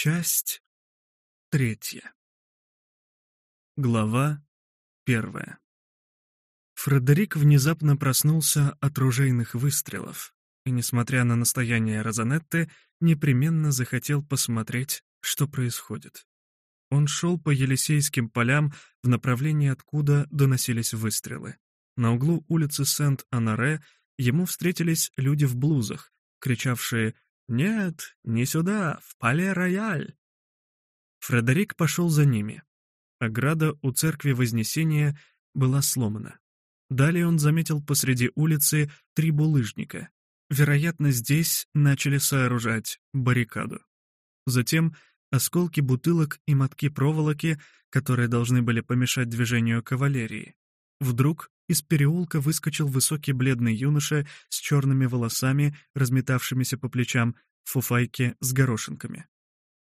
Часть третья. Глава первая. Фредерик внезапно проснулся от ружейных выстрелов и, несмотря на настояние Розанетты, непременно захотел посмотреть, что происходит. Он шел по Елисейским полям в направлении, откуда доносились выстрелы. На углу улицы Сент-Анаре ему встретились люди в блузах, кричавшие нет, не сюда, в Пале-Рояль!» Фредерик пошел за ними. Ограда у церкви Вознесения была сломана. Далее он заметил посреди улицы три булыжника. Вероятно, здесь начали сооружать баррикаду. Затем осколки бутылок и мотки проволоки, которые должны были помешать движению кавалерии. Вдруг из переулка выскочил высокий бледный юноша с черными волосами, разметавшимися по плечам, в фуфайке с горошинками.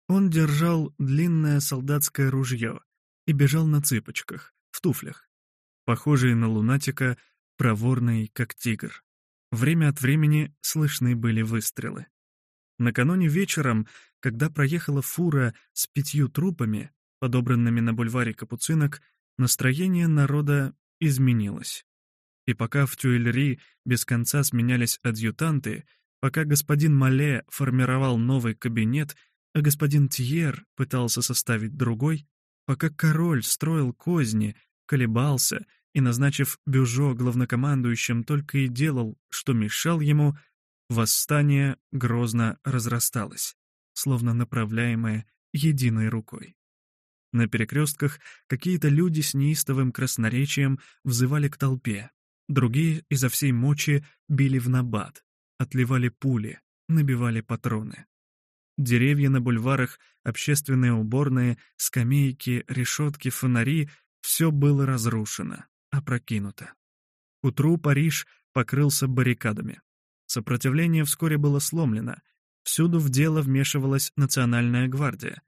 Он держал длинное солдатское ружье и бежал на цыпочках, в туфлях, похожий на лунатика, проворный, как тигр. Время от времени слышны были выстрелы. Накануне вечером, когда проехала фура с пятью трупами, подобранными на бульваре Капуцинок, настроение народа изменилось. И пока в Тюильри без конца сменялись адъютанты, пока господин Мале формировал новый кабинет, а господин Тьер пытался составить другой, пока король строил козни, колебался и, назначив Бюжо главнокомандующим, только и делал, что мешал ему, восстание грозно разрасталось, словно направляемое единой рукой. На перекрестках какие-то люди с неистовым красноречием взывали к толпе, другие изо всей мочи били в набат, отливали пули, набивали патроны. Деревья на бульварах, общественные уборные, скамейки, решетки, фонари — все было разрушено, опрокинуто. К утру Париж покрылся баррикадами. Сопротивление вскоре было сломлено, всюду в дело вмешивалась Национальная гвардия,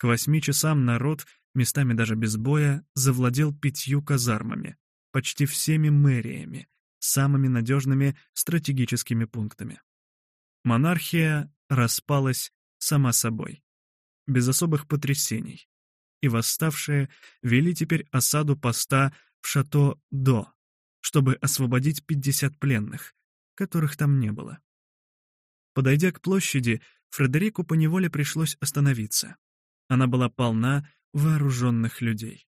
к восьми часам народ, местами даже без боя, завладел пятью казармами, почти всеми мэриями, самыми надежными стратегическими пунктами. Монархия распалась сама собой, без особых потрясений, и восставшие вели теперь осаду поста в Шато-До, чтобы освободить 50 пленных, которых там не было. Подойдя к площади, Фредерику поневоле пришлось остановиться. Она была полна вооруженных людей.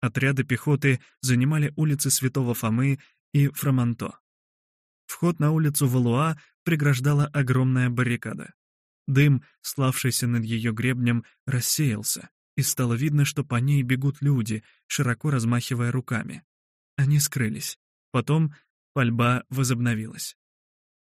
Отряды пехоты занимали улицы Святого Фомы и Фроманто. Вход на улицу Валуа преграждала огромная баррикада. Дым, славшийся над ее гребнем, рассеялся, и стало видно, что по ней бегут люди, широко размахивая руками. Они скрылись. Потом пальба возобновилась.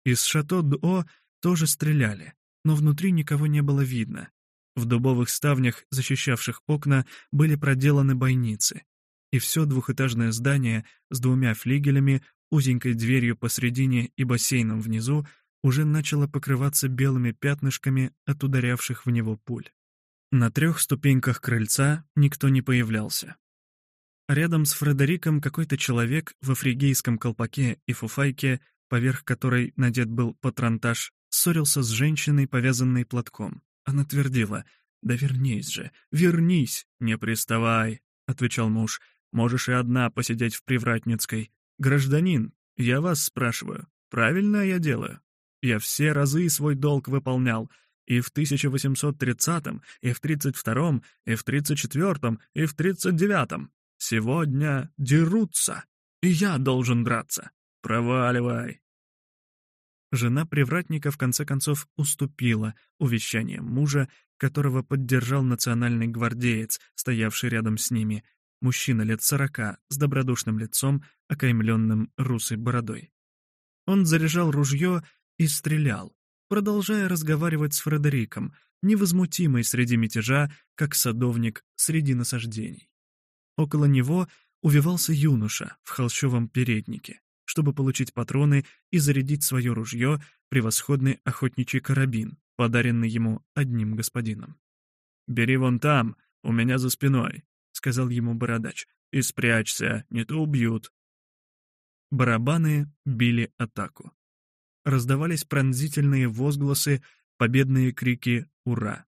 Из шато д'О тоже стреляли, но внутри никого не было видно, в дубовых ставнях, защищавших окна, были проделаны бойницы. И все двухэтажное здание с двумя флигелями, узенькой дверью посредине и бассейном внизу уже начало покрываться белыми пятнышками от ударявших в него пуль. На трех ступеньках крыльца никто не появлялся. Рядом с Фредериком какой-то человек в афригейском колпаке и фуфайке, поверх которой надет был патронтаж, ссорился с женщиной, повязанной платком. Она твердила. «Да вернись же, вернись, не приставай», — отвечал муж. «Можешь и одна посидеть в Привратницкой. Гражданин, я вас спрашиваю, правильно я делаю? Я все разы свой долг выполнял, и в 1830-м, и в 32-м, и в 34-м, и в 39-м. Сегодня дерутся, и я должен драться. Проваливай, Жена привратника в конце концов уступила увещанием мужа, которого поддержал национальный гвардеец, стоявший рядом с ними, мужчина лет сорока, с добродушным лицом, окаймленным русой бородой. Он заряжал ружье и стрелял, продолжая разговаривать с Фредериком, невозмутимый среди мятежа, как садовник среди насаждений. Около него увивался юноша в холщовом переднике чтобы получить патроны и зарядить свое ружье, превосходный охотничий карабин, подаренный ему одним господином. «Бери вон там, у меня за спиной», — сказал ему бородач, — «и спрячься, не то убьют». Барабаны били атаку. Раздавались пронзительные возгласы, победные крики «Ура!».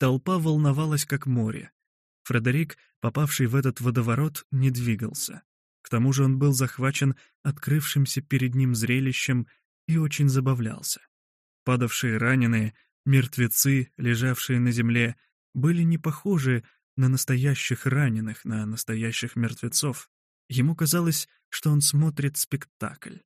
Толпа волновалась, как море. Фредерик, попавший в этот водоворот, не двигался. К тому же он был захвачен открывшимся перед ним зрелищем и очень забавлялся. Падавшие раненые, мертвецы, лежавшие на земле, были не похожи на настоящих раненых, на настоящих мертвецов. Ему казалось, что он смотрит спектакль.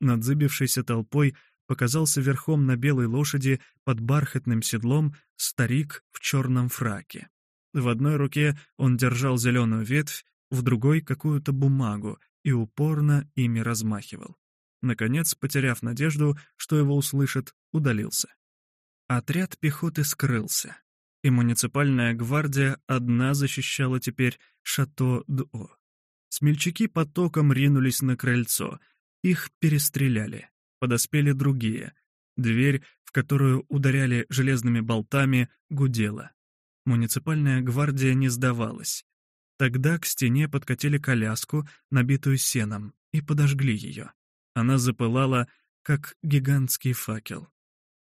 Над зыбившейся толпой показался верхом на белой лошади под бархатным седлом старик в черном фраке. В одной руке он держал зеленую ветвь, в другой какую-то бумагу и упорно ими размахивал. Наконец, потеряв надежду, что его услышат, удалился. Отряд пехоты скрылся, и муниципальная гвардия одна защищала теперь Шато-Д'О. Смельчаки потоком ринулись на крыльцо, их перестреляли, подоспели другие. Дверь, в которую ударяли железными болтами, гудела. Муниципальная гвардия не сдавалась. Тогда к стене подкатили коляску, набитую сеном, и подожгли ее. Она запылала, как гигантский факел.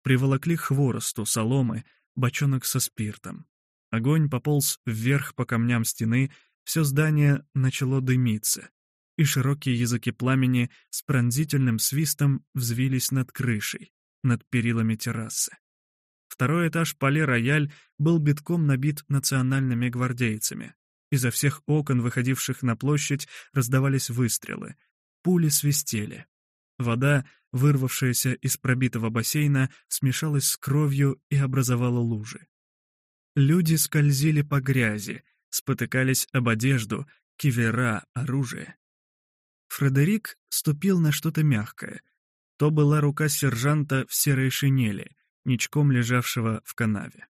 Приволокли хворосту, соломы, бочонок со спиртом. Огонь пополз вверх по камням стены, все здание начало дымиться, и широкие языки пламени с пронзительным свистом взвились над крышей, над перилами террасы. Второй этаж пале «Рояль» был битком набит национальными гвардейцами, Изо всех окон, выходивших на площадь, раздавались выстрелы. Пули свистели. Вода, вырвавшаяся из пробитого бассейна, смешалась с кровью и образовала лужи. Люди скользили по грязи, спотыкались об одежду, кивера, оружие. Фредерик ступил на что-то мягкое. То была рука сержанта в серой шинели, ничком лежавшего в канаве.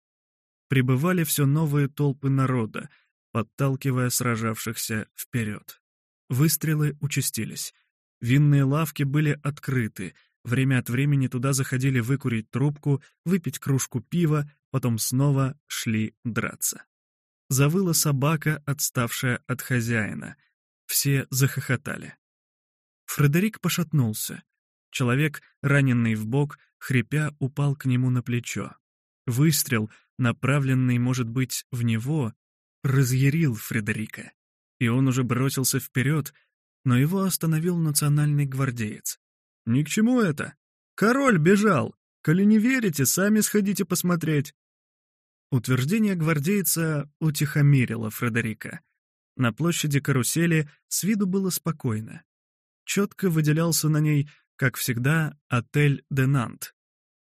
Прибывали все новые толпы народа — подталкивая сражавшихся вперед. Выстрелы участились. Винные лавки были открыты, время от времени туда заходили выкурить трубку, выпить кружку пива, потом снова шли драться. Завыла собака, отставшая от хозяина. Все захохотали. Фредерик пошатнулся. Человек, раненный в бок, хрипя, упал к нему на плечо. Выстрел, направленный, может быть, в него, разъярил Фредерика, и он уже бросился вперед, но его остановил национальный гвардеец. «Ни к чему это! Король бежал! Коли не верите, сами сходите посмотреть!» Утверждение гвардейца утихомирило Фредерика. На площади карусели с виду было спокойно. Четко выделялся на ней, как всегда, отель «Денант».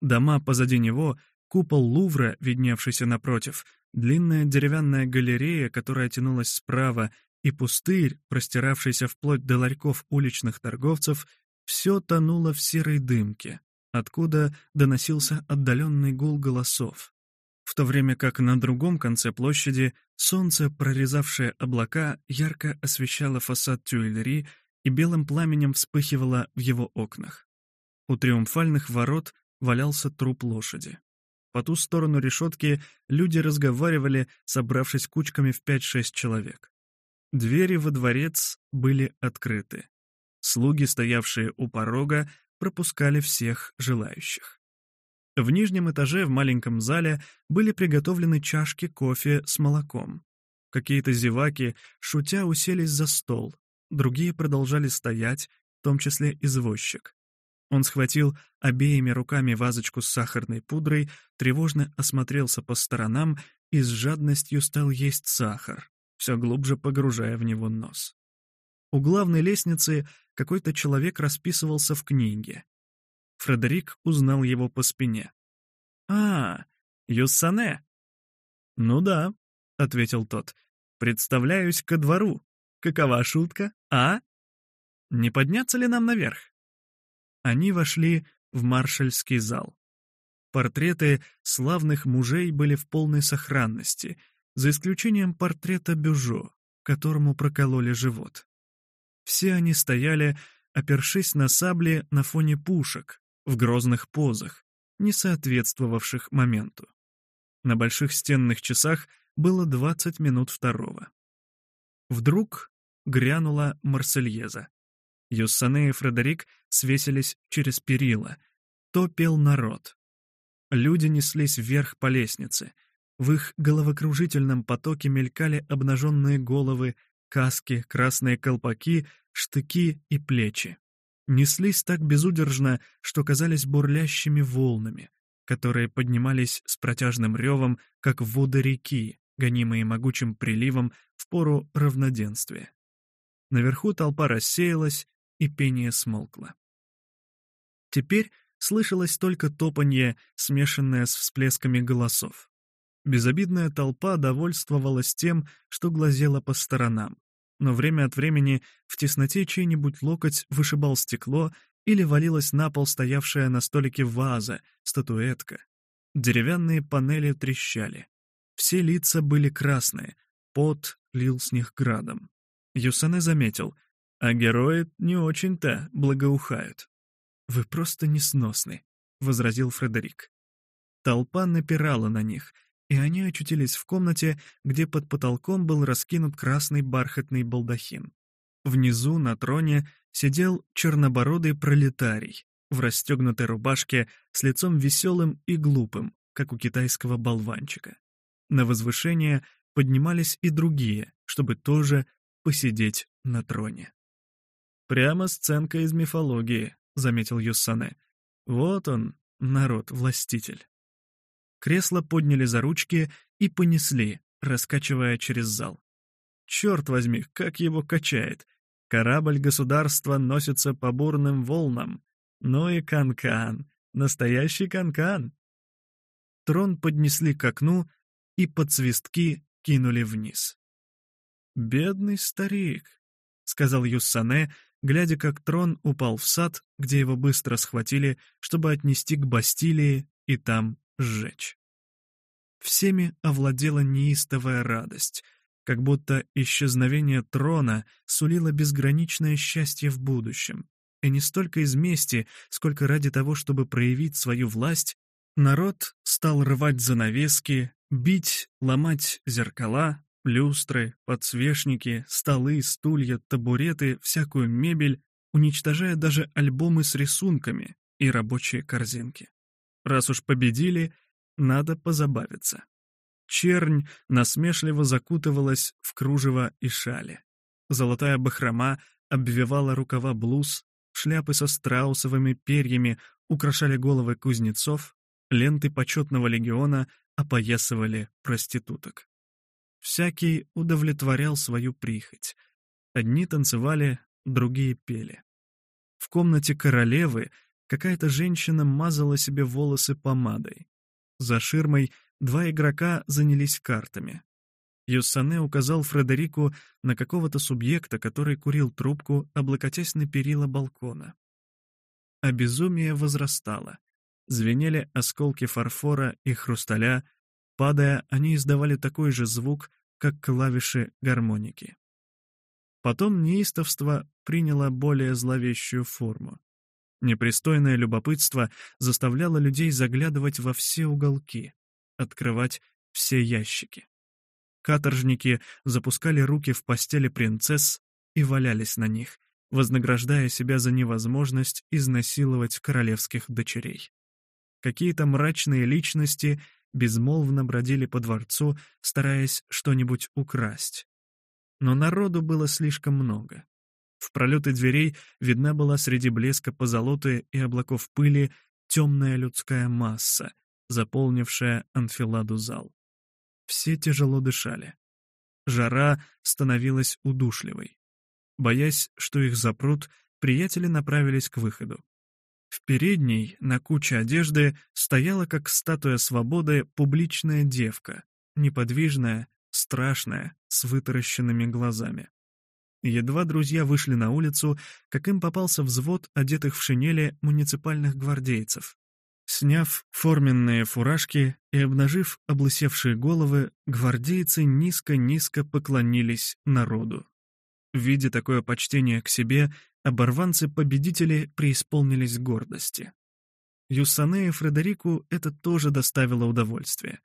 Дома позади него, купол Лувра, видневшийся напротив — Длинная деревянная галерея, которая тянулась справа, и пустырь, простиравшийся вплоть до ларьков уличных торговцев, все тонуло в серой дымке, откуда доносился отдаленный гул голосов. В то время как на другом конце площади солнце, прорезавшее облака, ярко освещало фасад тюэллери и белым пламенем вспыхивало в его окнах. У триумфальных ворот валялся труп лошади. По ту сторону решетки люди разговаривали, собравшись кучками в 5-6 человек. Двери во дворец были открыты. Слуги, стоявшие у порога, пропускали всех желающих. В нижнем этаже в маленьком зале были приготовлены чашки кофе с молоком. Какие-то зеваки, шутя, уселись за стол, другие продолжали стоять, в том числе извозчик. Он схватил обеими руками вазочку с сахарной пудрой, тревожно осмотрелся по сторонам и с жадностью стал есть сахар, все глубже погружая в него нос. У главной лестницы какой-то человек расписывался в книге. Фредерик узнал его по спине. «А, Юссане!» «Ну да», — ответил тот. «Представляюсь ко двору. Какова шутка, а? Не подняться ли нам наверх?» они вошли в маршальский зал. Портреты славных мужей были в полной сохранности, за исключением портрета Бюжо, которому прокололи живот. Все они стояли, опершись на сабли на фоне пушек, в грозных позах, не соответствовавших моменту. На больших стенных часах было 20 минут второго. Вдруг грянула Марсельеза. Юссане и Фредерик свесились через перила. То пел народ. Люди неслись вверх по лестнице. В их головокружительном потоке мелькали обнаженные головы, каски, красные колпаки, штыки и плечи. Неслись так безудержно, что казались бурлящими волнами, которые поднимались с протяжным ревом, как воды реки, гонимые могучим приливом в пору равноденствия. Наверху толпа рассеялась, и пение смолкло. Теперь слышалось только топанье, смешанное с всплесками голосов. Безобидная толпа довольствовалась тем, что глазела по сторонам, но время от времени в тесноте чей-нибудь локоть вышибал стекло или валилась на пол стоявшая на столике ваза, статуэтка. Деревянные панели трещали. Все лица были красные, пот лил с них градом. Юсане заметил — а герои не очень-то благоухают. «Вы просто несносны», — возразил Фредерик. Толпа напирала на них, и они очутились в комнате, где под потолком был раскинут красный бархатный балдахин. Внизу на троне сидел чернобородый пролетарий в расстегнутой рубашке с лицом веселым и глупым, как у китайского болванчика. На возвышение поднимались и другие, чтобы тоже посидеть на троне. Прямо сценка из мифологии, заметил Юссане. Вот он, народ-властитель. Кресло подняли за ручки и понесли, раскачивая через зал. Черт возьми, как его качает! Корабль государства носится по бурным волнам. Ну и канкан, -кан, настоящий канкан. -кан. Трон поднесли к окну и под свистки кинули вниз. «Бедный старик», — сказал Юссане, глядя, как трон упал в сад, где его быстро схватили, чтобы отнести к Бастилии и там сжечь. Всеми овладела неистовая радость, как будто исчезновение трона сулило безграничное счастье в будущем. И не столько из мести, сколько ради того, чтобы проявить свою власть, народ стал рвать занавески, бить, ломать зеркала, Люстры, подсвечники, столы, стулья, табуреты, всякую мебель, уничтожая даже альбомы с рисунками и рабочие корзинки. Раз уж победили, надо позабавиться. Чернь насмешливо закутывалась в кружево и шали. Золотая бахрома обвивала рукава блуз, шляпы со страусовыми перьями украшали головы кузнецов, ленты почетного легиона опоясывали проституток. Всякий удовлетворял свою прихоть. Одни танцевали, другие пели. В комнате королевы какая-то женщина мазала себе волосы помадой. За ширмой два игрока занялись картами. Юссане указал Фредерику на какого-то субъекта, который курил трубку, облокотясь на перила балкона. А безумие возрастало. Звенели осколки фарфора и хрусталя, Падая, они издавали такой же звук, как клавиши гармоники. Потом неистовство приняло более зловещую форму. Непристойное любопытство заставляло людей заглядывать во все уголки, открывать все ящики. Каторжники запускали руки в постели принцесс и валялись на них, вознаграждая себя за невозможность изнасиловать королевских дочерей. Какие-то мрачные личности — безмолвно бродили по дворцу, стараясь что-нибудь украсть. Но народу было слишком много. В пролеты дверей видна была среди блеска позолоты и облаков пыли темная людская масса, заполнившая анфиладу зал. Все тяжело дышали. Жара становилась удушливой. Боясь, что их запрут, приятели направились к выходу. В передней, на куче одежды, стояла как статуя свободы публичная девка, неподвижная, страшная, с вытаращенными глазами. Едва друзья вышли на улицу, как им попался взвод одетых в шинели муниципальных гвардейцев. Сняв форменные фуражки и обнажив облысевшие головы, гвардейцы низко-низко поклонились народу. Видя такое почтение к себе, оборванцы-победители преисполнились гордости. Юсане и Фредерику это тоже доставило удовольствие.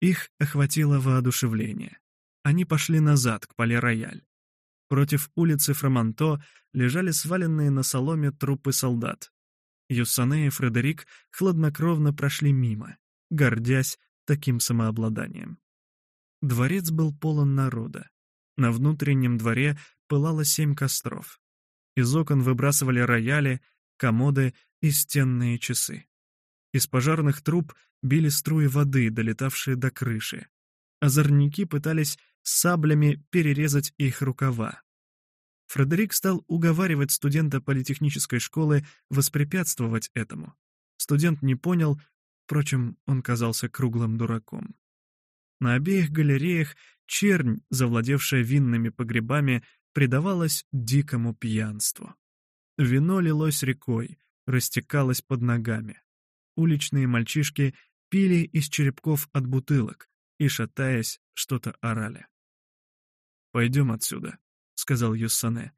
Их охватило воодушевление. Они пошли назад, к Пале-Рояль. Против улицы Фроманто лежали сваленные на соломе трупы солдат. Юссане и Фредерик хладнокровно прошли мимо, гордясь таким самообладанием. Дворец был полон народа. На внутреннем дворе пылало семь костров. Из окон выбрасывали рояли, комоды и стенные часы. Из пожарных труб били струи воды, долетавшие до крыши. Озорники пытались саблями перерезать их рукава. Фредерик стал уговаривать студента политехнической школы воспрепятствовать этому. Студент не понял, впрочем, он казался круглым дураком. На обеих галереях чернь, завладевшая винными погребами, предавалась дикому пьянству. Вино лилось рекой, растекалось под ногами. Уличные мальчишки пили из черепков от бутылок и, шатаясь, что-то орали. «Пойдем отсюда», — сказал Юссане.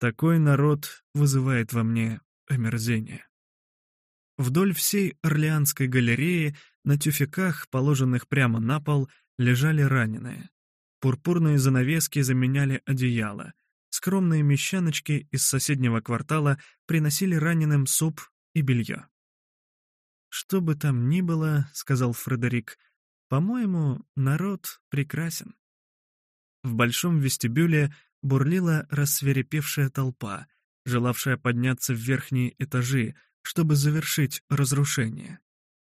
«Такой народ вызывает во мне омерзение». Вдоль всей Орлеанской галереи на тюфяках, положенных прямо на пол, лежали раненые. Пурпурные занавески заменяли одеяло. Скромные мещаночки из соседнего квартала приносили раненым суп и белье. «Что бы там ни было, — сказал Фредерик, — по-моему, народ прекрасен». В большом вестибюле бурлила рассверепевшая толпа, желавшая подняться в верхние этажи, чтобы завершить разрушение.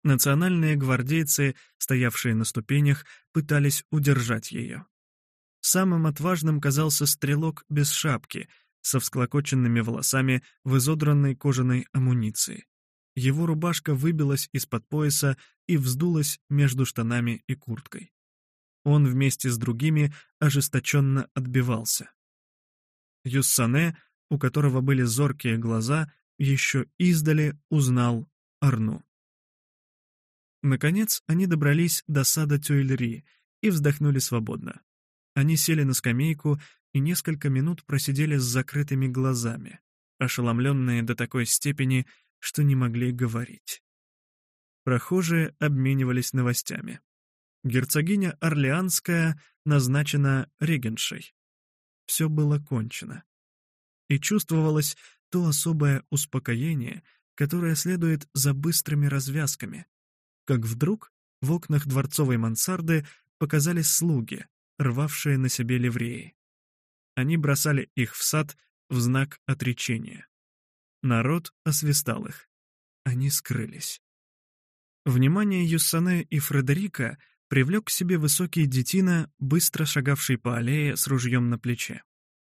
Национальные гвардейцы, стоявшие на ступенях, пытались удержать ее. Самым отважным казался стрелок без шапки, со всклокоченными волосами в изодранной кожаной амуниции. Его рубашка выбилась из-под пояса и вздулась между штанами и курткой. Он вместе с другими ожесточенно отбивался. Юссане, у которого были зоркие глаза, еще издали узнал Арну. Наконец они добрались до сада Тюильри и вздохнули свободно. Они сели на скамейку и несколько минут просидели с закрытыми глазами, ошеломленные до такой степени, что не могли говорить. Прохожие обменивались новостями. Герцогиня Орлеанская назначена регеншей. Все было кончено. И чувствовалось то особое успокоение, которое следует за быстрыми развязками. Как вдруг в окнах дворцовой мансарды показались слуги, рвавшие на себе ливреи. Они бросали их в сад в знак отречения. Народ освистал их. Они скрылись. Внимание Юссане и Фредерика привлек к себе высокий детина, быстро шагавший по аллее с ружьем на плече.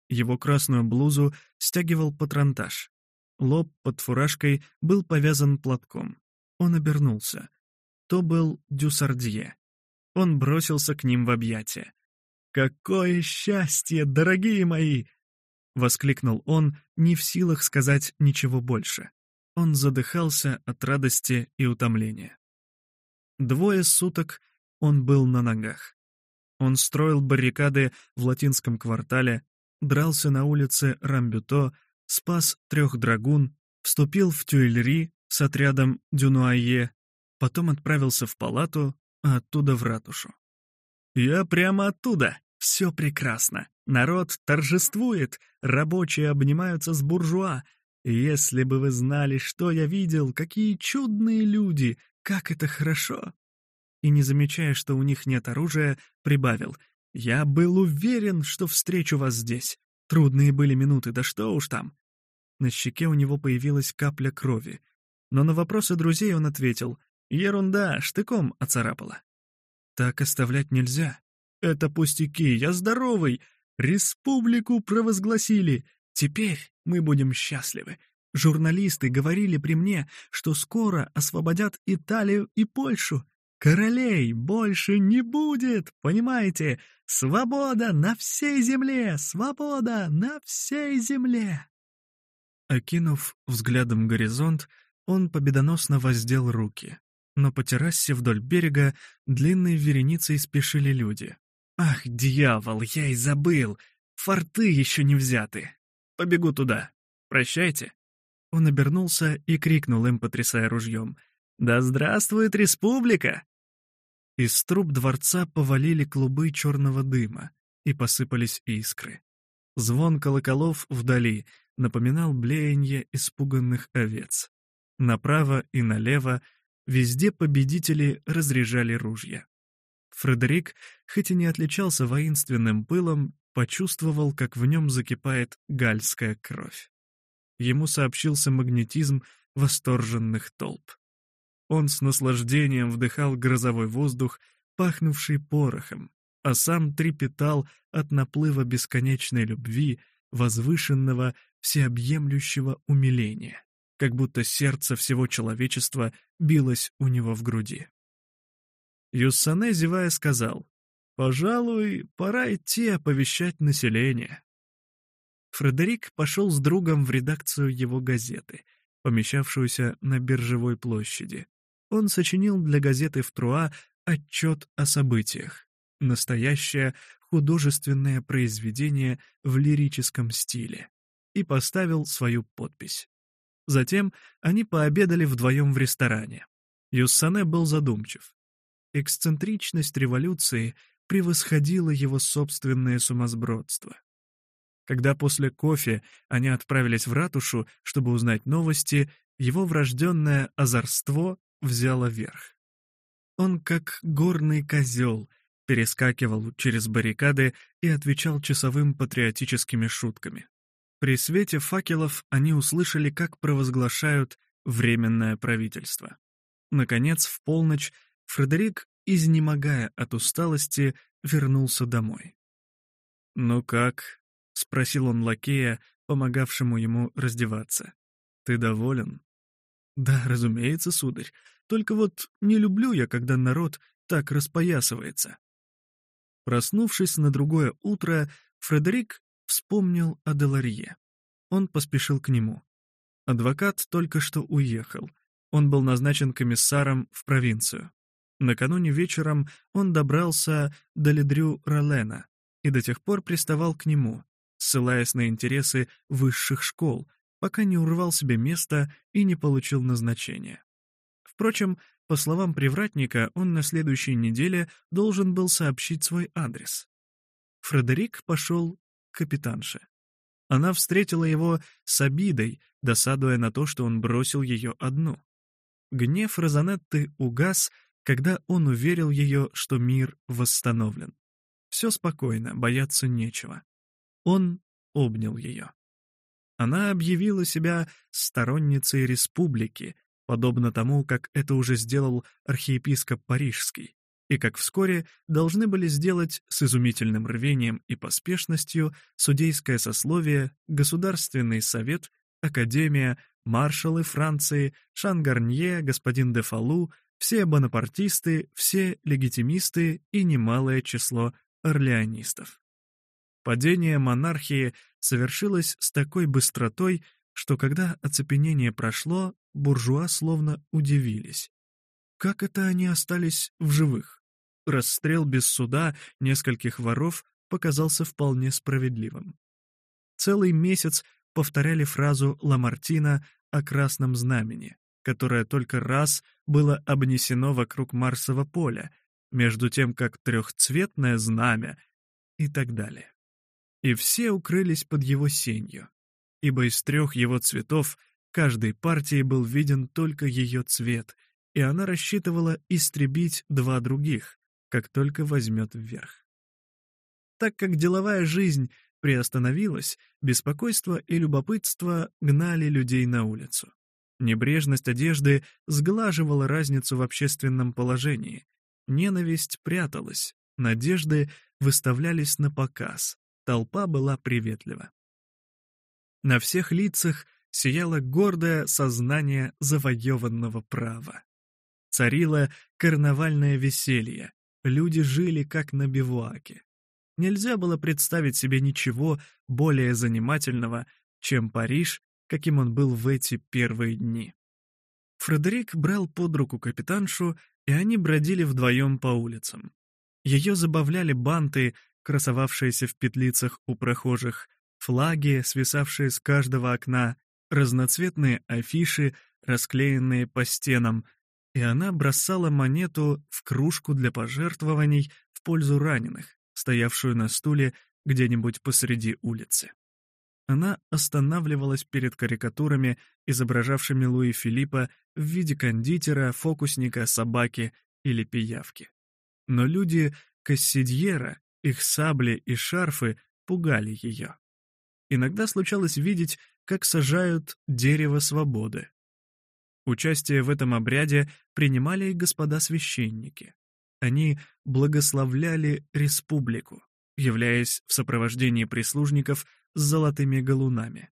Его красную блузу стягивал патронтаж. Лоб под фуражкой был повязан платком. Он обернулся. То был Дюсардье. Он бросился к ним в объятия. Какое счастье, дорогие мои!» — воскликнул он, не в силах сказать ничего больше. Он задыхался от радости и утомления. Двое суток он был на ногах. Он строил баррикады в латинском квартале, дрался на улице Рамбюто, спас трех драгун, вступил в Тюильри с отрядом Дюнуае, потом отправился в палату, а оттуда в ратушу. «Я прямо оттуда!» Все прекрасно. Народ торжествует. Рабочие обнимаются с буржуа. Если бы вы знали, что я видел, какие чудные люди, как это хорошо. И не замечая, что у них нет оружия, прибавил. Я был уверен, что встречу вас здесь. Трудные были минуты, да что уж там. На щеке у него появилась капля крови. Но на вопросы друзей он ответил. Ерунда, штыком оцарапала. Так оставлять нельзя. Это пустяки, я здоровый. Республику провозгласили. Теперь мы будем счастливы. Журналисты говорили при мне, что скоро освободят Италию и Польшу. Королей больше не будет, понимаете? Свобода на всей земле! Свобода на всей земле!» Окинув взглядом горизонт, он победоносно воздел руки. Но по террасе вдоль берега длинной вереницей спешили люди. Ах, дьявол, я и забыл. Форты еще не взяты. Побегу туда. Прощайте. Он обернулся и крикнул им, потрясая ружьем. «Да здравствует республика!» Из труб дворца повалили клубы черного дыма и посыпались искры. Звон колоколов вдали напоминал блеяние испуганных овец. Направо и налево везде победители разряжали ружья. Фредерик, хоть и не отличался воинственным пылом, почувствовал, как в нем закипает гальская кровь. Ему сообщился магнетизм восторженных толп. Он с наслаждением вдыхал грозовой воздух, пахнувший порохом, а сам трепетал от наплыва бесконечной любви, возвышенного, всеобъемлющего умиления, как будто сердце всего человечества билось у него в груди. Юсане, зевая, сказал, «Пожалуй, пора идти оповещать население». Фредерик пошел с другом в редакцию его газеты, помещавшуюся на биржевой площади. Он сочинил для газеты в Труа отчет о событиях. Настоящее художественное произведение в лирическом стиле. И поставил свою подпись. Затем они пообедали вдвоем в ресторане. Юссане был задумчив эксцентричность революции превосходила его собственное сумасбродство. Когда после кофе они отправились в ратушу, чтобы узнать новости, его врожденное озорство взяло верх. Он, как горный козел, перескакивал через баррикады и отвечал часовым патриотическими шутками. При свете факелов они услышали, как провозглашают «временное правительство». Наконец, в полночь Фредерик, изнемогая от усталости, вернулся домой. «Ну как?» — спросил он лакея, помогавшему ему раздеваться. «Ты доволен?» «Да, разумеется, сударь. Только вот не люблю я, когда народ так распоясывается». Проснувшись на другое утро, Фредерик вспомнил о Деларье. Он поспешил к нему. Адвокат только что уехал. Он был назначен комиссаром в провинцию. Накануне вечером он добрался до Ледрю Ролена и до тех пор приставал к нему, ссылаясь на интересы высших школ, пока не урвал себе место и не получил назначения. Впрочем, по словам привратника, он на следующей неделе должен был сообщить свой адрес. Фредерик пошел к капитанше. Она встретила его с обидой, досадуя на то, что он бросил ее одну. Гнев Розанетты угас — когда он уверил ее, что мир восстановлен. Все спокойно, бояться нечего. Он обнял ее. Она объявила себя сторонницей республики, подобно тому, как это уже сделал архиепископ Парижский, и как вскоре должны были сделать с изумительным рвением и поспешностью судейское сословие, Государственный совет, Академия, маршалы Франции, Шангарнье, господин де Фалу, все бонапартисты, все легитимисты и немалое число орлеонистов. Падение монархии совершилось с такой быстротой, что когда оцепенение прошло, буржуа словно удивились. Как это они остались в живых? Расстрел без суда нескольких воров показался вполне справедливым. Целый месяц повторяли фразу Ламартина о красном знамени, которая только раз было обнесено вокруг Марсового поля, между тем как трехцветное знамя и так далее. И все укрылись под его сенью, ибо из трех его цветов каждой партии был виден только ее цвет, и она рассчитывала истребить два других, как только возьмет вверх. Так как деловая жизнь приостановилась, беспокойство и любопытство гнали людей на улицу. Небрежность одежды сглаживала разницу в общественном положении. Ненависть пряталась, надежды выставлялись на показ, толпа была приветлива. На всех лицах сияло гордое сознание завоеванного права. Царило карнавальное веселье, люди жили как на бивуаке. Нельзя было представить себе ничего более занимательного, чем Париж каким он был в эти первые дни. Фредерик брал под руку капитаншу, и они бродили вдвоем по улицам. Ее забавляли банты, красовавшиеся в петлицах у прохожих, флаги, свисавшие с каждого окна, разноцветные афиши, расклеенные по стенам, и она бросала монету в кружку для пожертвований в пользу раненых, стоявшую на стуле где-нибудь посреди улицы она останавливалась перед карикатурами, изображавшими Луи Филиппа в виде кондитера, фокусника, собаки или пиявки. Но люди Кассидьера, их сабли и шарфы пугали ее. Иногда случалось видеть, как сажают дерево свободы. Участие в этом обряде принимали и господа священники. Они благословляли республику являясь в сопровождении прислужников с золотыми галунами.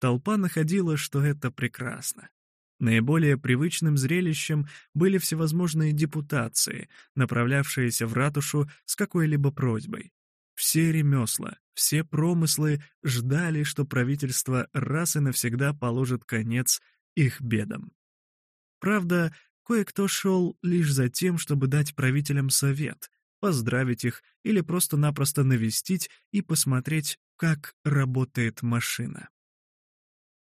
Толпа находила, что это прекрасно. Наиболее привычным зрелищем были всевозможные депутации, направлявшиеся в ратушу с какой-либо просьбой. Все ремесла, все промыслы ждали, что правительство раз и навсегда положит конец их бедам. Правда, кое-кто шел лишь за тем, чтобы дать правителям совет, поздравить их или просто-напросто навестить и посмотреть, как работает машина.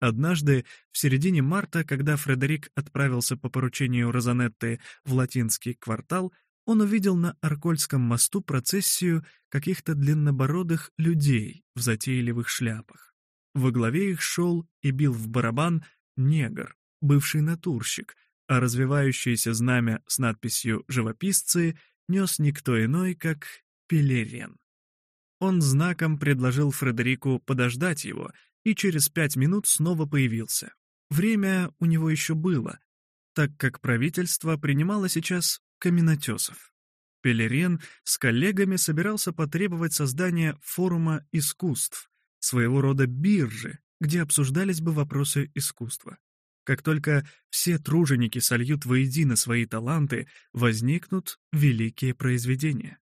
Однажды, в середине марта, когда Фредерик отправился по поручению Розанетты в латинский квартал, он увидел на Аркольском мосту процессию каких-то длиннобородых людей в затейливых шляпах. Во главе их шел и бил в барабан негр, бывший натурщик, а развивающееся знамя с надписью «Живописцы» нес никто иной, как Пелерен. Он знаком предложил Фредерику подождать его и через пять минут снова появился. Время у него еще было, так как правительство принимало сейчас каменотесов. Пелерен с коллегами собирался потребовать создания форума искусств, своего рода биржи, где обсуждались бы вопросы искусства. Как только все труженики сольют воедино свои таланты, возникнут великие произведения.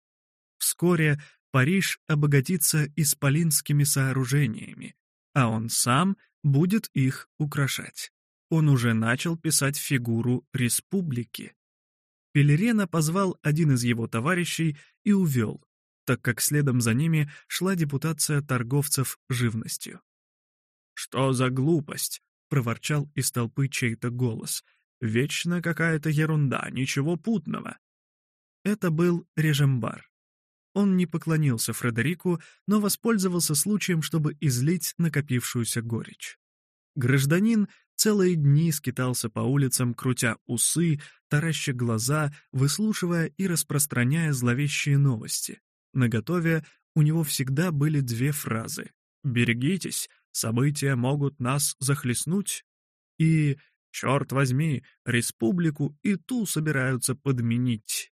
Вскоре Париж обогатится исполинскими сооружениями, а он сам будет их украшать. Он уже начал писать фигуру республики. Пелерена позвал один из его товарищей и увел, так как следом за ними шла депутация торговцев живностью. «Что за глупость?» — проворчал из толпы чей-то голос. «Вечно какая-то ерунда, ничего путного». Это был Режембар. Он не поклонился Фредерику, но воспользовался случаем, чтобы излить накопившуюся горечь. Гражданин целые дни скитался по улицам, крутя усы, тараща глаза, выслушивая и распространяя зловещие новости. Наготове у него всегда были две фразы «берегитесь» события могут нас захлестнуть, и, черт возьми, республику и ту собираются подменить.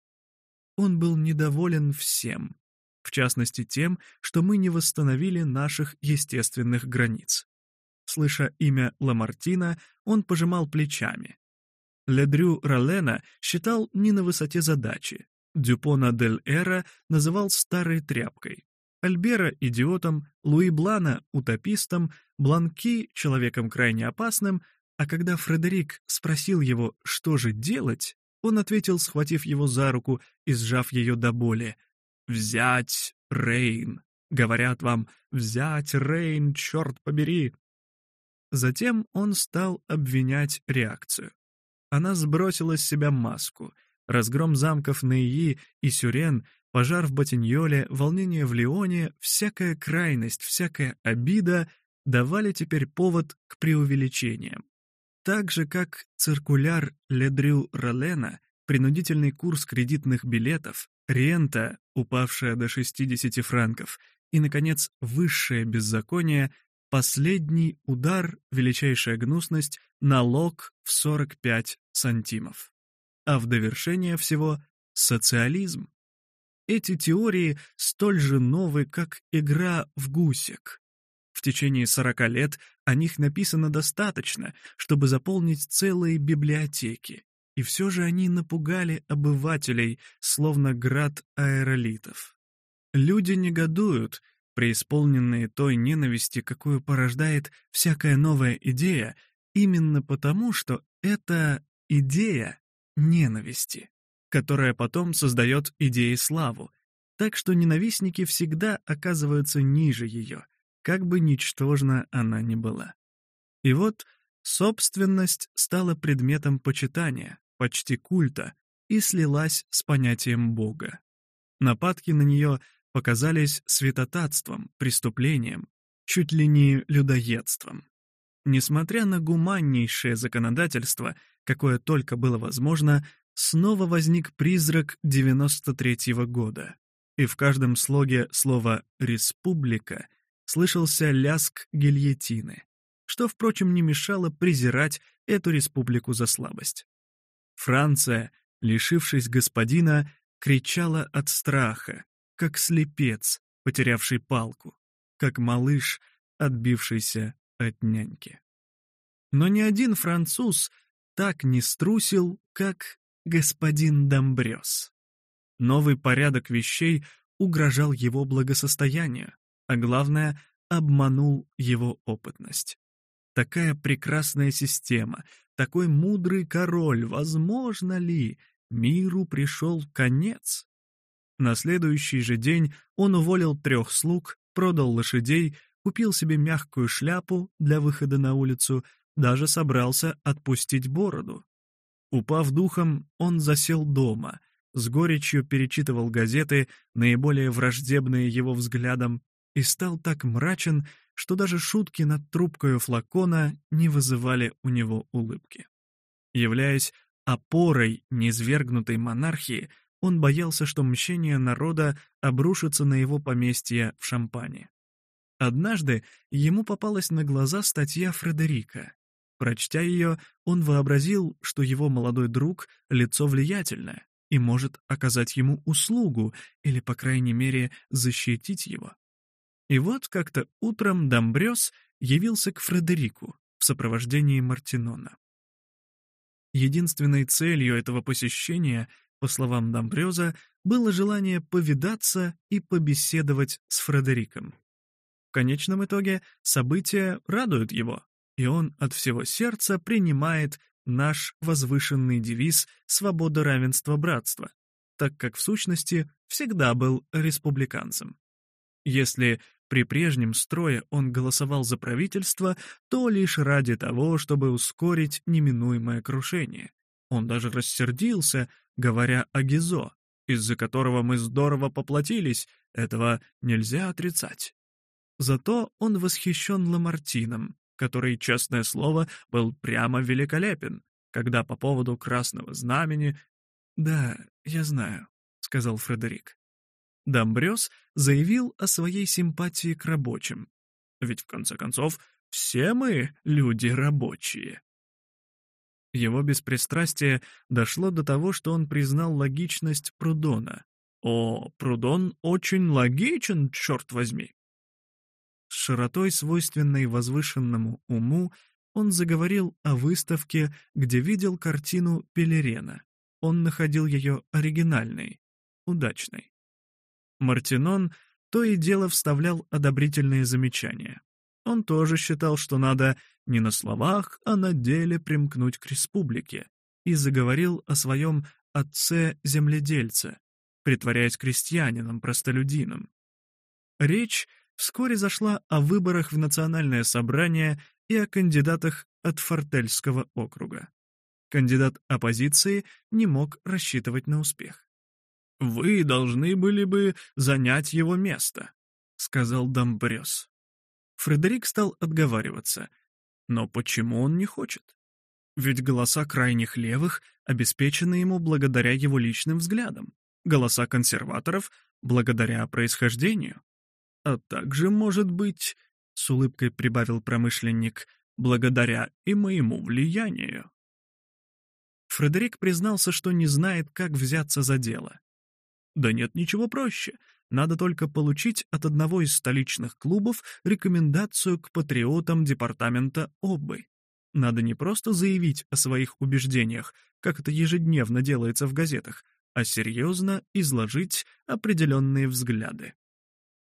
Он был недоволен всем, в частности тем, что мы не восстановили наших естественных границ. Слыша имя Ламартина, он пожимал плечами. Ледрю Ролена считал не на высоте задачи. Дюпона дель Эра называл старой тряпкой. Альбера — идиотом, Луи Блана — утопистом, Бланки — человеком крайне опасным, а когда Фредерик спросил его, что же делать, он ответил, схватив его за руку и сжав ее до боли. «Взять Рейн! Говорят вам, взять Рейн, черт побери!» Затем он стал обвинять реакцию. Она сбросила с себя маску. Разгром замков Нейи и Сюрен Пожар в Ботиньоле, волнение в Лионе, всякая крайность, всякая обида давали теперь повод к преувеличениям. Так же, как циркуляр Ледрил Ролена, принудительный курс кредитных билетов, рента, упавшая до 60 франков, и, наконец, высшее беззаконие, последний удар, величайшая гнусность, налог в 45 сантимов. А в довершение всего — социализм, эти теории столь же новы, как игра в гусек. В течение 40 лет о них написано достаточно, чтобы заполнить целые библиотеки, и все же они напугали обывателей, словно град аэролитов. Люди негодуют, преисполненные той ненависти, какую порождает всякая новая идея, именно потому, что это идея ненависти которая потом создает идеи славу, так что ненавистники всегда оказываются ниже ее, как бы ничтожна она ни была. И вот собственность стала предметом почитания, почти культа, и слилась с понятием Бога. Нападки на нее показались святотатством, преступлением, чуть ли не людоедством. Несмотря на гуманнейшее законодательство, какое только было возможно, снова возник призрак 93-го года, и в каждом слоге слова «республика» слышался ляск гильотины, что, впрочем, не мешало презирать эту республику за слабость. Франция, лишившись господина, кричала от страха, как слепец, потерявший палку, как малыш, отбившийся от няньки. Но ни один француз так не струсил, как господин Домбрёс. Новый порядок вещей угрожал его благосостоянию, а главное, обманул его опытность. Такая прекрасная система, такой мудрый король, возможно ли, миру пришел конец? На следующий же день он уволил трех слуг, продал лошадей, купил себе мягкую шляпу для выхода на улицу, даже собрался отпустить бороду. Упав духом, он засел дома, с горечью перечитывал газеты, наиболее враждебные его взглядом, и стал так мрачен, что даже шутки над трубкою флакона не вызывали у него улыбки. Являясь опорой низвергнутой монархии, он боялся, что мщение народа обрушится на его поместье в Шампане. Однажды ему попалась на глаза статья Фредерика, Прочтя ее, он вообразил, что его молодой друг — лицо влиятельное и может оказать ему услугу или, по крайней мере, защитить его. И вот как-то утром Домбрёс явился к Фредерику в сопровождении Мартинона. Единственной целью этого посещения, по словам Домбрёза, было желание повидаться и побеседовать с Фредериком. В конечном итоге события радуют его, и он от всего сердца принимает наш возвышенный девиз «Свобода, равенство, братство», так как в сущности всегда был республиканцем. Если при прежнем строе он голосовал за правительство, то лишь ради того, чтобы ускорить неминуемое крушение. Он даже рассердился, говоря о Гизо, из-за которого мы здорово поплатились, этого нельзя отрицать. Зато он восхищен Ламартином, который, честное слово, был прямо великолепен, когда по поводу красного знамени... «Да, я знаю», — сказал Фредерик. Домбрёс заявил о своей симпатии к рабочим. Ведь, в конце концов, все мы люди рабочие. Его беспристрастие дошло до того, что он признал логичность Прудона. О, Прудон очень логичен, черт возьми. Широтой, свойственной возвышенному уму, он заговорил о выставке, где видел картину Пелерена. Он находил ее оригинальной, удачной. Мартинон то и дело вставлял одобрительные замечания. Он тоже считал, что надо не на словах, а на деле примкнуть к республике, и заговорил о своем отце-земледельце, притворяясь крестьянином, простолюдином. Речь — вскоре зашла о выборах в Национальное собрание и о кандидатах от Фортельского округа. Кандидат оппозиции не мог рассчитывать на успех. «Вы должны были бы занять его место», — сказал Домбрёс. Фредерик стал отговариваться. Но почему он не хочет? Ведь голоса крайних левых обеспечены ему благодаря его личным взглядам, голоса консерваторов — благодаря происхождению а также, может быть, — с улыбкой прибавил промышленник, — благодаря и моему влиянию. Фредерик признался, что не знает, как взяться за дело. Да нет ничего проще. Надо только получить от одного из столичных клубов рекомендацию к патриотам департамента обы. Надо не просто заявить о своих убеждениях, как это ежедневно делается в газетах, а серьезно изложить определенные взгляды.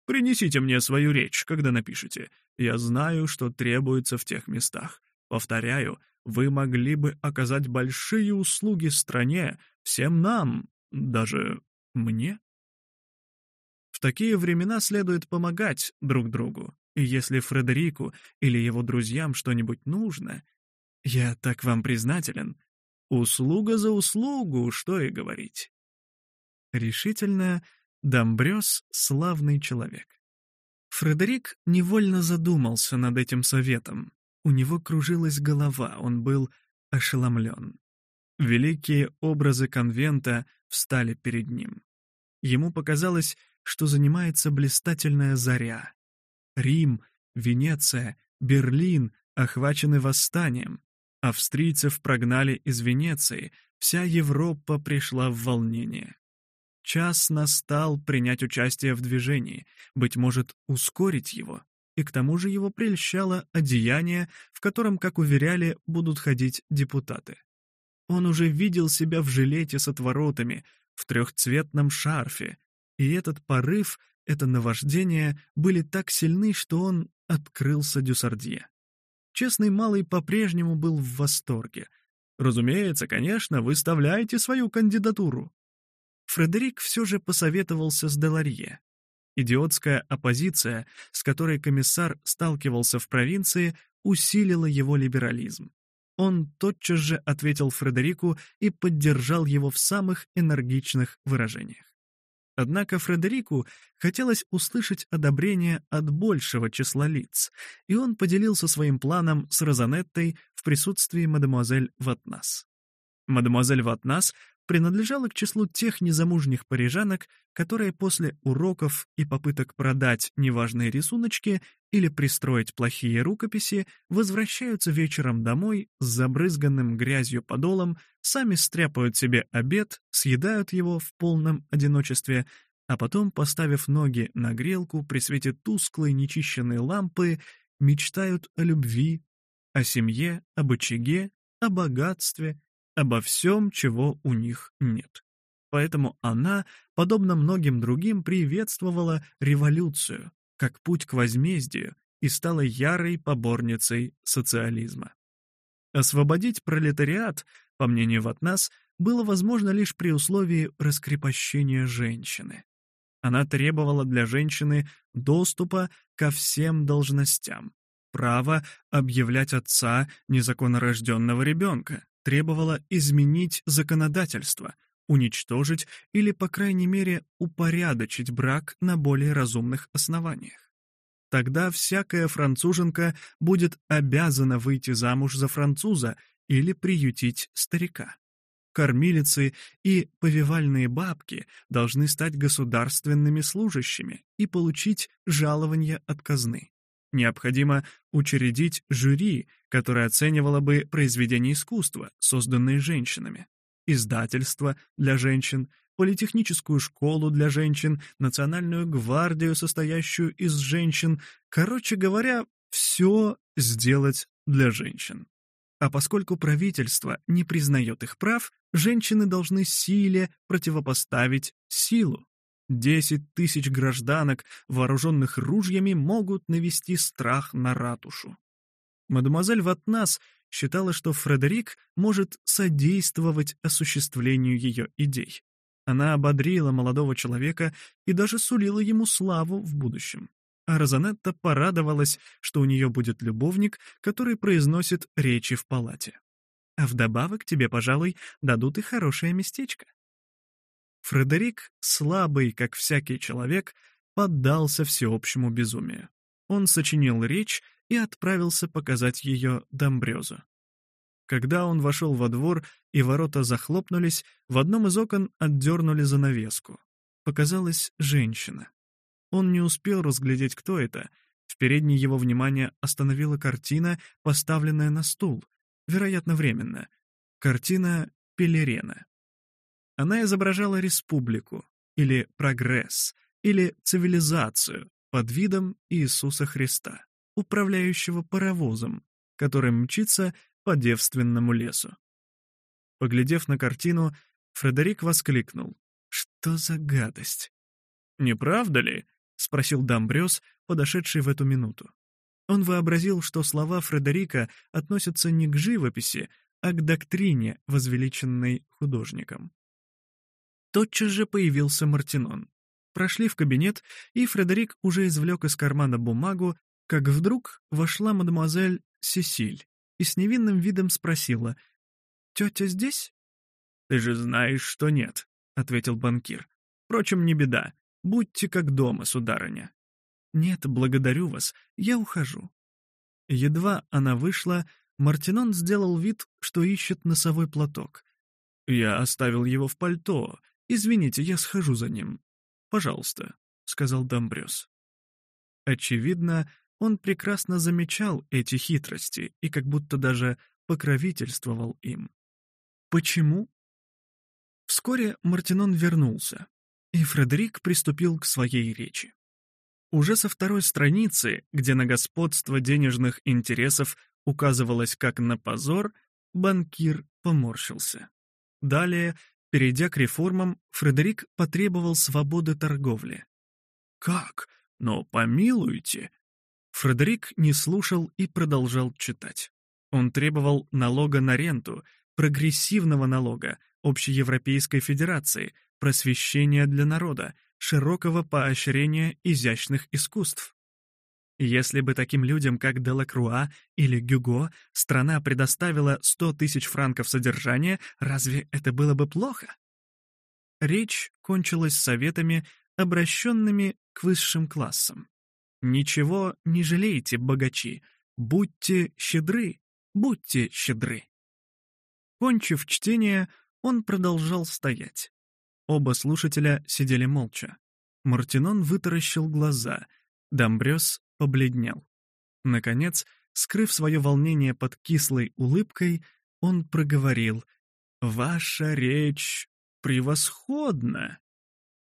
Принесите мне свою речь, когда напишете. Я знаю, что требуется в тех местах. Повторяю, вы могли бы оказать большие услуги стране, всем нам, даже мне. В такие времена следует помогать друг другу. И если Фредерику или его друзьям что-нибудь нужно, я так вам признателен. Услуга за услугу, что и говорить. Решительно Домбрёс — славный человек. Фредерик невольно задумался над этим советом. У него кружилась голова, он был ошеломлен. Великие образы конвента встали перед ним. Ему показалось, что занимается блистательная заря. Рим, Венеция, Берлин охвачены восстанием. Австрийцев прогнали из Венеции, вся Европа пришла в волнение. Час настал принять участие в движении, быть может, ускорить его. И к тому же его прельщало одеяние, в котором, как уверяли, будут ходить депутаты. Он уже видел себя в жилете с отворотами, в трехцветном шарфе, и этот порыв, это наваждение были так сильны, что он открылся Дюсардье. Честный малый по-прежнему был в восторге. «Разумеется, конечно, выставляете свою кандидатуру», Фредерик все же посоветовался с Деларье. Идиотская оппозиция, с которой комиссар сталкивался в провинции, усилила его либерализм. Он тотчас же ответил Фредерику и поддержал его в самых энергичных выражениях. Однако Фредерику хотелось услышать одобрение от большего числа лиц, и он поделился своим планом с Розанеттой в присутствии мадемуазель Ватнас. Мадемуазель Ватнас принадлежала к числу тех незамужних парижанок, которые после уроков и попыток продать неважные рисуночки или пристроить плохие рукописи возвращаются вечером домой с забрызганным грязью подолом, сами стряпают себе обед, съедают его в полном одиночестве, а потом, поставив ноги на грелку при свете тусклой нечищенной лампы, мечтают о любви, о семье, об очаге, о богатстве, обо всем, чего у них нет. Поэтому она, подобно многим другим, приветствовала революцию как путь к возмездию и стала ярой поборницей социализма. Освободить пролетариат, по мнению Ватнас, было возможно лишь при условии раскрепощения женщины. Она требовала для женщины доступа ко всем должностям, права объявлять отца незаконнорожденного ребенка, требовала изменить законодательство, уничтожить или, по крайней мере, упорядочить брак на более разумных основаниях. Тогда всякая француженка будет обязана выйти замуж за француза или приютить старика. Кормилицы и повивальные бабки должны стать государственными служащими и получить жалование от казны. Необходимо учредить жюри, которое оценивало бы произведения искусства, созданные женщинами, издательство для женщин, политехническую школу для женщин, национальную гвардию, состоящую из женщин. Короче говоря, все сделать для женщин. А поскольку правительство не признает их прав, женщины должны силе противопоставить силу. Десять тысяч гражданок, вооруженных ружьями, могут навести страх на ратушу. Мадемуазель Ватнас считала, что Фредерик может содействовать осуществлению ее идей. Она ободрила молодого человека и даже сулила ему славу в будущем. А Розанетта порадовалась, что у нее будет любовник, который произносит речи в палате. А вдобавок тебе, пожалуй, дадут и хорошее местечко. Фредерик, слабый, как всякий человек, поддался всеобщему безумию. Он сочинил речь и отправился показать ее Домбрёзу. Когда он вошел во двор и ворота захлопнулись, в одном из окон отдернули занавеску. Показалась женщина. Он не успел разглядеть, кто это. В передней его внимание остановила картина, поставленная на стул, вероятно, временно. Картина «Пелерена». Она изображала республику, или прогресс, или цивилизацию под видом Иисуса Христа, управляющего паровозом, который мчится по девственному лесу. Поглядев на картину, Фредерик воскликнул. «Что за гадость?» «Не правда ли?» — спросил Дамбрёс, подошедший в эту минуту. Он вообразил, что слова Фредерика относятся не к живописи, а к доктрине, возвеличенной художником. Тотчас же появился Мартинон. Прошли в кабинет, и Фредерик уже извлек из кармана бумагу, как вдруг вошла мадемуазель Сесиль и с невинным видом спросила, «Тетя здесь?» «Ты же знаешь, что нет», — ответил банкир. «Впрочем, не беда. Будьте как дома, сударыня». «Нет, благодарю вас. Я ухожу». Едва она вышла, Мартинон сделал вид, что ищет носовой платок. «Я оставил его в пальто. «Извините, я схожу за ним. Пожалуйста», — сказал Домбрюс. Очевидно, он прекрасно замечал эти хитрости и как будто даже покровительствовал им. Почему? Вскоре Мартинон вернулся, и Фредерик приступил к своей речи. Уже со второй страницы, где на господство денежных интересов указывалось как на позор, банкир поморщился. Далее Перейдя к реформам, Фредерик потребовал свободы торговли. «Как? Но помилуйте!» Фредерик не слушал и продолжал читать. Он требовал налога на ренту, прогрессивного налога, Общеевропейской Федерации, просвещения для народа, широкого поощрения изящных искусств. Если бы таким людям, как Делакруа или Гюго, страна предоставила 100 тысяч франков содержания, разве это было бы плохо? Речь кончилась советами, обращенными к высшим классам. «Ничего не жалейте, богачи, будьте щедры, будьте щедры». Кончив чтение, он продолжал стоять. Оба слушателя сидели молча. Мартинон вытаращил глаза, Домбрёс побледнел. Наконец, скрыв свое волнение под кислой улыбкой, он проговорил «Ваша речь превосходна!»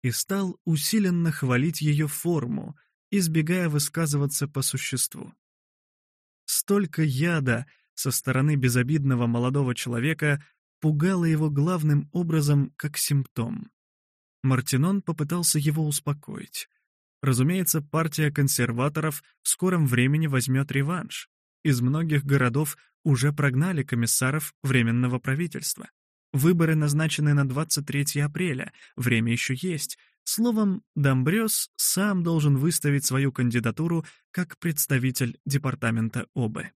и стал усиленно хвалить ее форму, избегая высказываться по существу. Столько яда со стороны безобидного молодого человека пугало его главным образом как симптом. Мартинон попытался его успокоить. Разумеется, партия консерваторов в скором времени возьмет реванш. Из многих городов уже прогнали комиссаров Временного правительства. Выборы назначены на 23 апреля, время еще есть. Словом, Домбрёс сам должен выставить свою кандидатуру как представитель департамента ОБЭ.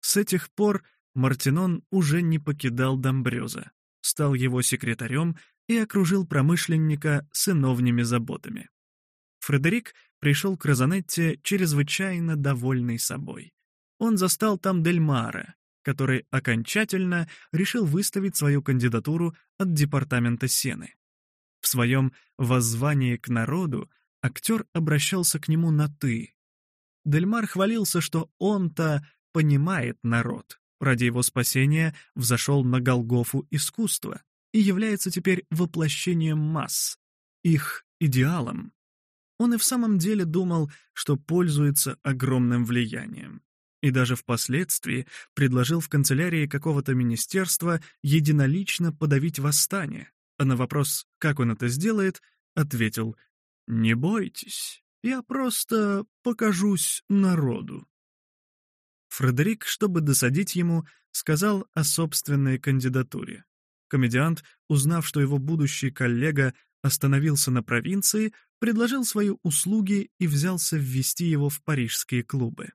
С этих пор Мартинон уже не покидал Домбрёза, стал его секретарем и окружил промышленника сыновними заботами. Фредерик пришел к Розанетте чрезвычайно довольный собой. Он застал там Дельмара, который окончательно решил выставить свою кандидатуру от департамента Сены. В своем воззвании к народу актер обращался к нему на «ты». Дельмар хвалился, что он-то понимает народ, ради его спасения взошел на Голгофу искусства и является теперь воплощением масс, их идеалом он и в самом деле думал, что пользуется огромным влиянием. И даже впоследствии предложил в канцелярии какого-то министерства единолично подавить восстание. А на вопрос, как он это сделает, ответил «Не бойтесь, я просто покажусь народу». Фредерик, чтобы досадить ему, сказал о собственной кандидатуре. Комедиант, узнав, что его будущий коллега остановился на провинции, предложил свои услуги и взялся ввести его в парижские клубы.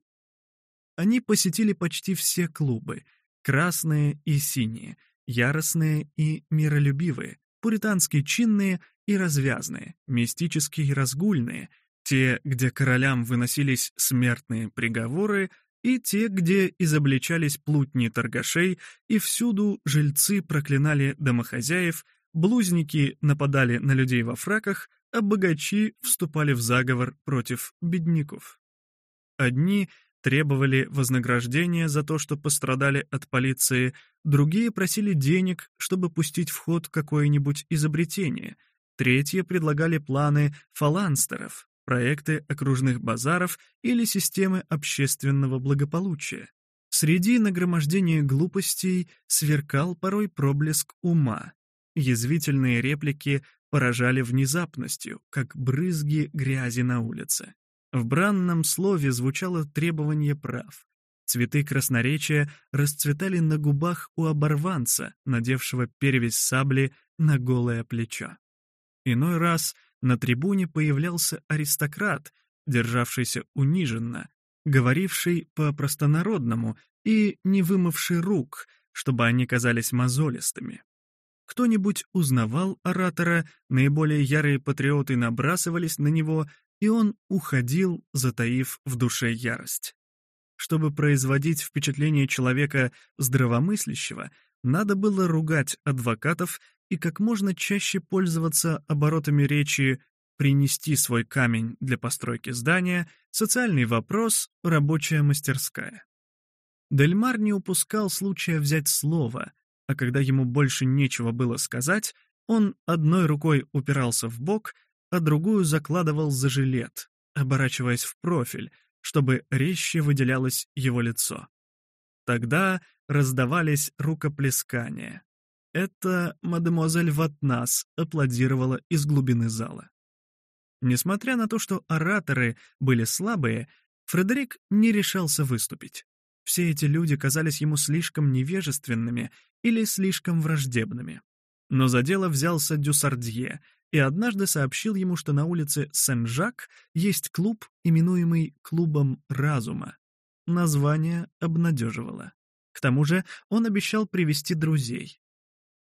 Они посетили почти все клубы — красные и синие, яростные и миролюбивые, пуританские чинные и развязные, мистические и разгульные, те, где королям выносились смертные приговоры, и те, где изобличались плутни торгашей, и всюду жильцы проклинали домохозяев, блузники нападали на людей во фраках — а богачи вступали в заговор против бедняков. Одни требовали вознаграждения за то, что пострадали от полиции, другие просили денег, чтобы пустить в ход какое-нибудь изобретение, третьи предлагали планы фаланстеров, проекты окружных базаров или системы общественного благополучия. Среди нагромождения глупостей сверкал порой проблеск ума. Язвительные реплики поражали внезапностью, как брызги грязи на улице. В бранном слове звучало требование прав. Цветы красноречия расцветали на губах у оборванца, надевшего перевязь сабли на голое плечо. Иной раз на трибуне появлялся аристократ, державшийся униженно, говоривший по-простонародному и не вымывший рук, чтобы они казались мозолистыми. Кто-нибудь узнавал оратора, наиболее ярые патриоты набрасывались на него, и он уходил, затаив в душе ярость. Чтобы производить впечатление человека здравомыслящего, надо было ругать адвокатов и как можно чаще пользоваться оборотами речи «принести свой камень для постройки здания», «социальный вопрос», «рабочая мастерская». Дельмар не упускал случая взять слово, а когда ему больше нечего было сказать, он одной рукой упирался в бок, а другую закладывал за жилет, оборачиваясь в профиль, чтобы резче выделялось его лицо. Тогда раздавались рукоплескания. Это мадемуазель Ватнас аплодировала из глубины зала. Несмотря на то, что ораторы были слабые, Фредерик не решался выступить. Все эти люди казались ему слишком невежественными или слишком враждебными. Но за дело взялся Дюсардье и однажды сообщил ему, что на улице Сен-Жак есть клуб, именуемый «Клубом разума». Название обнадеживало. К тому же он обещал привести друзей.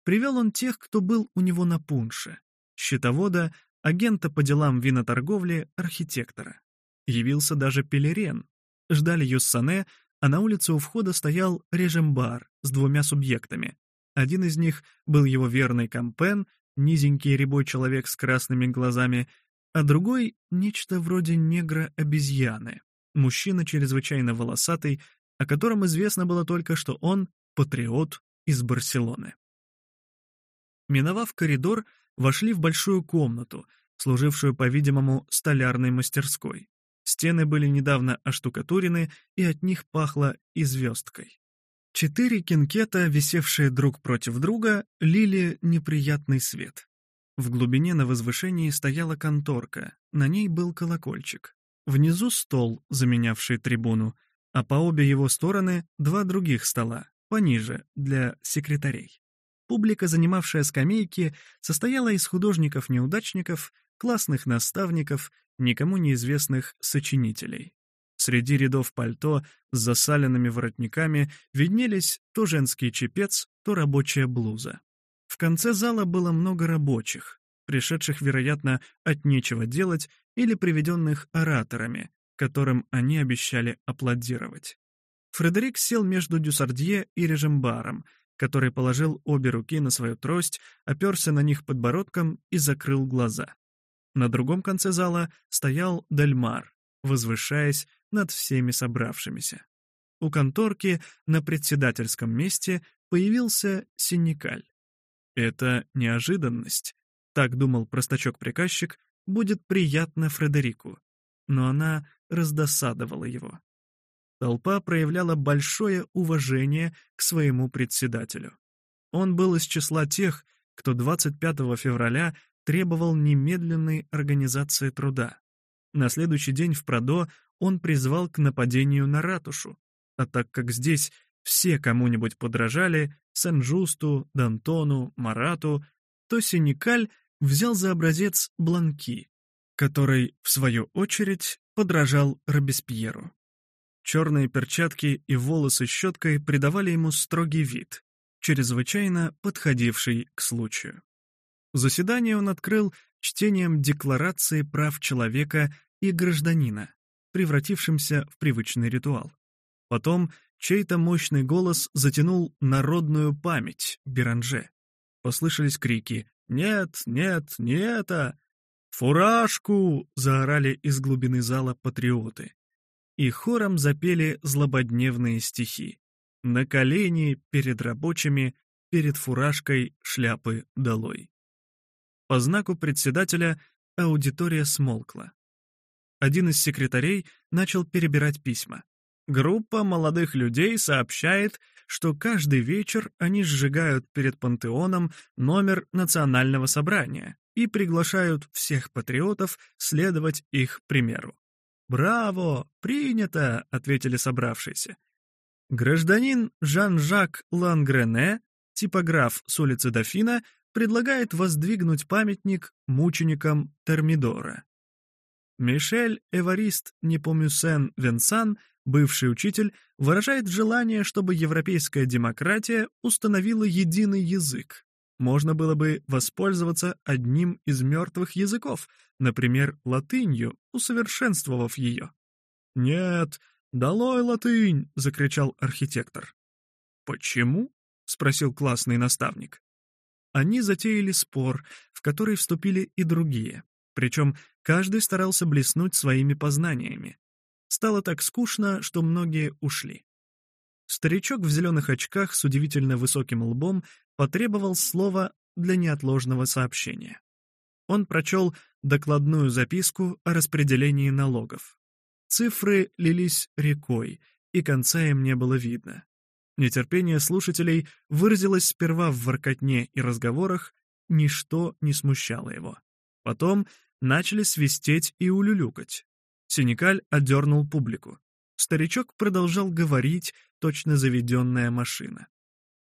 Привел он тех, кто был у него на пунше — счетовода, агента по делам виноторговли, архитектора. Явился даже Пелерен. Ждали Юссане — а на улице у входа стоял режим-бар с двумя субъектами. Один из них был его верный компен, низенький рябой человек с красными глазами, а другой — нечто вроде негра-обезьяны, мужчина чрезвычайно волосатый, о котором известно было только, что он — патриот из Барселоны. Миновав коридор, вошли в большую комнату, служившую, по-видимому, столярной мастерской. Стены были недавно оштукатурены, и от них пахло и звездкой. Четыре кинкета, висевшие друг против друга, лили неприятный свет. В глубине на возвышении стояла конторка, на ней был колокольчик. Внизу стол, заменявший трибуну, а по обе его стороны два других стола, пониже, для секретарей. Публика, занимавшая скамейки, состояла из художников-неудачников, классных наставников, никому неизвестных сочинителей. Среди рядов пальто с засаленными воротниками виднелись то женский чепец, то рабочая блуза. В конце зала было много рабочих, пришедших, вероятно, от нечего делать или приведенных ораторами, которым они обещали аплодировать. Фредерик сел между Дюсардье и Режембаром, который положил обе руки на свою трость, оперся на них подбородком и закрыл глаза. На другом конце зала стоял Дельмар, возвышаясь над всеми собравшимися. У конторки на председательском месте появился Синекаль. «Это неожиданность», — так думал простачок-приказчик, «будет приятно Фредерику». Но она раздосадовала его. Толпа проявляла большое уважение к своему председателю. Он был из числа тех, кто 25 февраля требовал немедленной организации труда. На следующий день в Продо он призвал к нападению на ратушу, а так как здесь все кому-нибудь подражали, Сен-Жусту, Д'Антону, Марату, то Синикаль взял за образец Бланки, который, в свою очередь, подражал Робеспьеру. Черные перчатки и волосы щеткой придавали ему строгий вид, чрезвычайно подходивший к случаю. Заседание он открыл чтением Декларации прав человека и гражданина, превратившимся в привычный ритуал. Потом чей-то мощный голос затянул народную память Беранже. Послышались крики «Нет, нет, не это!» а!» «Фуражку!» — заорали из глубины зала патриоты. И хором запели злободневные стихи. «На колени, перед рабочими, перед фуражкой, шляпы долой». По знаку председателя аудитория смолкла. Один из секретарей начал перебирать письма. Группа молодых людей сообщает, что каждый вечер они сжигают перед пантеоном номер национального собрания и приглашают всех патриотов следовать их примеру. «Браво! Принято!» — ответили собравшиеся. Гражданин Жан-Жак Лангрене, типограф с улицы Дофина, предлагает воздвигнуть памятник мученикам Термидора. Мишель Эварист Непомюсен Венсан, бывший учитель, выражает желание, чтобы европейская демократия установила единый язык. Можно было бы воспользоваться одним из мертвых языков, например, латынью, усовершенствовав ее. «Нет, долой латынь!» — закричал архитектор. «Почему?» — спросил классный наставник они затеяли спор, в который вступили и другие, причем каждый старался блеснуть своими познаниями. Стало так скучно, что многие ушли. Старичок в зеленых очках с удивительно высоким лбом потребовал слова для неотложного сообщения. Он прочел докладную записку о распределении налогов. Цифры лились рекой, и конца им не было видно. Нетерпение слушателей выразилось сперва в воркотне и разговорах, ничто не смущало его. Потом начали свистеть и улюлюкать. Синекаль одернул публику. Старичок продолжал говорить, точно заведенная машина.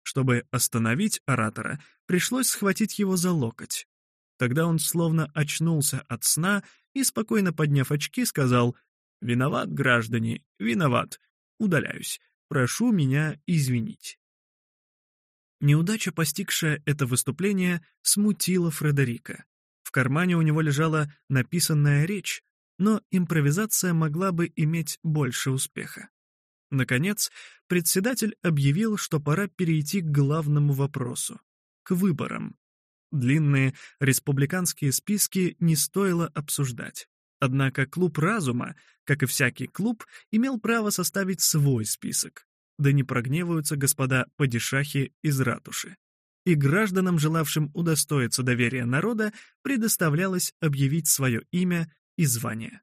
Чтобы остановить оратора, пришлось схватить его за локоть. Тогда он словно очнулся от сна и, спокойно подняв очки, сказал «Виноват, граждане, виноват, удаляюсь, Прошу меня извинить». Неудача, постигшая это выступление, смутила Фредерика. В кармане у него лежала написанная речь, но импровизация могла бы иметь больше успеха. Наконец, председатель объявил, что пора перейти к главному вопросу — к выборам. Длинные республиканские списки не стоило обсуждать. Однако клуб разума, как и всякий клуб, имел право составить свой список. Да не прогневаются господа падишахи из ратуши. И гражданам, желавшим удостоиться доверия народа, предоставлялось объявить свое имя и звание.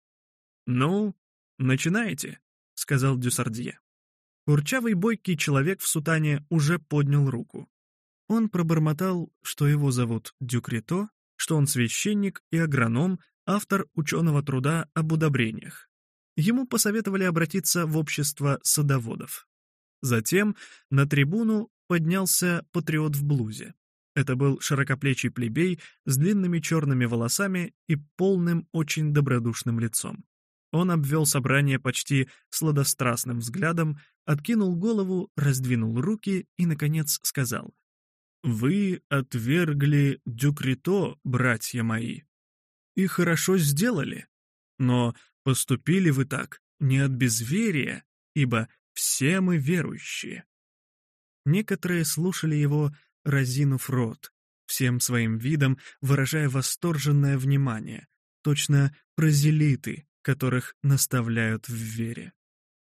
«Ну, начинайте», — сказал Дюсардье. Курчавый бойкий человек в сутане уже поднял руку. Он пробормотал, что его зовут Дюкрито, что он священник и агроном, автор ученого труда об удобрениях. Ему посоветовали обратиться в общество садоводов. Затем на трибуну поднялся патриот в блузе. Это был широкоплечий плебей с длинными черными волосами и полным очень добродушным лицом. Он обвел собрание почти сладострастным взглядом, откинул голову, раздвинул руки и, наконец, сказал «Вы отвергли Дюкрито, братья мои, и хорошо сделали. Но поступили вы так не от безверия, ибо все мы верующие». Некоторые слушали его, разинув рот, всем своим видом выражая восторженное внимание, точно прозелиты, которых наставляют в вере.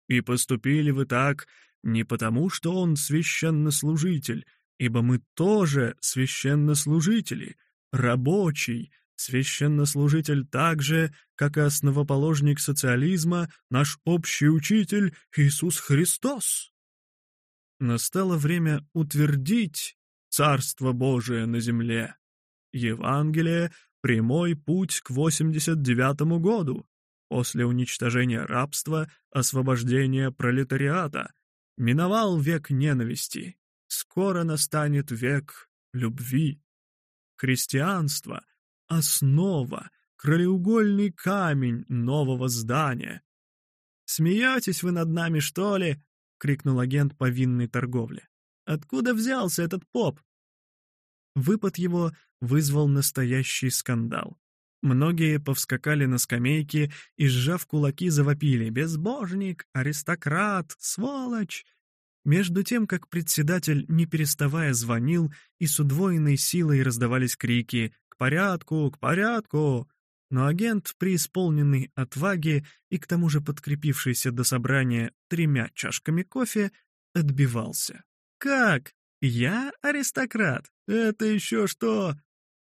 «И поступили вы так не потому, что он священнослужитель, ибо мы тоже священнослужители, рабочий, Священнослужитель так же, как и основоположник социализма, наш общий учитель Иисус Христос. Настало время утвердить Царство Божие на земле. Евангелие — прямой путь к 89 году, после уничтожения рабства, освобождения пролетариата. Миновал век ненависти. Скоро настанет век любви. Христианство — основа, краеугольный камень нового здания. «Смеетесь вы над нами, что ли?» — крикнул агент по винной торговле. «Откуда взялся этот поп?» Выпад его вызвал настоящий скандал. Многие повскакали на скамейки и, сжав кулаки, завопили «Безбожник! Аристократ! Сволочь!» Между тем, как председатель, не переставая, звонил, и с удвоенной силой раздавались крики порядку, к порядку!» Но агент, преисполненный отваги и к тому же подкрепившийся до собрания тремя чашками кофе, отбивался. «Как? Я аристократ? Это еще что?»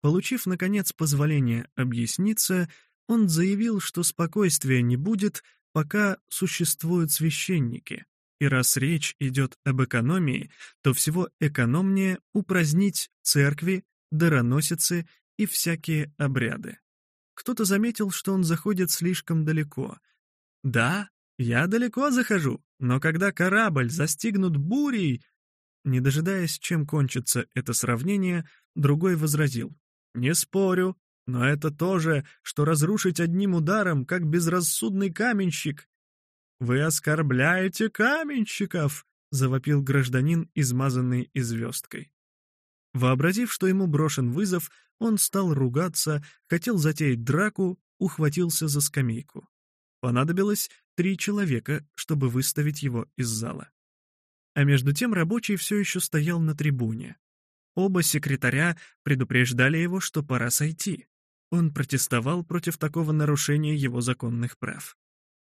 Получив, наконец, позволение объясниться, он заявил, что спокойствия не будет, пока существуют священники. И раз речь идет об экономии, то всего экономнее упразднить церкви, дароносицы и всякие обряды. Кто-то заметил, что он заходит слишком далеко. Да, я далеко захожу, но когда корабль застигнут бурей... Не дожидаясь, чем кончится это сравнение, другой возразил. Не спорю, но это то же, что разрушить одним ударом, как безрассудный каменщик. Вы оскорбляете каменщиков! — завопил гражданин, измазанный и звездкой. Вообразив, что ему брошен вызов, он стал ругаться, хотел затеять драку, ухватился за скамейку. Понадобилось три человека, чтобы выставить его из зала. А между тем рабочий все еще стоял на трибуне. Оба секретаря предупреждали его, что пора сойти. Он протестовал против такого нарушения его законных прав.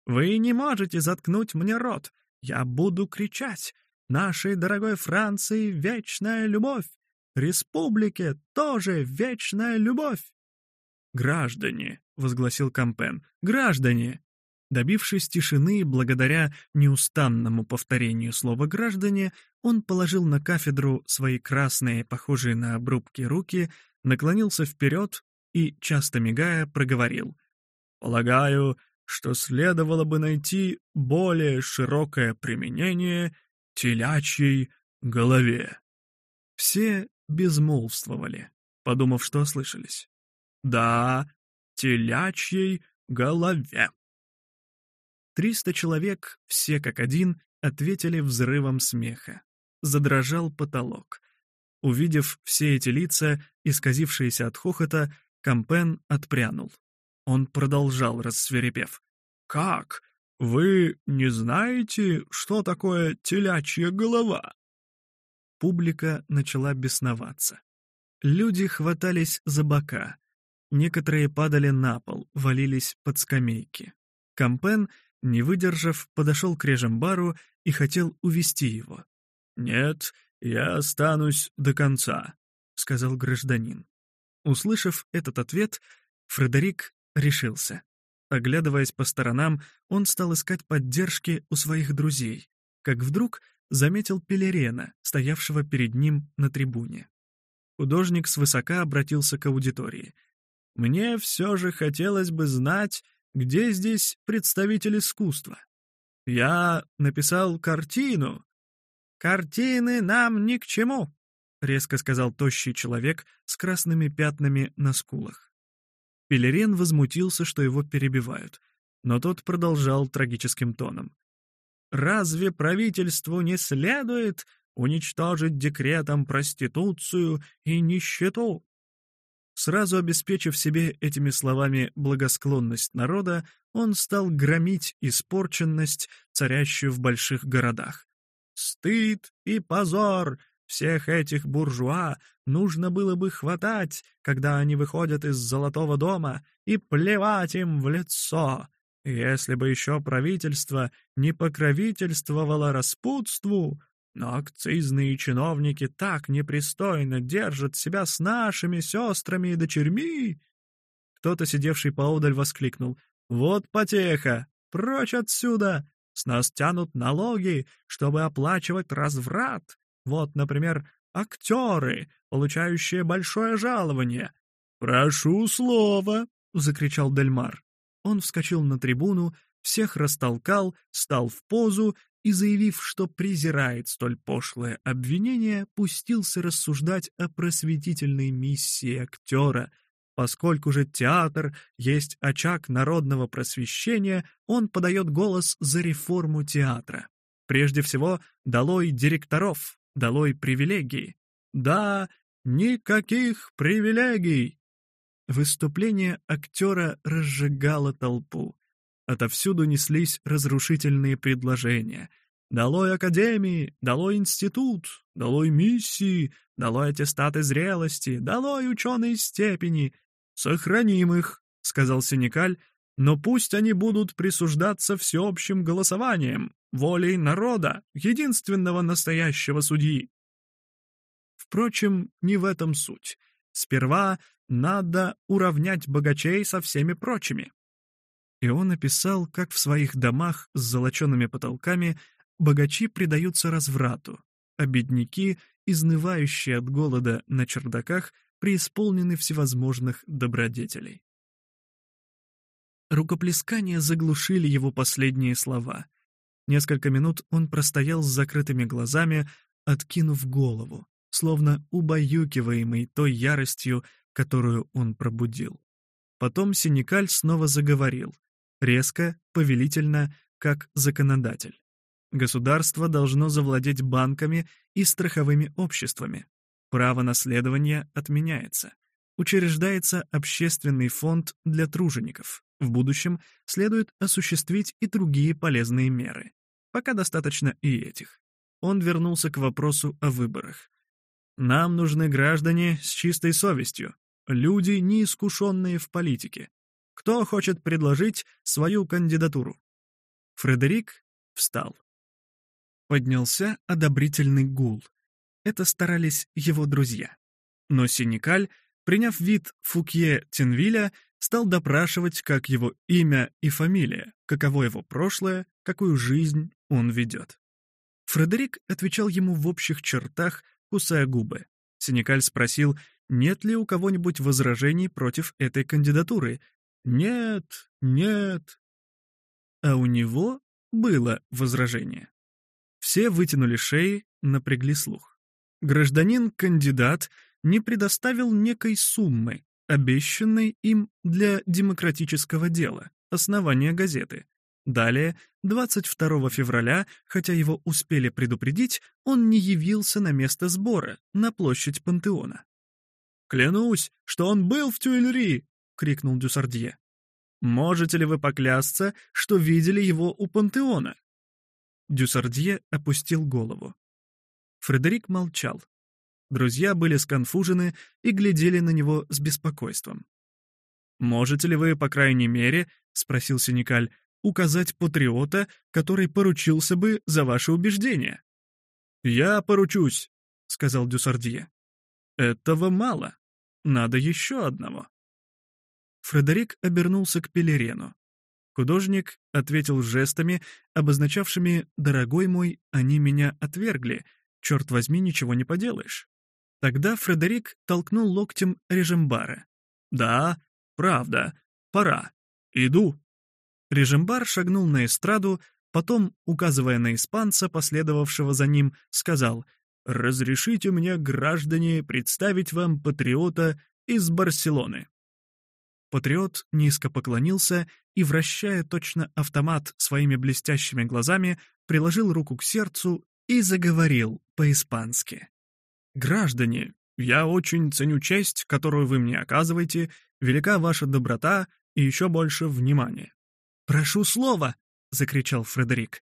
«Вы не можете заткнуть мне рот! Я буду кричать! Нашей дорогой Франции вечная любовь! Республике тоже вечная любовь!» «Граждане!» — возгласил Кампен. «Граждане!» Добившись тишины благодаря неустанному повторению слова «граждане», он положил на кафедру свои красные, похожие на обрубки руки, наклонился вперед и, часто мигая, проговорил. «Полагаю, что следовало бы найти более широкое применение телячьей голове». Все безмолвствовали, подумав, что ослышались. «Да, телячьей голове». Триста человек, все как один, ответили взрывом смеха. Задрожал потолок. Увидев все эти лица, исказившиеся от хохота, Кампен отпрянул. Он продолжал, рассверепев. «Как? Вы не знаете, что такое телячья голова?» Публика начала бесноваться. Люди хватались за бока, некоторые падали на пол, валились под скамейки. Кампен, не выдержав, подошел к Режембару и хотел увести его. «Нет, я останусь до конца», — сказал гражданин. Услышав этот ответ, Фредерик решился. Оглядываясь по сторонам, он стал искать поддержки у своих друзей, как вдруг заметил Пелерена, стоявшего перед ним на трибуне. Художник свысока обратился к аудитории. «Мне все же хотелось бы знать, где здесь представитель искусства. Я написал картину». «Картины нам ни к чему», — резко сказал тощий человек с красными пятнами на скулах. Пелерен возмутился, что его перебивают, но тот продолжал трагическим тоном. Разве правительству не следует уничтожить декретом проституцию и нищету? Сразу обеспечив себе этими словами благосклонность народа, он стал громить испорченность, царящую в больших городах. Стыд и позор! Всех этих буржуа нужно было бы хватать, когда они выходят из золотого дома, и плевать им в лицо. Если бы еще правительство не покровительствовало распутству, но акцизные чиновники так непристойно держат себя с нашими сестрами и дочерьми!» Кто-то, сидевший поодаль, воскликнул. «Вот потеха! Прочь отсюда! С нас тянут налоги, чтобы оплачивать разврат! Вот, например, актеры, получающие большое жалование!» «Прошу слова!» — закричал Дельмар. Он вскочил на трибуну, всех растолкал, стал в позу и, заявив, что презирает столь пошлое обвинение, пустился рассуждать о просветительной миссии актера. Поскольку же театр есть очаг народного просвещения, он подает голос за реформу театра. Прежде всего, долой директоров, долой привилегии. Да, никаких привилегий! Выступление актера разжигало толпу. Отовсюду неслись разрушительные предложения. «Долой академии! Долой институт! Долой миссии! Долой аттестаты зрелости! Долой ученые степени! Сохраним их!» — сказал Синекаль, «но пусть они будут присуждаться всеобщим голосованием, волей народа, единственного настоящего судьи». Впрочем, не в этом суть. Сперва надо уравнять богачей со всеми прочими. И он описал, как в своих домах с золоченными потолками богачи предаются разврату, а бедняки, изнывающие от голода на чердаках, преисполнены всевозможных добродетелей. Рукоплескания заглушили его последние слова. Несколько минут он простоял с закрытыми глазами, откинув голову, словно убаюкиваемый той яростью, которую он пробудил. Потом Синекаль снова заговорил, резко, повелительно, как законодатель. Государство должно завладеть банками и страховыми обществами. Право наследования отменяется. Учреждается общественный фонд для тружеников. В будущем следует осуществить и другие полезные меры. Пока достаточно и этих. Он вернулся к вопросу о выборах. Нам нужны граждане с чистой совестью, люди, неискушенные в политике. Кто хочет предложить свою кандидатуру?» Фредерик встал. Поднялся одобрительный гул. Это старались его друзья. Но Синикаль, приняв вид Фукье Тенвиля, стал допрашивать, как его имя и фамилия, каково его прошлое, какую жизнь он ведет. Фредерик отвечал ему в общих чертах кусая губы. Синекаль спросил, нет ли у кого-нибудь возражений против этой кандидатуры. Нет, нет. А у него было возражение. Все вытянули шеи, напрягли слух. Гражданин-кандидат не предоставил некой суммы, обещанной им для демократического дела, основания газеты. Далее, 22 февраля, хотя его успели предупредить, он не явился на место сбора, на площадь Пантеона. «Клянусь, что он был в Тюильри!» — крикнул Дюсардье. «Можете ли вы поклясться, что видели его у Пантеона?» Дюсардье опустил голову. Фредерик молчал. Друзья были сконфужены и глядели на него с беспокойством. «Можете ли вы, по крайней мере, — спросил Синикаль, указать патриота, который поручился бы за ваше убеждение». «Я поручусь», — сказал Дюсардье. «Этого мало. Надо еще одного». Фредерик обернулся к Пелерену. Художник ответил жестами, обозначавшими «Дорогой мой, они меня отвергли. Черт возьми, ничего не поделаешь». Тогда Фредерик толкнул локтем режимбара. «Да, правда, пора. Иду». Режимбар шагнул на эстраду, потом, указывая на испанца, последовавшего за ним, сказал «Разрешите мне, граждане, представить вам патриота из Барселоны». Патриот низко поклонился и, вращая точно автомат своими блестящими глазами, приложил руку к сердцу и заговорил по-испански. «Граждане, я очень ценю честь, которую вы мне оказываете, велика ваша доброта и еще больше внимания. «Прошу слова!» — закричал Фредерик.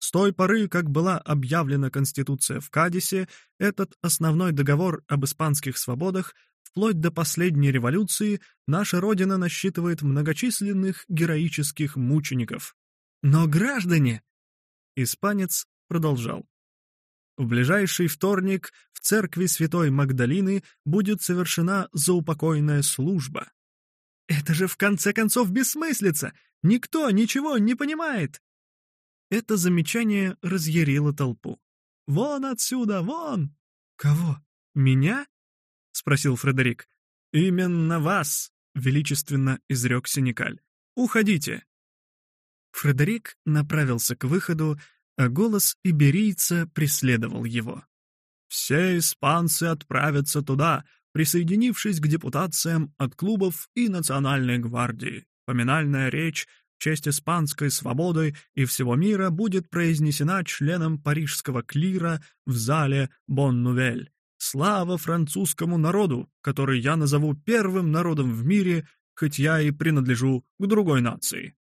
С той поры, как была объявлена Конституция в Кадисе, этот основной договор об испанских свободах, вплоть до последней революции, наша Родина насчитывает многочисленных героических мучеников. Но граждане! Испанец продолжал. В ближайший вторник в церкви Святой Магдалины будет совершена заупокойная служба. «Это же в конце концов бессмыслица!» Никто ничего не понимает!» Это замечание разъярило толпу. «Вон отсюда, вон!» «Кого? Меня?» — спросил Фредерик. «Именно вас!» — величественно изрек Синекаль. «Уходите!» Фредерик направился к выходу, а голос иберийца преследовал его. «Все испанцы отправятся туда, присоединившись к депутациям от клубов и национальной гвардии поминальная речь в честь испанской свободы и всего мира будет произнесена членом парижского клира в зале Боннувель. Слава французскому народу, который я назову первым народом в мире, хоть я и принадлежу к другой нации.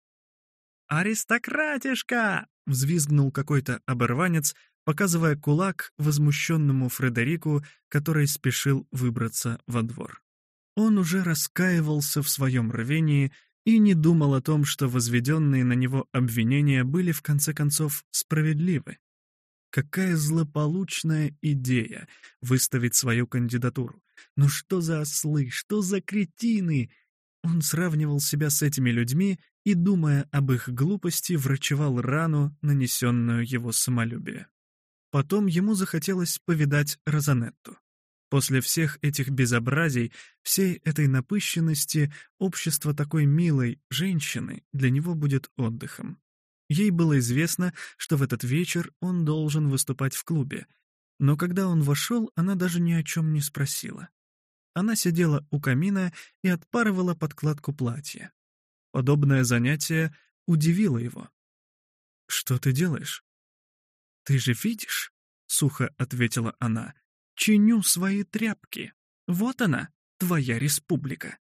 «Аристократишка!» — взвизгнул какой-то оборванец, показывая кулак возмущенному Фредерику, который спешил выбраться во двор. Он уже раскаивался в своем рвении и не думал о том, что возведенные на него обвинения были в конце концов справедливы. Какая злополучная идея выставить свою кандидатуру. Ну что за ослы, что за кретины! Он сравнивал себя с этими людьми и, думая об их глупости, врачевал рану, нанесенную его самолюбие. Потом ему захотелось повидать Розанетту. После всех этих безобразий, всей этой напыщенности, общество такой милой женщины для него будет отдыхом. Ей было известно, что в этот вечер он должен выступать в клубе, но когда он вошел, она даже ни о чем не спросила. Она сидела у камина и отпарывала подкладку платья. Подобное занятие удивило его. «Что ты делаешь?» «Ты же видишь?» — сухо ответила она. Чиню свои тряпки. Вот она, твоя республика.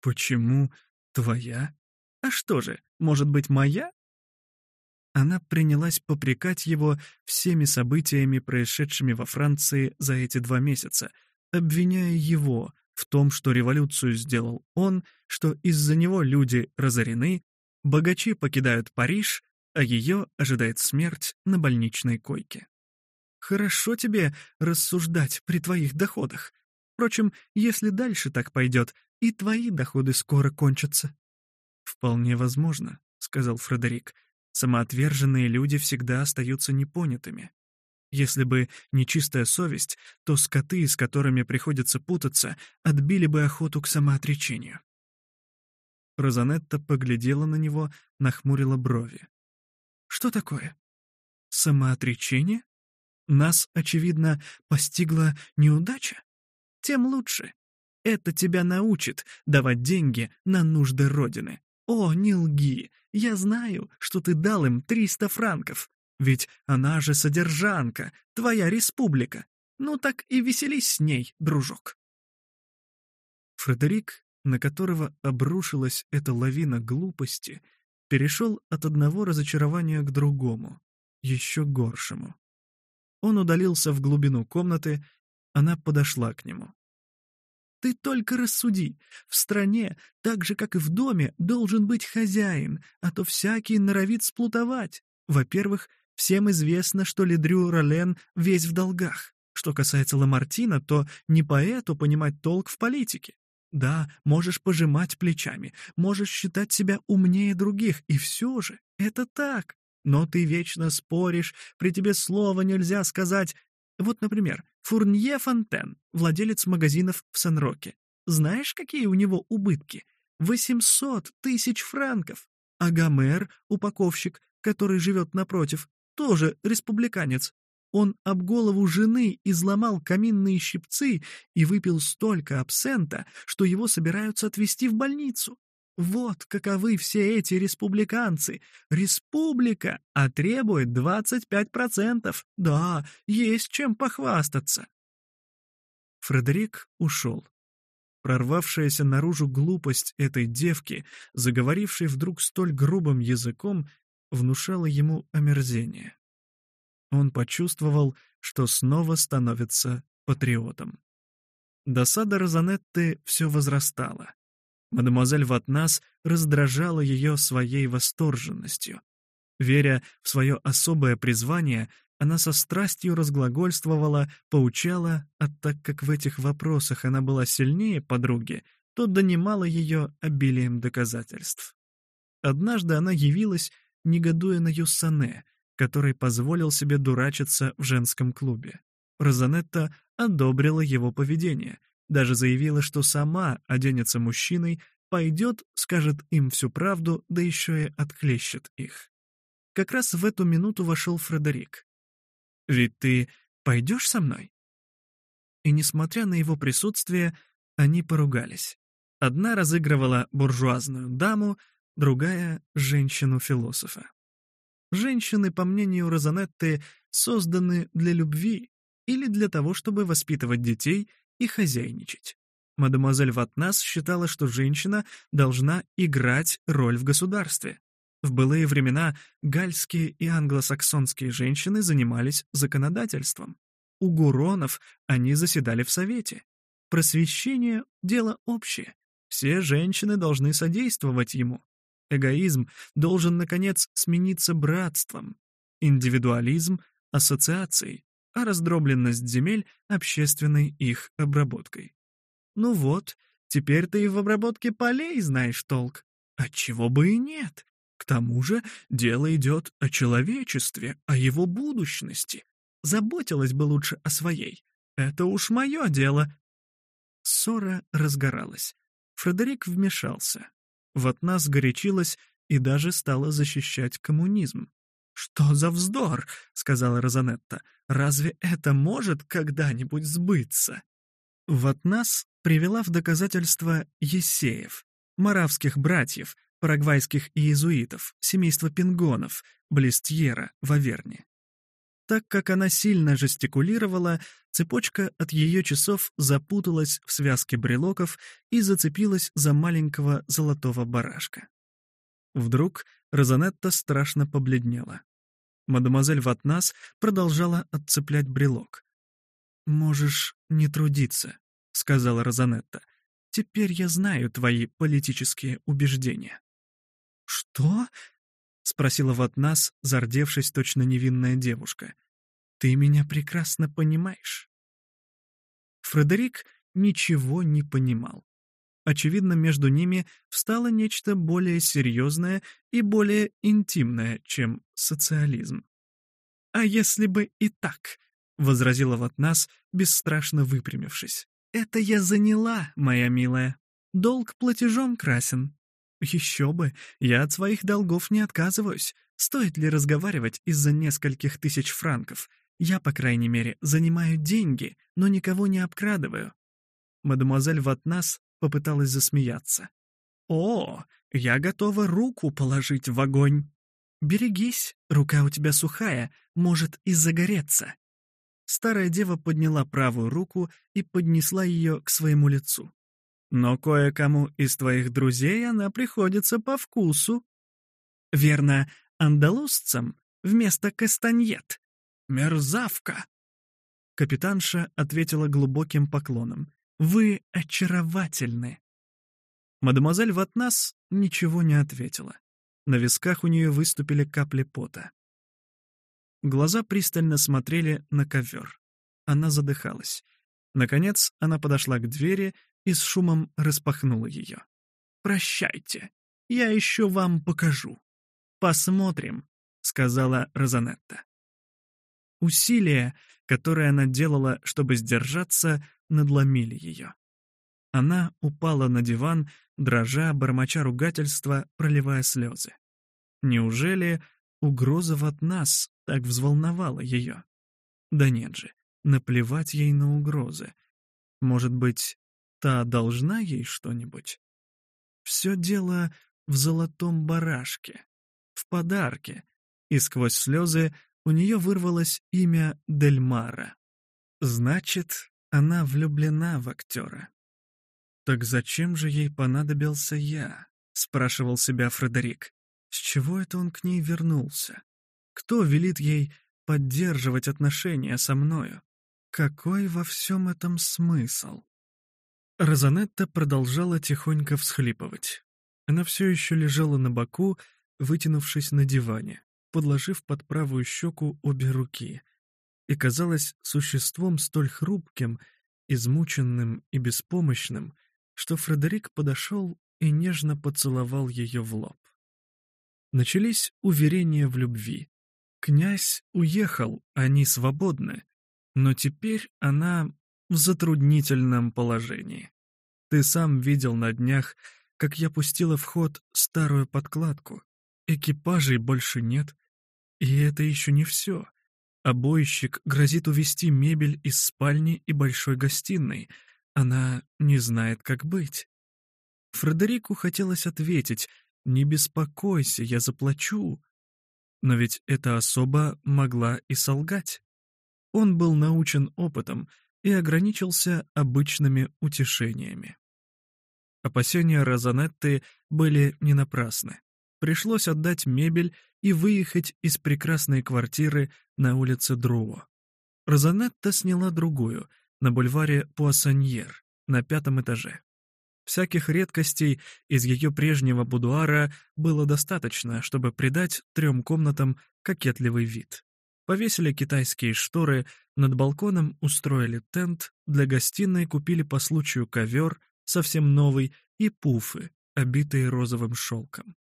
Почему твоя? А что же, может быть, моя? Она принялась попрекать его всеми событиями, происшедшими во Франции за эти два месяца, обвиняя его в том, что революцию сделал он, что из-за него люди разорены, богачи покидают Париж, а ее ожидает смерть на больничной койке. Хорошо тебе рассуждать при твоих доходах. Впрочем, если дальше так пойдет, и твои доходы скоро кончатся». «Вполне возможно», — сказал Фредерик. «Самоотверженные люди всегда остаются непонятыми. Если бы не чистая совесть, то скоты, с которыми приходится путаться, отбили бы охоту к самоотречению». Розанетта поглядела на него, нахмурила брови. «Что такое? Самоотречение?» Нас, очевидно, постигла неудача. Тем лучше. Это тебя научит давать деньги на нужды Родины. О, не лги. Я знаю, что ты дал им 300 франков. Ведь она же содержанка, твоя республика. Ну так и веселись с ней, дружок. Фредерик, на которого обрушилась эта лавина глупости, перешел от одного разочарования к другому, еще горшему. Он удалился в глубину комнаты, она подошла к нему. «Ты только рассуди, в стране, так же, как и в доме, должен быть хозяин, а то всякий норовит сплутовать. Во-первых, всем известно, что Ледрю Ролен весь в долгах. Что касается Ламартина, то не поэту понимать толк в политике. Да, можешь пожимать плечами, можешь считать себя умнее других, и все же это так но ты вечно споришь, при тебе слова нельзя сказать. Вот, например, Фурнье Фонтен, владелец магазинов в Сен-Роке. Знаешь, какие у него убытки? 800 тысяч франков. А Гомер, упаковщик, который живет напротив, тоже республиканец. Он об голову жены изломал каминные щипцы и выпил столько абсента, что его собираются отвезти в больницу. Вот каковы все эти республиканцы. Республика, а требует 25%. Да, есть чем похвастаться. Фредерик ушел. Прорвавшаяся наружу глупость этой девки, заговорившей вдруг столь грубым языком, внушала ему омерзение. Он почувствовал, что снова становится патриотом. Досада Розанетты все возрастала. Мадемуазель Ватнас раздражала ее своей восторженностью. Веря в свое особое призвание, она со страстью разглагольствовала, поучала, а так как в этих вопросах она была сильнее подруги, то донимала ее обилием доказательств. Однажды она явилась, негодуя на Юссане, который позволил себе дурачиться в женском клубе. Розанетта одобрила его поведение — даже заявила, что сама оденется мужчиной, пойдет, скажет им всю правду, да еще и отклещет их. Как раз в эту минуту вошел Фредерик. «Ведь ты пойдешь со мной?» И несмотря на его присутствие, они поругались. Одна разыгрывала буржуазную даму, другая — женщину-философа. Женщины, по мнению Розанетты, созданы для любви или для того, чтобы воспитывать детей и хозяйничать. Мадемуазель Ватнас считала, что женщина должна играть роль в государстве. В былые времена гальские и англосаксонские женщины занимались законодательством. У гуронов они заседали в совете. Просвещение — дело общее. Все женщины должны содействовать ему. Эгоизм должен, наконец, смениться братством. Индивидуализм — ассоциацией а раздробленность земель общественной их обработкой. Ну вот, теперь ты и в обработке полей знаешь толк. А Отчего бы и нет. К тому же дело идет о человечестве, о его будущности. Заботилась бы лучше о своей. Это уж мое дело. Ссора разгоралась. Фредерик вмешался. Ватна сгорячилась и даже стала защищать коммунизм. «Что за вздор!» — сказала Розанетта. «Разве это может когда-нибудь сбыться?» Ватнас привела в доказательство Есеев, маравских братьев, парагвайских иезуитов, семейства пингонов, Блестьера в Аверне. Так как она сильно жестикулировала, цепочка от ее часов запуталась в связке брелоков и зацепилась за маленького золотого барашка. Вдруг Розанетта страшно побледнела. Мадемуазель Ватнас продолжала отцеплять брелок. «Можешь не трудиться», — сказала Розанетта. «Теперь я знаю твои политические убеждения». «Что?» — спросила Ватнас, зардевшись точно невинная девушка. «Ты меня прекрасно понимаешь». Фредерик ничего не понимал. Очевидно, между ними встало нечто более серьезное и более интимное, чем социализм. «А если бы и так?» — возразила Ватнас, бесстрашно выпрямившись. «Это я заняла, моя милая. Долг платежом красен. Еще бы, я от своих долгов не отказываюсь. Стоит ли разговаривать из-за нескольких тысяч франков? Я, по крайней мере, занимаю деньги, но никого не обкрадываю». Мадемуазель Ватнас попыталась засмеяться. «О, я готова руку положить в огонь!» «Берегись, рука у тебя сухая, может и загореться!» Старая дева подняла правую руку и поднесла ее к своему лицу. «Но кое-кому из твоих друзей она приходится по вкусу!» «Верно, андалузцам вместо кастаньет!» «Мерзавка!» Капитанша ответила глубоким поклоном — вы очаровательны!» Мадемуазель Ватнас ничего не ответила. На висках у нее выступили капли пота. Глаза пристально смотрели на ковер. Она задыхалась. Наконец она подошла к двери и с шумом распахнула ее. «Прощайте, я еще вам покажу. Посмотрим», — сказала Розанетта. Усилие, которое она делала, чтобы сдержаться, надломили ее. Она упала на диван, дрожа, бормоча ругательства, проливая слезы. Неужели угроза от нас так взволновала ее? Да нет же, наплевать ей на угрозы. Может быть, та должна ей что-нибудь? Все дело в золотом барашке, в подарке, и сквозь слезы у нее вырвалось имя Дельмара. Значит, она влюблена в актера. «Так зачем же ей понадобился я?» — спрашивал себя Фредерик. «С чего это он к ней вернулся? Кто велит ей поддерживать отношения со мною? Какой во всем этом смысл?» Розанетта продолжала тихонько всхлипывать. Она все еще лежала на боку, вытянувшись на диване, подложив под правую щеку обе руки — и казалось существом столь хрупким, измученным и беспомощным, что Фредерик подошел и нежно поцеловал ее в лоб. Начались уверения в любви. Князь уехал, они свободны, но теперь она в затруднительном положении. Ты сам видел на днях, как я пустила в ход старую подкладку. Экипажей больше нет, и это еще не все. Обойщик грозит увести мебель из спальни и большой гостиной. Она не знает, как быть. Фредерику хотелось ответить «Не беспокойся, я заплачу». Но ведь эта особа могла и солгать. Он был научен опытом и ограничился обычными утешениями. Опасения Розанетты были не напрасны. Пришлось отдать мебель и выехать из прекрасной квартиры на улице Друо. Розанетта сняла другую, на бульваре Пуассаньер, на пятом этаже. Всяких редкостей из ее прежнего будуара было достаточно, чтобы придать трем комнатам кокетливый вид. Повесили китайские шторы, над балконом устроили тент, для гостиной купили по случаю ковер, совсем новый, и пуфы, обитые розовым шелком.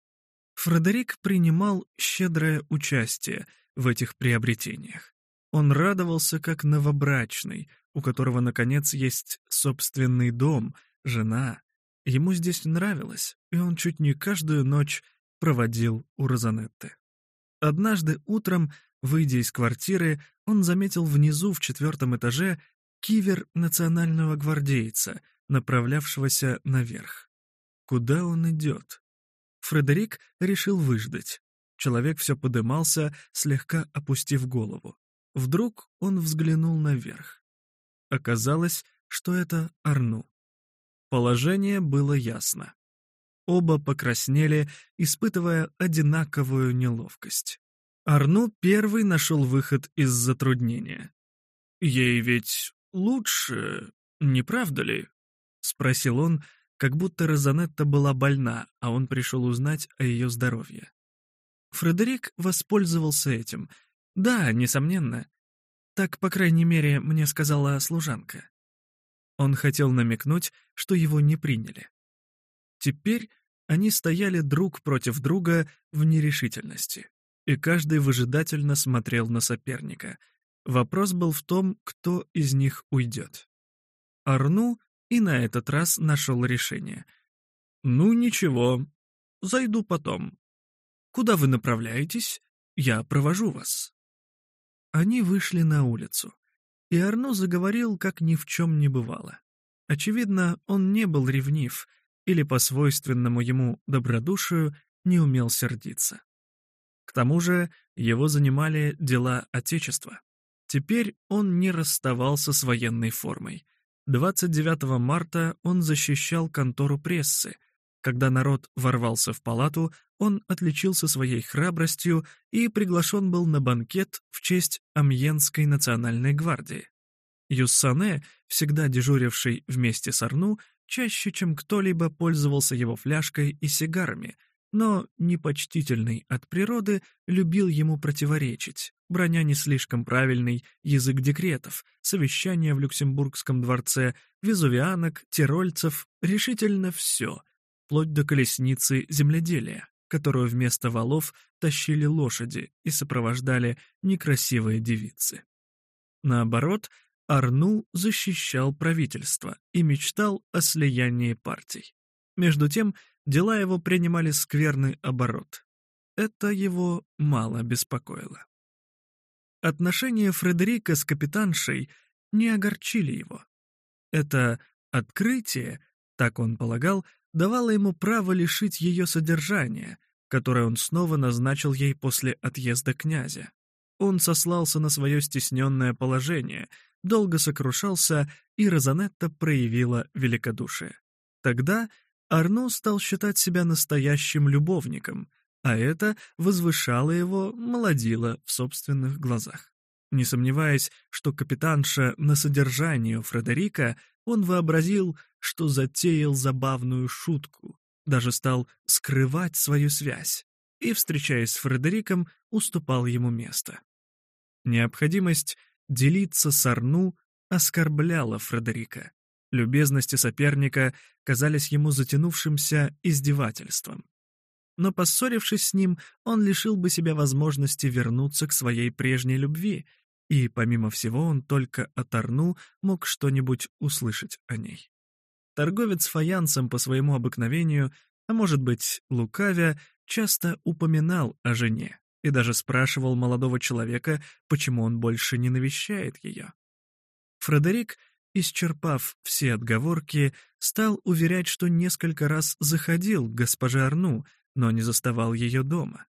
Фредерик принимал щедрое участие в этих приобретениях. Он радовался как новобрачный, у которого, наконец, есть собственный дом, жена. Ему здесь нравилось, и он чуть не каждую ночь проводил у Розанетты. Однажды утром, выйдя из квартиры, он заметил внизу в четвертом этаже кивер национального гвардейца, направлявшегося наверх. Куда он идет? Фредерик решил выждать. Человек все подымался, слегка опустив голову. Вдруг он взглянул наверх. Оказалось, что это Арну. Положение было ясно. Оба покраснели, испытывая одинаковую неловкость. Арну первый нашел выход из затруднения. «Ей ведь лучше, не правда ли?» — спросил он, как будто Розанетта была больна, а он пришел узнать о ее здоровье. Фредерик воспользовался этим. Да, несомненно. Так, по крайней мере, мне сказала служанка. Он хотел намекнуть, что его не приняли. Теперь они стояли друг против друга в нерешительности, и каждый выжидательно смотрел на соперника. Вопрос был в том, кто из них уйдет. Арну и на этот раз нашел решение. «Ну ничего, зайду потом. Куда вы направляетесь? Я провожу вас». Они вышли на улицу, и Арно заговорил, как ни в чем не бывало. Очевидно, он не был ревнив или по свойственному ему добродушию не умел сердиться. К тому же его занимали дела Отечества. Теперь он не расставался с военной формой — 29 марта он защищал контору прессы. Когда народ ворвался в палату, он отличился своей храбростью и приглашен был на банкет в честь Амьенской национальной гвардии. Юссане, всегда дежуривший вместе с Арну, чаще, чем кто-либо пользовался его фляжкой и сигарами, но непочтительный от природы любил ему противоречить, броня не слишком правильный язык декретов, совещания в Люксембургском дворце, везувианок, тирольцев, решительно все, вплоть до колесницы земледелия, которую вместо валов тащили лошади и сопровождали некрасивые девицы. Наоборот, Арну защищал правительство и мечтал о слиянии партий. Между тем, Дела его принимали скверный оборот. Это его мало беспокоило. Отношения Фредерика с капитаншей не огорчили его. Это открытие, так он полагал, давало ему право лишить ее содержания, которое он снова назначил ей после отъезда князя. Он сослался на свое стесненное положение, долго сокрушался, и Розанетта проявила великодушие. Тогда Арно стал считать себя настоящим любовником, а это возвышало его, молодило в собственных глазах. Не сомневаясь, что капитанша на содержанию Фредерика, он вообразил, что затеял забавную шутку, даже стал скрывать свою связь и, встречаясь с Фредериком, уступал ему место. Необходимость делиться с Арну оскорбляла Фредерика любезности соперника казались ему затянувшимся издевательством. Но поссорившись с ним, он лишил бы себя возможности вернуться к своей прежней любви, и, помимо всего, он только оторнул мог что-нибудь услышать о ней. Торговец фаянсом по своему обыкновению, а может быть, лукавя, часто упоминал о жене и даже спрашивал молодого человека, почему он больше не навещает ее. Фредерик — Исчерпав все отговорки, стал уверять, что несколько раз заходил к госпоже Арну, но не заставал ее дома.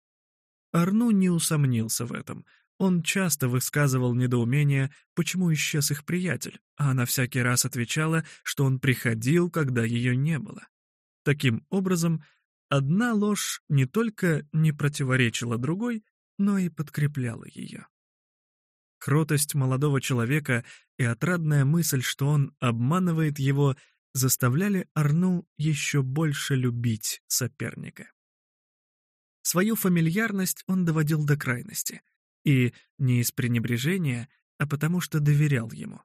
Арну не усомнился в этом. Он часто высказывал недоумение, почему исчез их приятель, а она всякий раз отвечала, что он приходил, когда ее не было. Таким образом, одна ложь не только не противоречила другой, но и подкрепляла ее. Кротость молодого человека и отрадная мысль, что он обманывает его, заставляли Арну еще больше любить соперника. Свою фамильярность он доводил до крайности. И не из пренебрежения, а потому что доверял ему.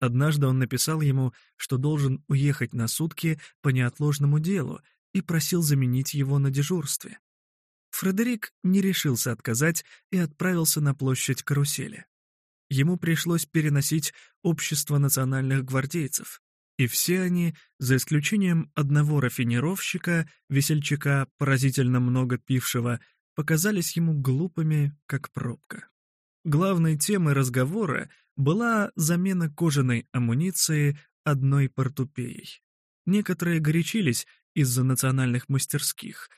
Однажды он написал ему, что должен уехать на сутки по неотложному делу и просил заменить его на дежурстве. Фредерик не решился отказать и отправился на площадь карусели ему пришлось переносить общество национальных гвардейцев, и все они, за исключением одного рафинировщика, весельчака, поразительно много пившего, показались ему глупыми, как пробка. Главной темой разговора была замена кожаной амуниции одной портупеей. Некоторые горячились из-за национальных мастерских.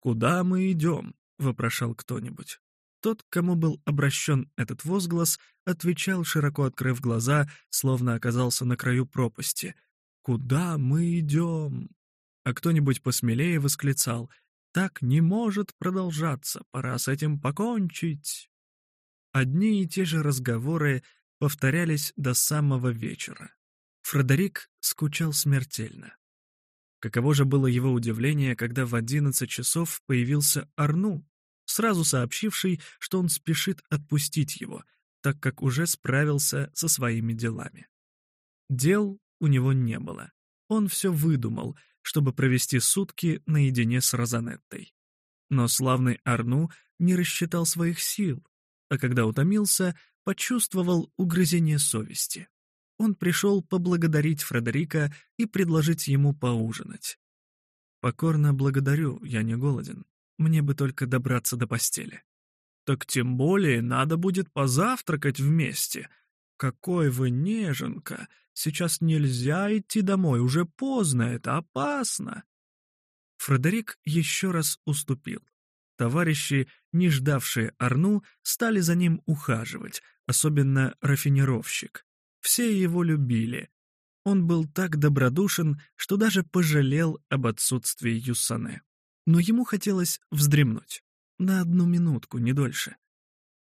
«Куда мы идем?» — вопрошал кто-нибудь. Тот, кому был обращен этот возглас, отвечал, широко открыв глаза, словно оказался на краю пропасти. «Куда мы идем?» А кто-нибудь посмелее восклицал. «Так не может продолжаться, пора с этим покончить!» Одни и те же разговоры повторялись до самого вечера. Фредерик скучал смертельно. Каково же было его удивление, когда в одиннадцать часов появился Арну сразу сообщивший, что он спешит отпустить его, так как уже справился со своими делами. Дел у него не было. Он все выдумал, чтобы провести сутки наедине с Розанеттой. Но славный Арну не рассчитал своих сил, а когда утомился, почувствовал угрызение совести. Он пришел поблагодарить Фредерика и предложить ему поужинать. «Покорно благодарю, я не голоден», мне бы только добраться до постели. Так тем более надо будет позавтракать вместе. Какой вы неженка! Сейчас нельзя идти домой, уже поздно, это опасно. Фредерик еще раз уступил. Товарищи, не ждавшие Арну, стали за ним ухаживать, особенно рафинировщик. Все его любили. Он был так добродушен, что даже пожалел об отсутствии Юсане но ему хотелось вздремнуть. На одну минутку, не дольше.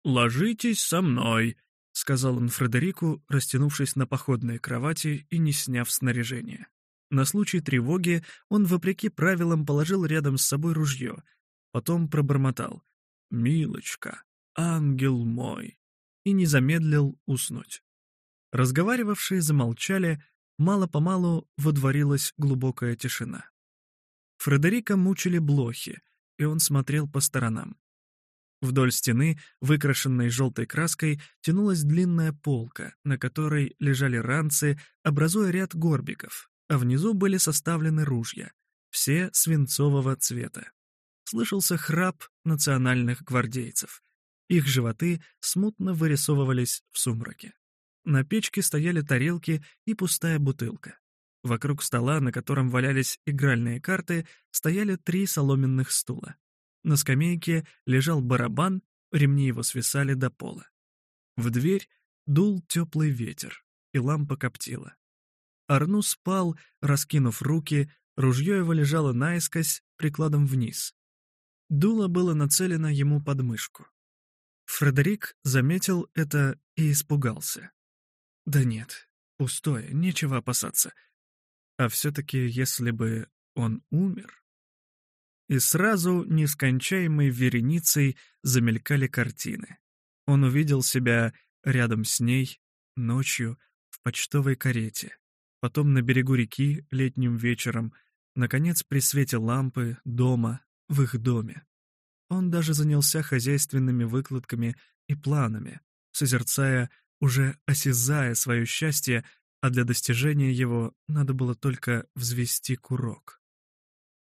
«Ложитесь со мной», — сказал он Фредерику, растянувшись на походной кровати и не сняв снаряжение. На случай тревоги он, вопреки правилам, положил рядом с собой ружье, потом пробормотал «Милочка, ангел мой» и не замедлил уснуть. Разговаривавшие замолчали, мало-помалу водворилась глубокая тишина. Фредерика мучили блохи, и он смотрел по сторонам. Вдоль стены, выкрашенной желтой краской, тянулась длинная полка, на которой лежали ранцы, образуя ряд горбиков, а внизу были составлены ружья, все свинцового цвета. Слышался храп национальных гвардейцев. Их животы смутно вырисовывались в сумраке. На печке стояли тарелки и пустая бутылка. Вокруг стола, на котором валялись игральные карты, стояли три соломенных стула. На скамейке лежал барабан, ремни его свисали до пола. В дверь дул теплый ветер, и лампа коптила. Арну спал, раскинув руки, ружье его лежало наискось, прикладом вниз. Дуло было нацелено ему под мышку. Фредерик заметил это и испугался. «Да нет, пустое, нечего опасаться. А все-таки, если бы он умер... И сразу нескончаемой вереницей замелькали картины. Он увидел себя рядом с ней, ночью, в почтовой карете, потом на берегу реки летним вечером, наконец при свете лампы, дома, в их доме. Он даже занялся хозяйственными выкладками и планами, созерцая, уже осязая свое счастье а для достижения его надо было только взвести курок.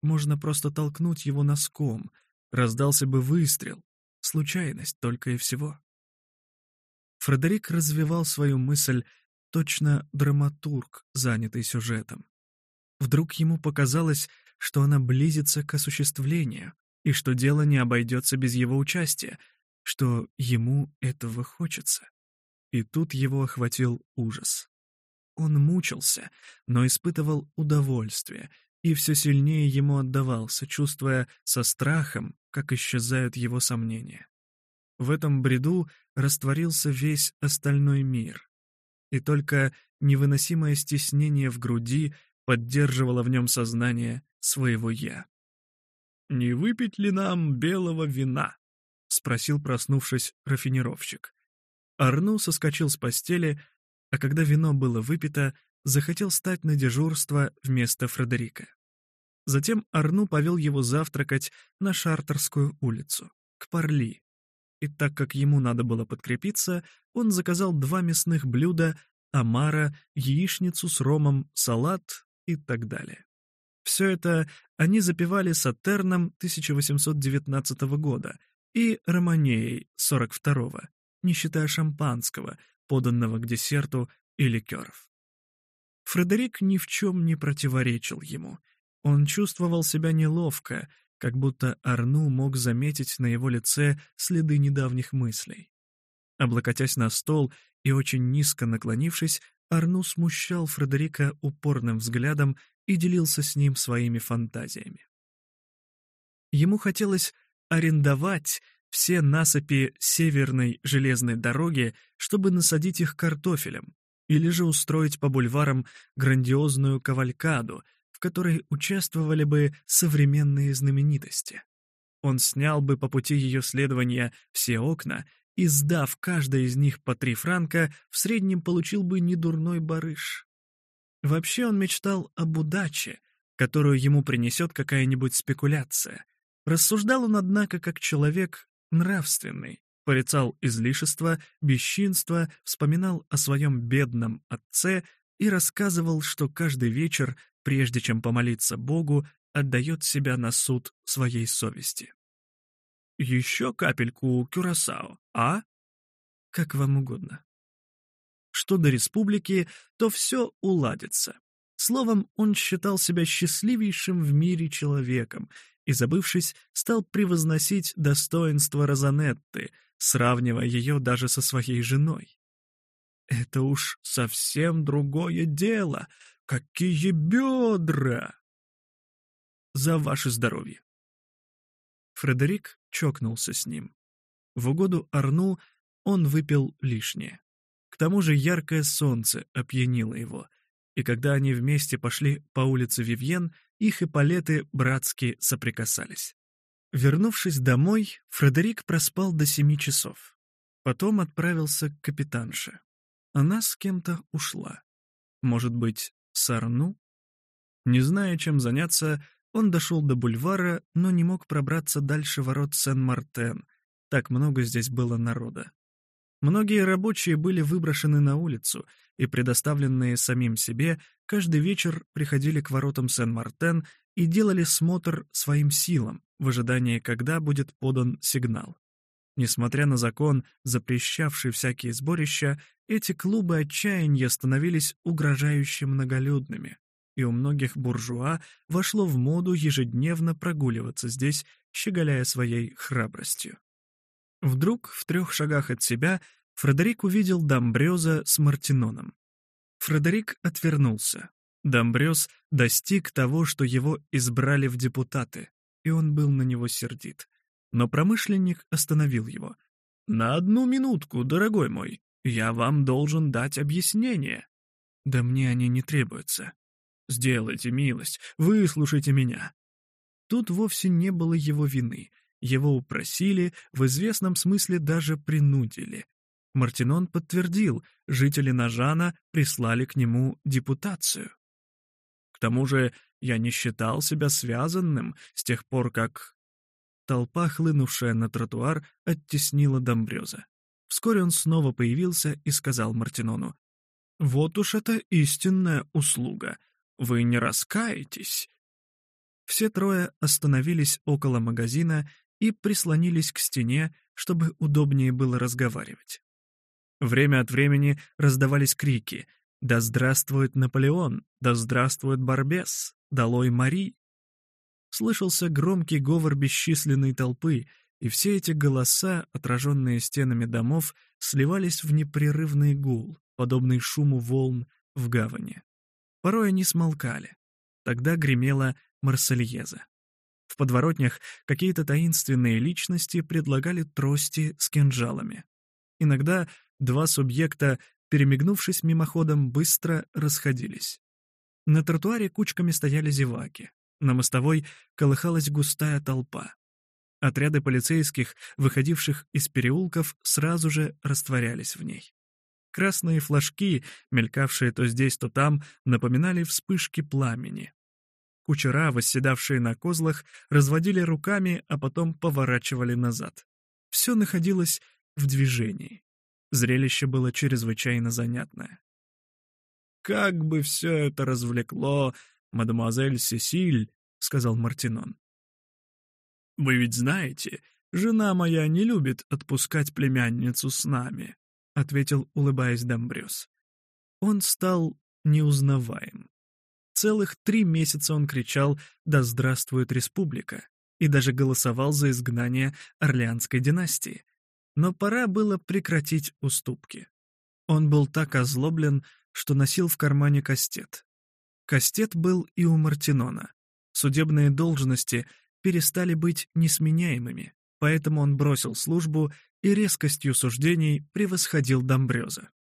Можно просто толкнуть его носком, раздался бы выстрел. Случайность только и всего. Фредерик развивал свою мысль точно драматург, занятый сюжетом. Вдруг ему показалось, что она близится к осуществлению, и что дело не обойдется без его участия, что ему этого хочется. И тут его охватил ужас он мучился, но испытывал удовольствие и все сильнее ему отдавался, чувствуя со страхом, как исчезают его сомнения. В этом бреду растворился весь остальной мир. И только невыносимое стеснение в груди поддерживало в нем сознание своего «я». «Не выпить ли нам белого вина?» — спросил, проснувшись, рафинировщик. Арну соскочил с постели, а когда вино было выпито, захотел стать на дежурство вместо Фредерика. Затем Арну повел его завтракать на Шартерскую улицу, к Парли. И так как ему надо было подкрепиться, он заказал два мясных блюда, омара, яичницу с ромом, салат и так далее. Все это они запивали Сатерном 1819 года и Романеей 42 не считая шампанского, поданного к десерту и ликеров. Фредерик ни в чем не противоречил ему. Он чувствовал себя неловко, как будто Арну мог заметить на его лице следы недавних мыслей. Облокотясь на стол и очень низко наклонившись, Арну смущал Фредерика упорным взглядом и делился с ним своими фантазиями. Ему хотелось арендовать все насыпи северной железной дороги, чтобы насадить их картофелем, или же устроить по бульварам грандиозную кавалькаду, в которой участвовали бы современные знаменитости. Он снял бы по пути ее следования все окна и, сдав каждое из них по три франка, в среднем получил бы недурной барыш. Вообще он мечтал об удаче, которую ему принесет какая-нибудь спекуляция. Рассуждал он, однако, как человек, нравственный, порицал излишества, бесчинства, вспоминал о своем бедном отце и рассказывал, что каждый вечер, прежде чем помолиться Богу, отдает себя на суд своей совести. «Еще капельку кюрасао, а?» «Как вам угодно». Что до республики, то все уладится. Словом, он считал себя счастливейшим в мире человеком и, забывшись, стал превозносить достоинство Розанетты, сравнивая ее даже со своей женой. «Это уж совсем другое дело! Какие бедра!» «За ваше здоровье!» Фредерик чокнулся с ним. В угоду Арну он выпил лишнее. К тому же яркое солнце опьянило его, и когда они вместе пошли по улице Вивьен — их эполеты братски соприкасались. Вернувшись домой, Фредерик проспал до семи часов. Потом отправился к капитанше. Она с кем-то ушла. Может быть, сорну. Не зная, чем заняться, он дошел до бульвара, но не мог пробраться дальше ворот Сен-Мартен. Так много здесь было народа. Многие рабочие были выброшены на улицу, и предоставленные самим себе, Каждый вечер приходили к воротам Сен-Мартен и делали смотр своим силам в ожидании, когда будет подан сигнал. Несмотря на закон, запрещавший всякие сборища, эти клубы отчаяния становились угрожающе многолюдными, и у многих буржуа вошло в моду ежедневно прогуливаться здесь, щеголяя своей храбростью. Вдруг в трех шагах от себя Фредерик увидел Дамбрёза с Мартиноном. Фредерик отвернулся. Домбрёс достиг того, что его избрали в депутаты, и он был на него сердит. Но промышленник остановил его. «На одну минутку, дорогой мой, я вам должен дать объяснение». «Да мне они не требуются». «Сделайте милость, выслушайте меня». Тут вовсе не было его вины. Его упросили, в известном смысле даже принудили. Мартинон подтвердил, жители Нажана прислали к нему депутацию. К тому же я не считал себя связанным с тех пор, как... Толпа, хлынувшая на тротуар, оттеснила Домбрёза. Вскоре он снова появился и сказал Мартинону, «Вот уж это истинная услуга. Вы не раскаетесь». Все трое остановились около магазина и прислонились к стене, чтобы удобнее было разговаривать. Время от времени раздавались крики «Да здравствует Наполеон! Да здравствует Барбес! Долой Мари!» Слышался громкий говор бесчисленной толпы, и все эти голоса, отраженные стенами домов, сливались в непрерывный гул, подобный шуму волн в гавани. Порой они смолкали. Тогда гремела Марсельеза. В подворотнях какие-то таинственные личности предлагали трости с кинжалами. Иногда Два субъекта, перемигнувшись мимоходом, быстро расходились. На тротуаре кучками стояли зеваки. На мостовой колыхалась густая толпа. Отряды полицейских, выходивших из переулков, сразу же растворялись в ней. Красные флажки, мелькавшие то здесь, то там, напоминали вспышки пламени. Кучера, восседавшие на козлах, разводили руками, а потом поворачивали назад. Все находилось в движении. Зрелище было чрезвычайно занятное. «Как бы все это развлекло, мадемуазель Сесиль», — сказал Мартинон. «Вы ведь знаете, жена моя не любит отпускать племянницу с нами», — ответил, улыбаясь Домбрюс. Он стал неузнаваем. Целых три месяца он кричал «Да здравствует республика!» и даже голосовал за изгнание Орлеанской династии но пора было прекратить уступки. Он был так озлоблен, что носил в кармане кастет. Кастет был и у Мартинона. Судебные должности перестали быть несменяемыми, поэтому он бросил службу и резкостью суждений превосходил Домбрёза.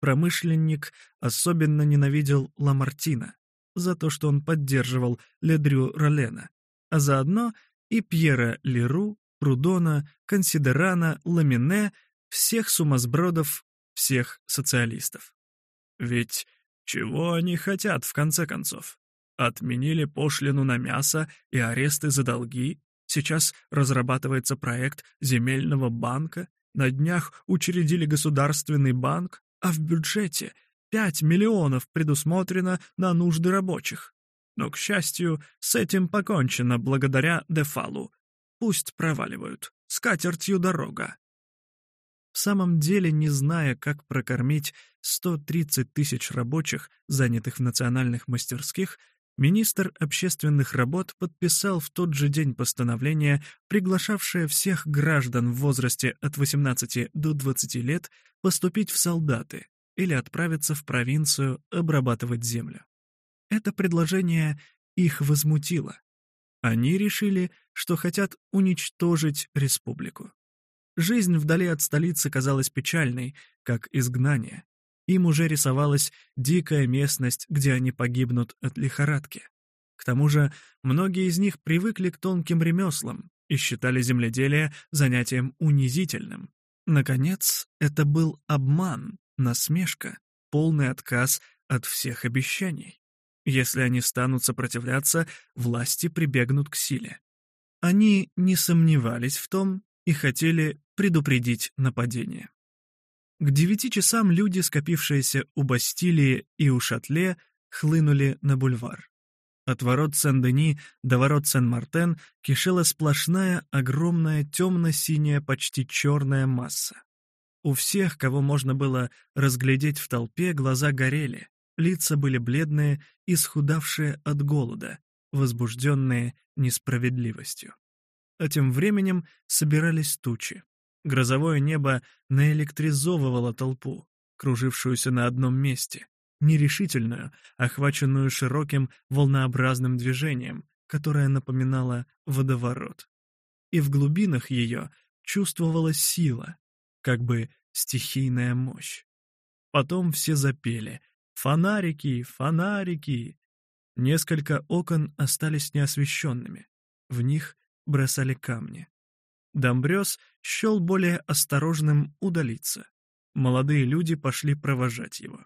Промышленник особенно ненавидел Ламартина за то, что он поддерживал Ледрю Ролена, а заодно и Пьера Леру Прудона, Консидерана, Ламине, всех сумасбродов, всех социалистов. Ведь чего они хотят, в конце концов? Отменили пошлину на мясо и аресты за долги. Сейчас разрабатывается проект земельного банка. На днях учредили государственный банк, а в бюджете 5 миллионов предусмотрено на нужды рабочих. Но, к счастью, с этим покончено благодаря Дефалу, Пусть проваливают. скатертью дорога. В самом деле, не зная, как прокормить 130 тысяч рабочих, занятых в национальных мастерских, министр общественных работ подписал в тот же день постановление, приглашавшее всех граждан в возрасте от 18 до 20 лет поступить в солдаты или отправиться в провинцию обрабатывать землю. Это предложение их возмутило. Они решили, что хотят уничтожить республику. Жизнь вдали от столицы казалась печальной, как изгнание. Им уже рисовалась дикая местность, где они погибнут от лихорадки. К тому же многие из них привыкли к тонким ремеслам и считали земледелие занятием унизительным. Наконец, это был обман, насмешка, полный отказ от всех обещаний. Если они станут сопротивляться, власти прибегнут к силе. Они не сомневались в том и хотели предупредить нападение. К девяти часам люди, скопившиеся у Бастилии и у Шатле, хлынули на бульвар. От ворот Сен-Дени до ворот Сен-Мартен кишела сплошная, огромная, темно-синяя, почти черная масса. У всех, кого можно было разглядеть в толпе, глаза горели, лица были бледные, и схудавшие от голода, возбужденные несправедливостью. А тем временем собирались тучи. Грозовое небо наэлектризовывало толпу, кружившуюся на одном месте, нерешительную, охваченную широким волнообразным движением, которое напоминало водоворот. И в глубинах ее чувствовалась сила, как бы стихийная мощь. Потом все запели «Фонарики, фонарики, Несколько окон остались неосвещенными. В них бросали камни. Домбрёс счёл более осторожным удалиться. Молодые люди пошли провожать его.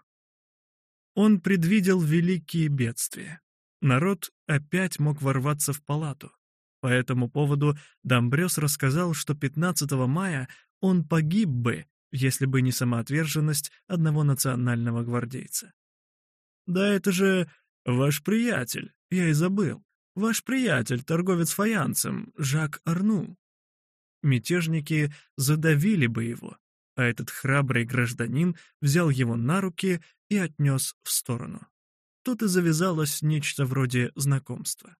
Он предвидел великие бедствия. Народ опять мог ворваться в палату. По этому поводу Домбрёс рассказал, что 15 мая он погиб бы, если бы не самоотверженность одного национального гвардейца. «Да это же «Ваш приятель, я и забыл. Ваш приятель, торговец фаянцем, Жак Арну». Мятежники задавили бы его, а этот храбрый гражданин взял его на руки и отнес в сторону. Тут и завязалось нечто вроде знакомства.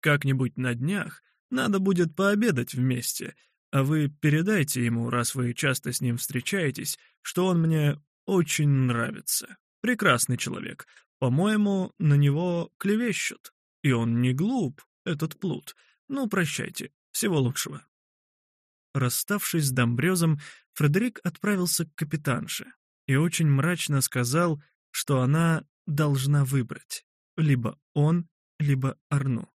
«Как-нибудь на днях надо будет пообедать вместе, а вы передайте ему, раз вы часто с ним встречаетесь, что он мне очень нравится. Прекрасный человек, по-моему, на него клевещут, и он не глуп, этот плут. Ну, прощайте, всего лучшего». Расставшись с Домбрёзом, Фредерик отправился к капитанше и очень мрачно сказал, что она должна выбрать либо он, либо Арну.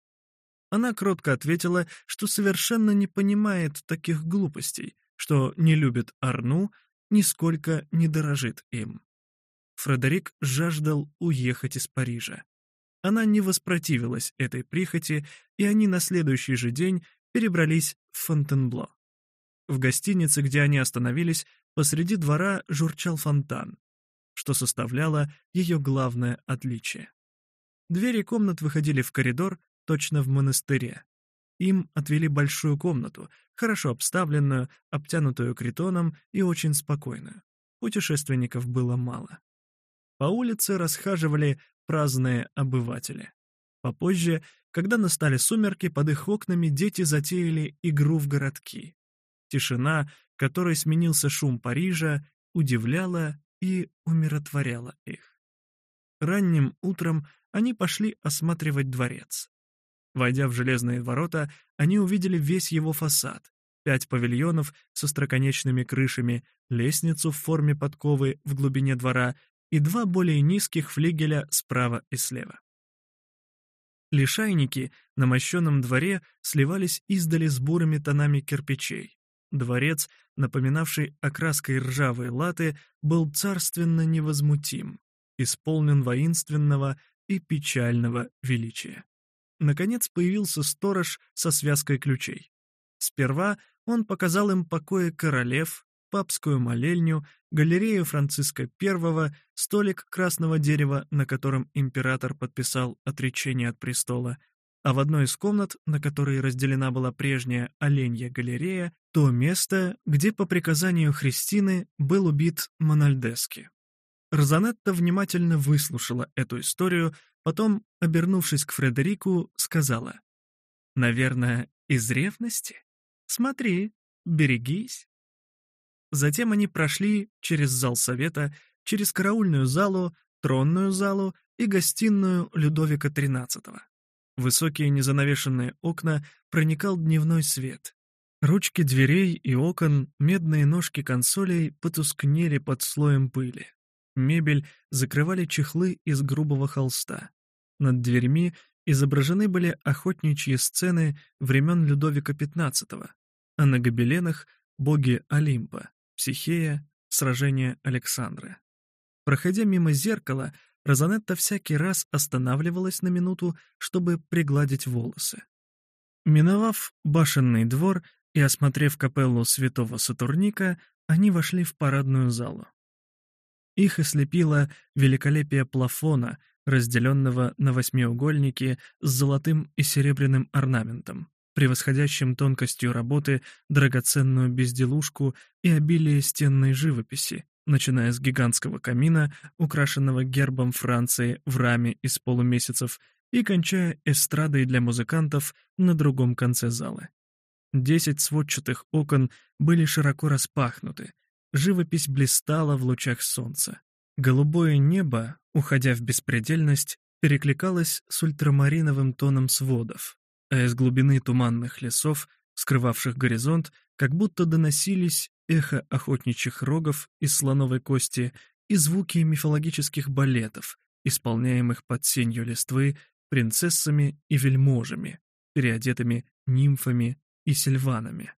Она кротко ответила, что совершенно не понимает таких глупостей, что не любит Арну, нисколько не дорожит им. Фредерик жаждал уехать из Парижа. Она не воспротивилась этой прихоти, и они на следующий же день перебрались в Фонтенбло. В гостинице, где они остановились, посреди двора журчал фонтан, что составляло ее главное отличие. Двери комнат выходили в коридор, точно в монастыре. Им отвели большую комнату, хорошо обставленную, обтянутую критоном и очень спокойную. Путешественников было мало. По улице расхаживали праздные обыватели. Попозже, когда настали сумерки, под их окнами дети затеяли игру в городки. Тишина, которой сменился шум Парижа, удивляла и умиротворяла их. Ранним утром они пошли осматривать дворец. Войдя в железные ворота, они увидели весь его фасад, пять павильонов со строконечными крышами, лестницу в форме подковы в глубине двора и два более низких флигеля справа и слева. Лишайники на мощенном дворе сливались издали с бурыми тонами кирпичей. Дворец, напоминавший окраской ржавой латы, был царственно невозмутим, исполнен воинственного и печального величия. Наконец появился сторож со связкой ключей. Сперва он показал им покои королев, папскую молельню, галерею Франциска I, столик красного дерева, на котором император подписал отречение от престола, а в одной из комнат, на которой разделена была прежняя оленья галерея, то место, где по приказанию Христины был убит Мональдески. Розанетта внимательно выслушала эту историю, потом, обернувшись к Фредерику, сказала, «Наверное, из ревности? Смотри, берегись». Затем они прошли через зал совета, через караульную залу, тронную залу и гостиную Людовика XIII. Высокие незанавешенные окна проникал дневной свет. Ручки дверей и окон, медные ножки консолей потускнели под слоем пыли. Мебель закрывали чехлы из грубого холста. Над дверьми изображены были охотничьи сцены времен Людовика XV, а на гобеленах — боги Олимпа. Психея, сражение Александры. Проходя мимо зеркала, Розанетта всякий раз останавливалась на минуту, чтобы пригладить волосы. Миновав башенный двор и осмотрев капеллу святого Сатурника, они вошли в парадную залу. Их ослепило великолепие плафона, разделенного на восьмиугольники с золотым и серебряным орнаментом превосходящим тонкостью работы драгоценную безделушку и обилие стенной живописи, начиная с гигантского камина, украшенного гербом Франции в раме из полумесяцев, и кончая эстрадой для музыкантов на другом конце зала. Десять сводчатых окон были широко распахнуты, живопись блистала в лучах солнца. Голубое небо, уходя в беспредельность, перекликалось с ультрамариновым тоном сводов, а из глубины туманных лесов, скрывавших горизонт, как будто доносились эхо охотничьих рогов из слоновой кости и звуки мифологических балетов, исполняемых под сенью листвы принцессами и вельможами, переодетыми нимфами и сильванами.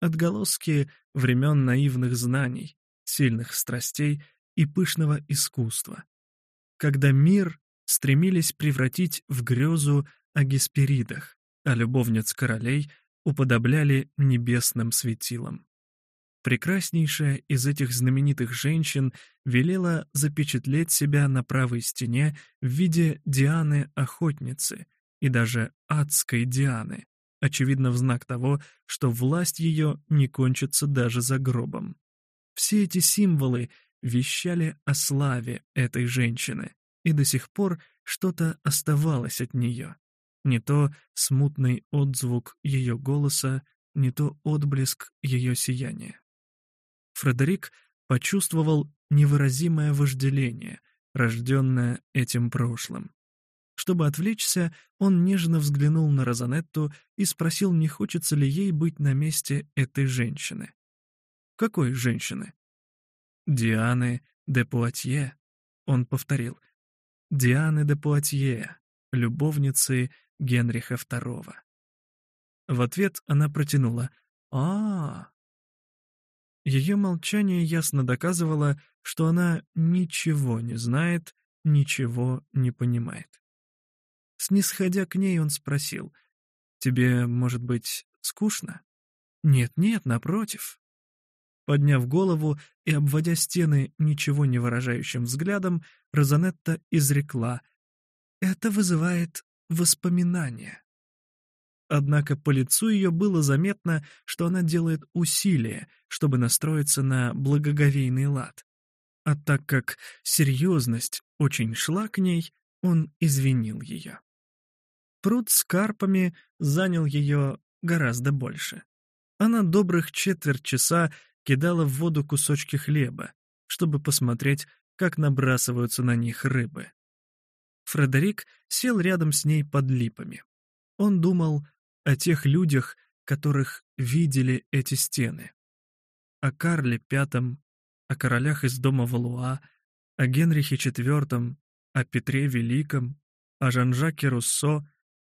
Отголоски времен наивных знаний, сильных страстей и пышного искусства. Когда мир стремились превратить в грезу о Гесперидах, о любовниц королей, уподобляли небесным светилам. Прекраснейшая из этих знаменитых женщин велела запечатлеть себя на правой стене в виде Дианы-охотницы и даже адской Дианы, очевидно в знак того, что власть ее не кончится даже за гробом. Все эти символы вещали о славе этой женщины, и до сих пор что-то оставалось от нее не то смутный отзвук ее голоса, не то отблеск ее сияния. Фредерик почувствовал невыразимое вожделение, рожденное этим прошлым. Чтобы отвлечься, он нежно взглянул на Розанетту и спросил, не хочется ли ей быть на месте этой женщины. «Какой женщины?» «Дианы де Пуатье», — он повторил. «Дианы де Пуатье, любовницы Генриха II. В ответ она протянула а, -а Ее молчание ясно доказывало, что она ничего не знает, ничего не понимает. Снисходя к ней, он спросил, «Тебе, может быть, скучно?» «Нет-нет, напротив». Подняв голову и обводя стены ничего не выражающим взглядом, Розанетта изрекла, «Это вызывает воспоминания. Однако по лицу ее было заметно, что она делает усилия, чтобы настроиться на благоговейный лад. А так как серьезность очень шла к ней, он извинил ее. Пруд с карпами занял ее гораздо больше. Она добрых четверть часа кидала в воду кусочки хлеба, чтобы посмотреть, как набрасываются на них рыбы. Фредерик сел рядом с ней под липами. Он думал о тех людях, которых видели эти стены. О Карле V, о королях из дома Валуа, о Генрихе IV, о Петре Великом, о Жан-Жаке Руссо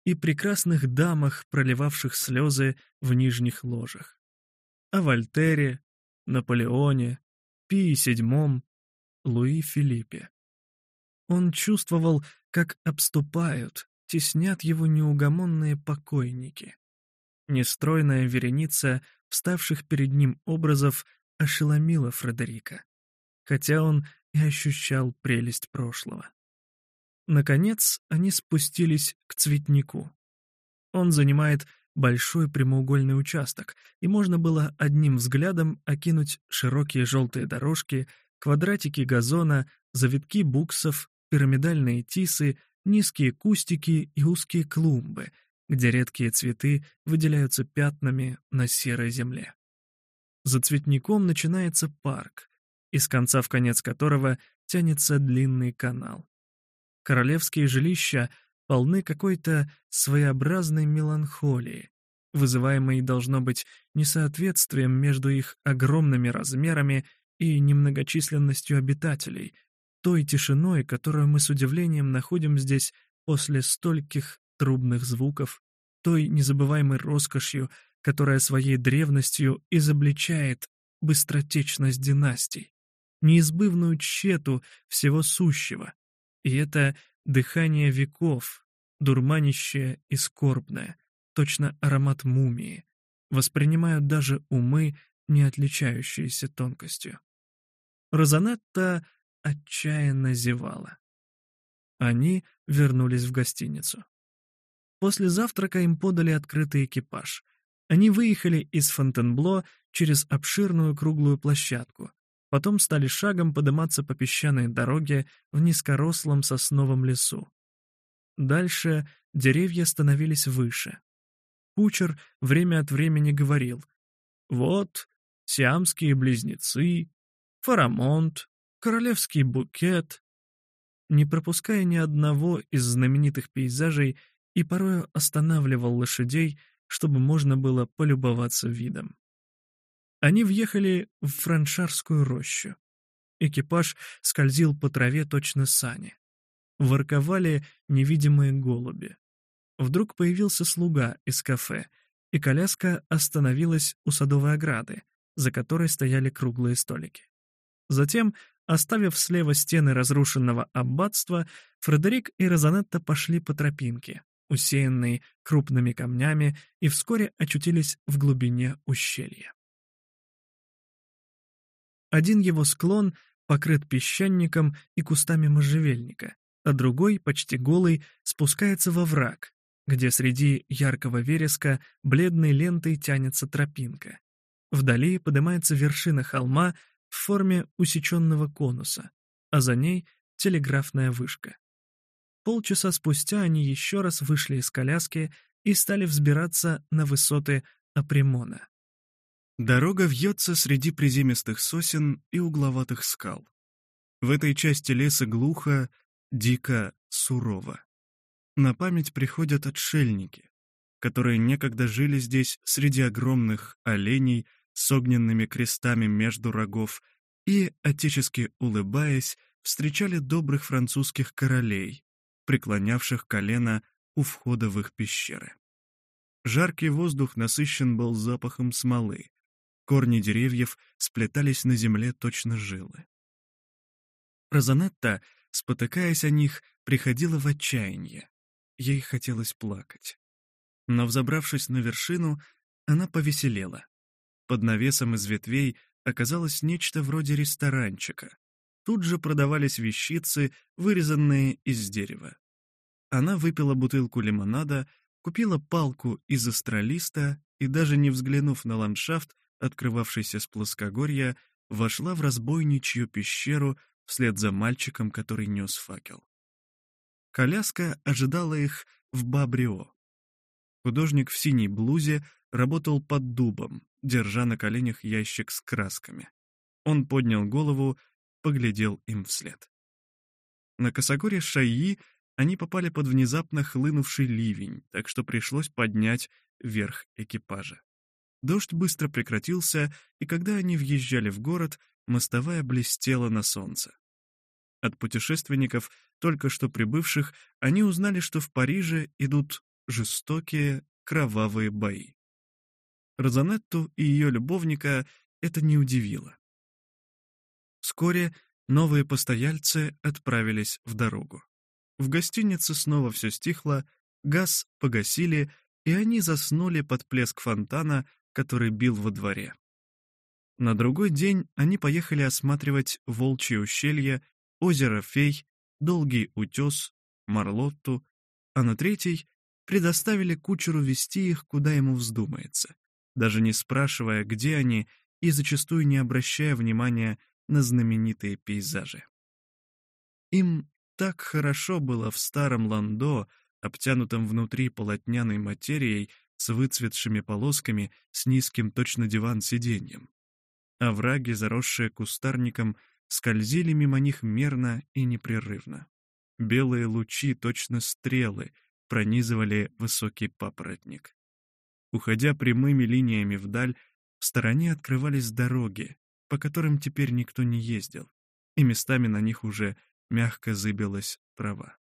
и прекрасных дамах, проливавших слезы в нижних ложах. О Вольтере, Наполеоне, Пии VII, Луи Филиппе. Он чувствовал, как обступают, теснят его неугомонные покойники. Нестройная вереница вставших перед ним образов ошеломила Фредерика, хотя он и ощущал прелесть прошлого. Наконец они спустились к цветнику. Он занимает большой прямоугольный участок, и можно было одним взглядом окинуть широкие желтые дорожки, квадратики газона, завитки буксов пирамидальные тисы, низкие кустики и узкие клумбы, где редкие цветы выделяются пятнами на серой земле. За цветником начинается парк, из конца в конец которого тянется длинный канал. Королевские жилища полны какой-то своеобразной меланхолии, вызываемой, должно быть, несоответствием между их огромными размерами и немногочисленностью обитателей, той тишиной, которую мы с удивлением находим здесь после стольких трубных звуков, той незабываемой роскошью, которая своей древностью изобличает быстротечность династий, неизбывную тщету всего сущего. И это дыхание веков, дурманящее и скорбное, точно аромат мумии, воспринимают даже умы, не отличающиеся тонкостью. Розанетта отчаянно зевала. Они вернулись в гостиницу. После завтрака им подали открытый экипаж. Они выехали из Фонтенбло через обширную круглую площадку, потом стали шагом подниматься по песчаной дороге в низкорослом сосновом лесу. Дальше деревья становились выше. Кучер время от времени говорил «Вот, сиамские близнецы, фарамонт, королевский букет, не пропуская ни одного из знаменитых пейзажей, и порою останавливал лошадей, чтобы можно было полюбоваться видом. Они въехали в франшарскую рощу. Экипаж скользил по траве точно сани. Ворковали невидимые голуби. Вдруг появился слуга из кафе, и коляска остановилась у садовой ограды, за которой стояли круглые столики. Затем Оставив слева стены разрушенного аббатства, Фредерик и Розанетта пошли по тропинке, усеянной крупными камнями, и вскоре очутились в глубине ущелья. Один его склон покрыт песчаником и кустами можжевельника, а другой, почти голый, спускается во враг, где среди яркого вереска бледной лентой тянется тропинка. Вдали поднимается вершина холма, в форме усеченного конуса, а за ней телеграфная вышка. Полчаса спустя они еще раз вышли из коляски и стали взбираться на высоты Апримона. Дорога вьется среди приземистых сосен и угловатых скал. В этой части леса глухо, дико, сурово. На память приходят отшельники, которые некогда жили здесь среди огромных оленей, с огненными крестами между рогов, и, отечески улыбаясь, встречали добрых французских королей, преклонявших колено у входа в их пещеры. Жаркий воздух насыщен был запахом смолы. Корни деревьев сплетались на земле точно жилы. Розанетта, спотыкаясь о них, приходила в отчаяние. Ей хотелось плакать. Но, взобравшись на вершину, она повеселела. Под навесом из ветвей оказалось нечто вроде ресторанчика. Тут же продавались вещицы, вырезанные из дерева. Она выпила бутылку лимонада, купила палку из астролиста и, даже не взглянув на ландшафт, открывавшийся с плоскогорья, вошла в разбойничью пещеру вслед за мальчиком, который нес факел. Коляска ожидала их в Бабрио. Художник в синей блузе работал под дубом, держа на коленях ящик с красками. Он поднял голову, поглядел им вслед. На косогоре Шайи они попали под внезапно хлынувший ливень, так что пришлось поднять верх экипажа. Дождь быстро прекратился, и когда они въезжали в город, мостовая блестела на солнце. От путешественников, только что прибывших, они узнали, что в Париже идут жестокие кровавые бои. Розанетту и ее любовника это не удивило. Вскоре новые постояльцы отправились в дорогу. В гостинице снова все стихло, газ погасили, и они заснули под плеск фонтана, который бил во дворе. На другой день они поехали осматривать Волчье ущелье, озеро Фей, Долгий утес, Марлотту, а на третий предоставили кучеру вести их, куда ему вздумается даже не спрашивая, где они, и зачастую не обращая внимания на знаменитые пейзажи. Им так хорошо было в старом ландо, обтянутом внутри полотняной материей с выцветшими полосками с низким точно диван сиденьем. А Овраги, заросшие кустарником, скользили мимо них мерно и непрерывно. Белые лучи, точно стрелы, пронизывали высокий папоротник. Уходя прямыми линиями вдаль, в стороне открывались дороги, по которым теперь никто не ездил, и местами на них уже мягко зыбилась трава.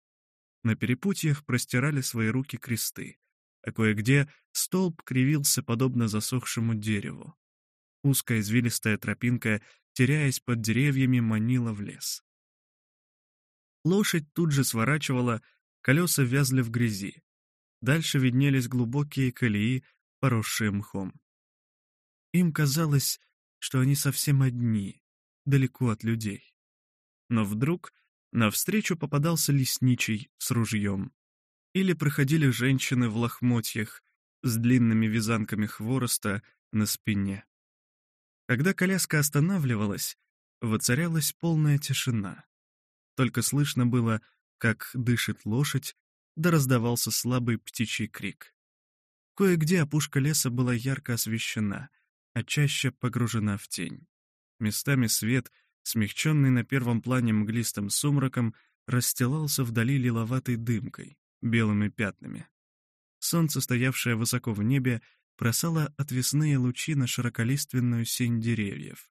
На перепутьях простирали свои руки кресты, а кое-где столб кривился подобно засохшему дереву. Узкая извилистая тропинка, теряясь под деревьями, манила в лес. Лошадь тут же сворачивала, колеса вязли в грязи. Дальше виднелись глубокие колеи, поросшие мхом. Им казалось, что они совсем одни, далеко от людей. Но вдруг навстречу попадался лесничий с ружьем. Или проходили женщины в лохмотьях с длинными вязанками хвороста на спине. Когда коляска останавливалась, воцарялась полная тишина. Только слышно было, как дышит лошадь, да раздавался слабый птичий крик. Кое-где опушка леса была ярко освещена, а чаще погружена в тень. Местами свет, смягченный на первом плане мглистым сумраком, расстилался вдали лиловатой дымкой, белыми пятнами. Солнце, стоявшее высоко в небе, бросало отвесные лучи на широколиственную сень деревьев,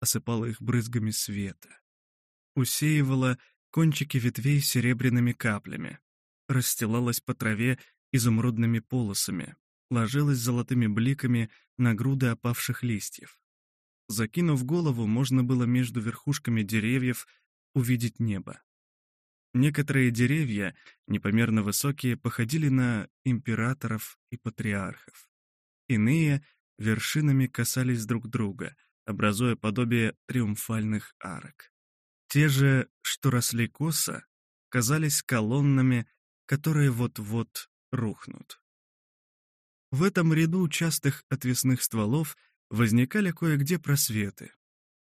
осыпало их брызгами света, усеивало кончики ветвей серебряными каплями, расстилалась по траве изумрудными полосами, ложилась золотыми бликами на груды опавших листьев. Закинув голову, можно было между верхушками деревьев увидеть небо. Некоторые деревья, непомерно высокие, походили на императоров и патриархов. Иные вершинами касались друг друга, образуя подобие триумфальных арок. Те же, что росли косо, казались колоннами, которые вот-вот рухнут. В этом ряду частых отвесных стволов возникали кое-где просветы.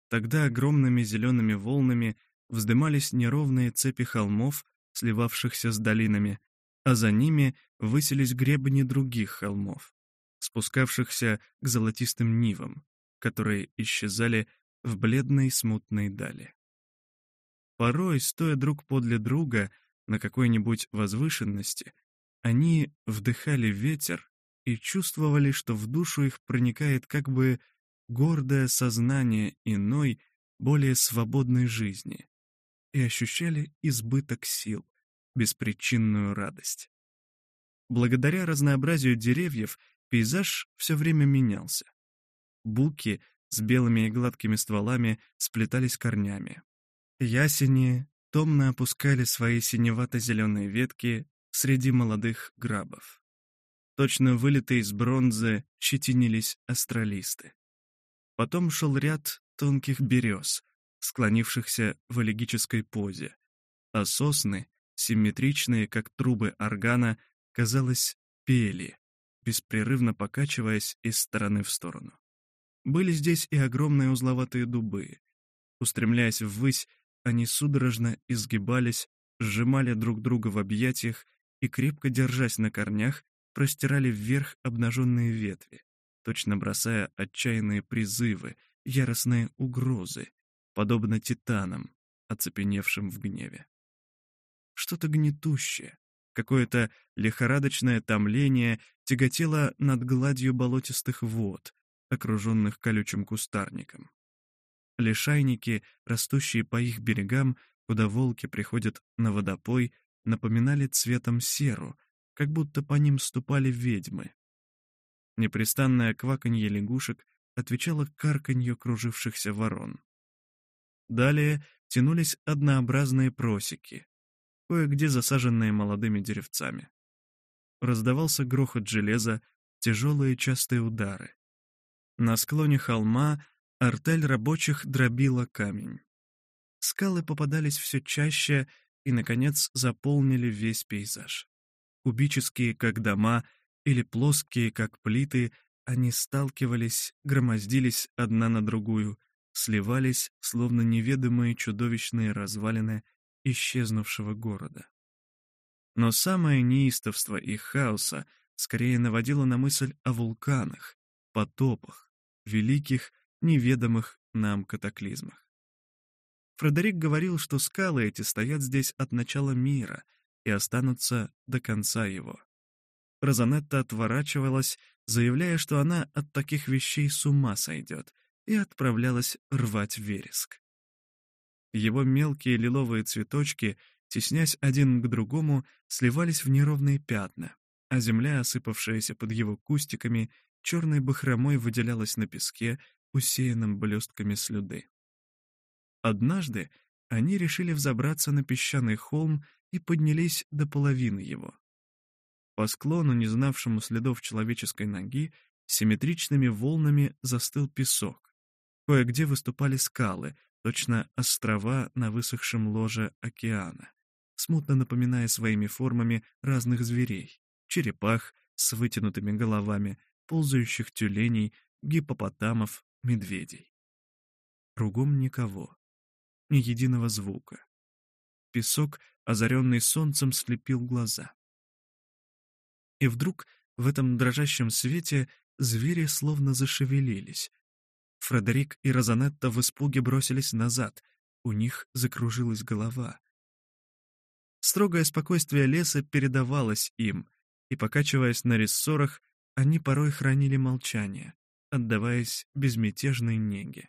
Тогда огромными зелеными волнами вздымались неровные цепи холмов, сливавшихся с долинами, а за ними высились гребни других холмов, спускавшихся к золотистым нивам, которые исчезали в бледной смутной дали. Порой, стоя друг подле друга на какой-нибудь возвышенности, они вдыхали ветер и чувствовали, что в душу их проникает как бы гордое сознание иной, более свободной жизни, и ощущали избыток сил, беспричинную радость. Благодаря разнообразию деревьев пейзаж все время менялся. Буки с белыми и гладкими стволами сплетались корнями. Ясени томно опускали свои синевато-зеленые ветки среди молодых грабов. Точно вылитые из бронзы щетинились астралисты. Потом шел ряд тонких берез, склонившихся в аллегической позе, а сосны, симметричные, как трубы органа, казалось, пели, беспрерывно покачиваясь из стороны в сторону. Были здесь и огромные узловатые дубы. Устремляясь ввысь, они судорожно изгибались, сжимали друг друга в объятиях и, крепко держась на корнях, простирали вверх обнаженные ветви, точно бросая отчаянные призывы, яростные угрозы, подобно титанам, оцепеневшим в гневе. Что-то гнетущее, какое-то лихорадочное томление тяготело над гладью болотистых вод, окруженных колючим кустарником. Лишайники, растущие по их берегам, куда волки приходят на водопой, напоминали цветом серу, как будто по ним ступали ведьмы. Непрестанное кваканье лягушек отвечало карканью кружившихся ворон. Далее тянулись однообразные просеки, кое-где засаженные молодыми деревцами. Раздавался грохот железа, тяжелые частые удары. На склоне холма артель рабочих дробила камень. Скалы попадались все чаще, и, наконец, заполнили весь пейзаж. Кубические, как дома, или плоские, как плиты, они сталкивались, громоздились одна на другую, сливались, словно неведомые чудовищные развалины исчезнувшего города. Но самое неистовство их хаоса скорее наводило на мысль о вулканах, потопах, великих, неведомых нам катаклизмах. Фредерик говорил, что скалы эти стоят здесь от начала мира и останутся до конца его. Розанетта отворачивалась, заявляя, что она от таких вещей с ума сойдет, и отправлялась рвать вереск. Его мелкие лиловые цветочки, теснясь один к другому, сливались в неровные пятна, а земля, осыпавшаяся под его кустиками, черной бахромой выделялась на песке, усеянном блестками слюды. Однажды они решили взобраться на песчаный холм и поднялись до половины его. По склону, не знавшему следов человеческой ноги, симметричными волнами застыл песок. Кое-где выступали скалы, точно острова на высохшем ложе океана, смутно напоминая своими формами разных зверей — черепах с вытянутыми головами, ползающих тюленей, гипопотамов, медведей. Кругом никого ни единого звука. Песок, озаренный солнцем, слепил глаза. И вдруг в этом дрожащем свете звери словно зашевелились. Фредерик и Розанетта в испуге бросились назад, у них закружилась голова. Строгое спокойствие леса передавалось им, и, покачиваясь на рессорах, они порой хранили молчание, отдаваясь безмятежной неге.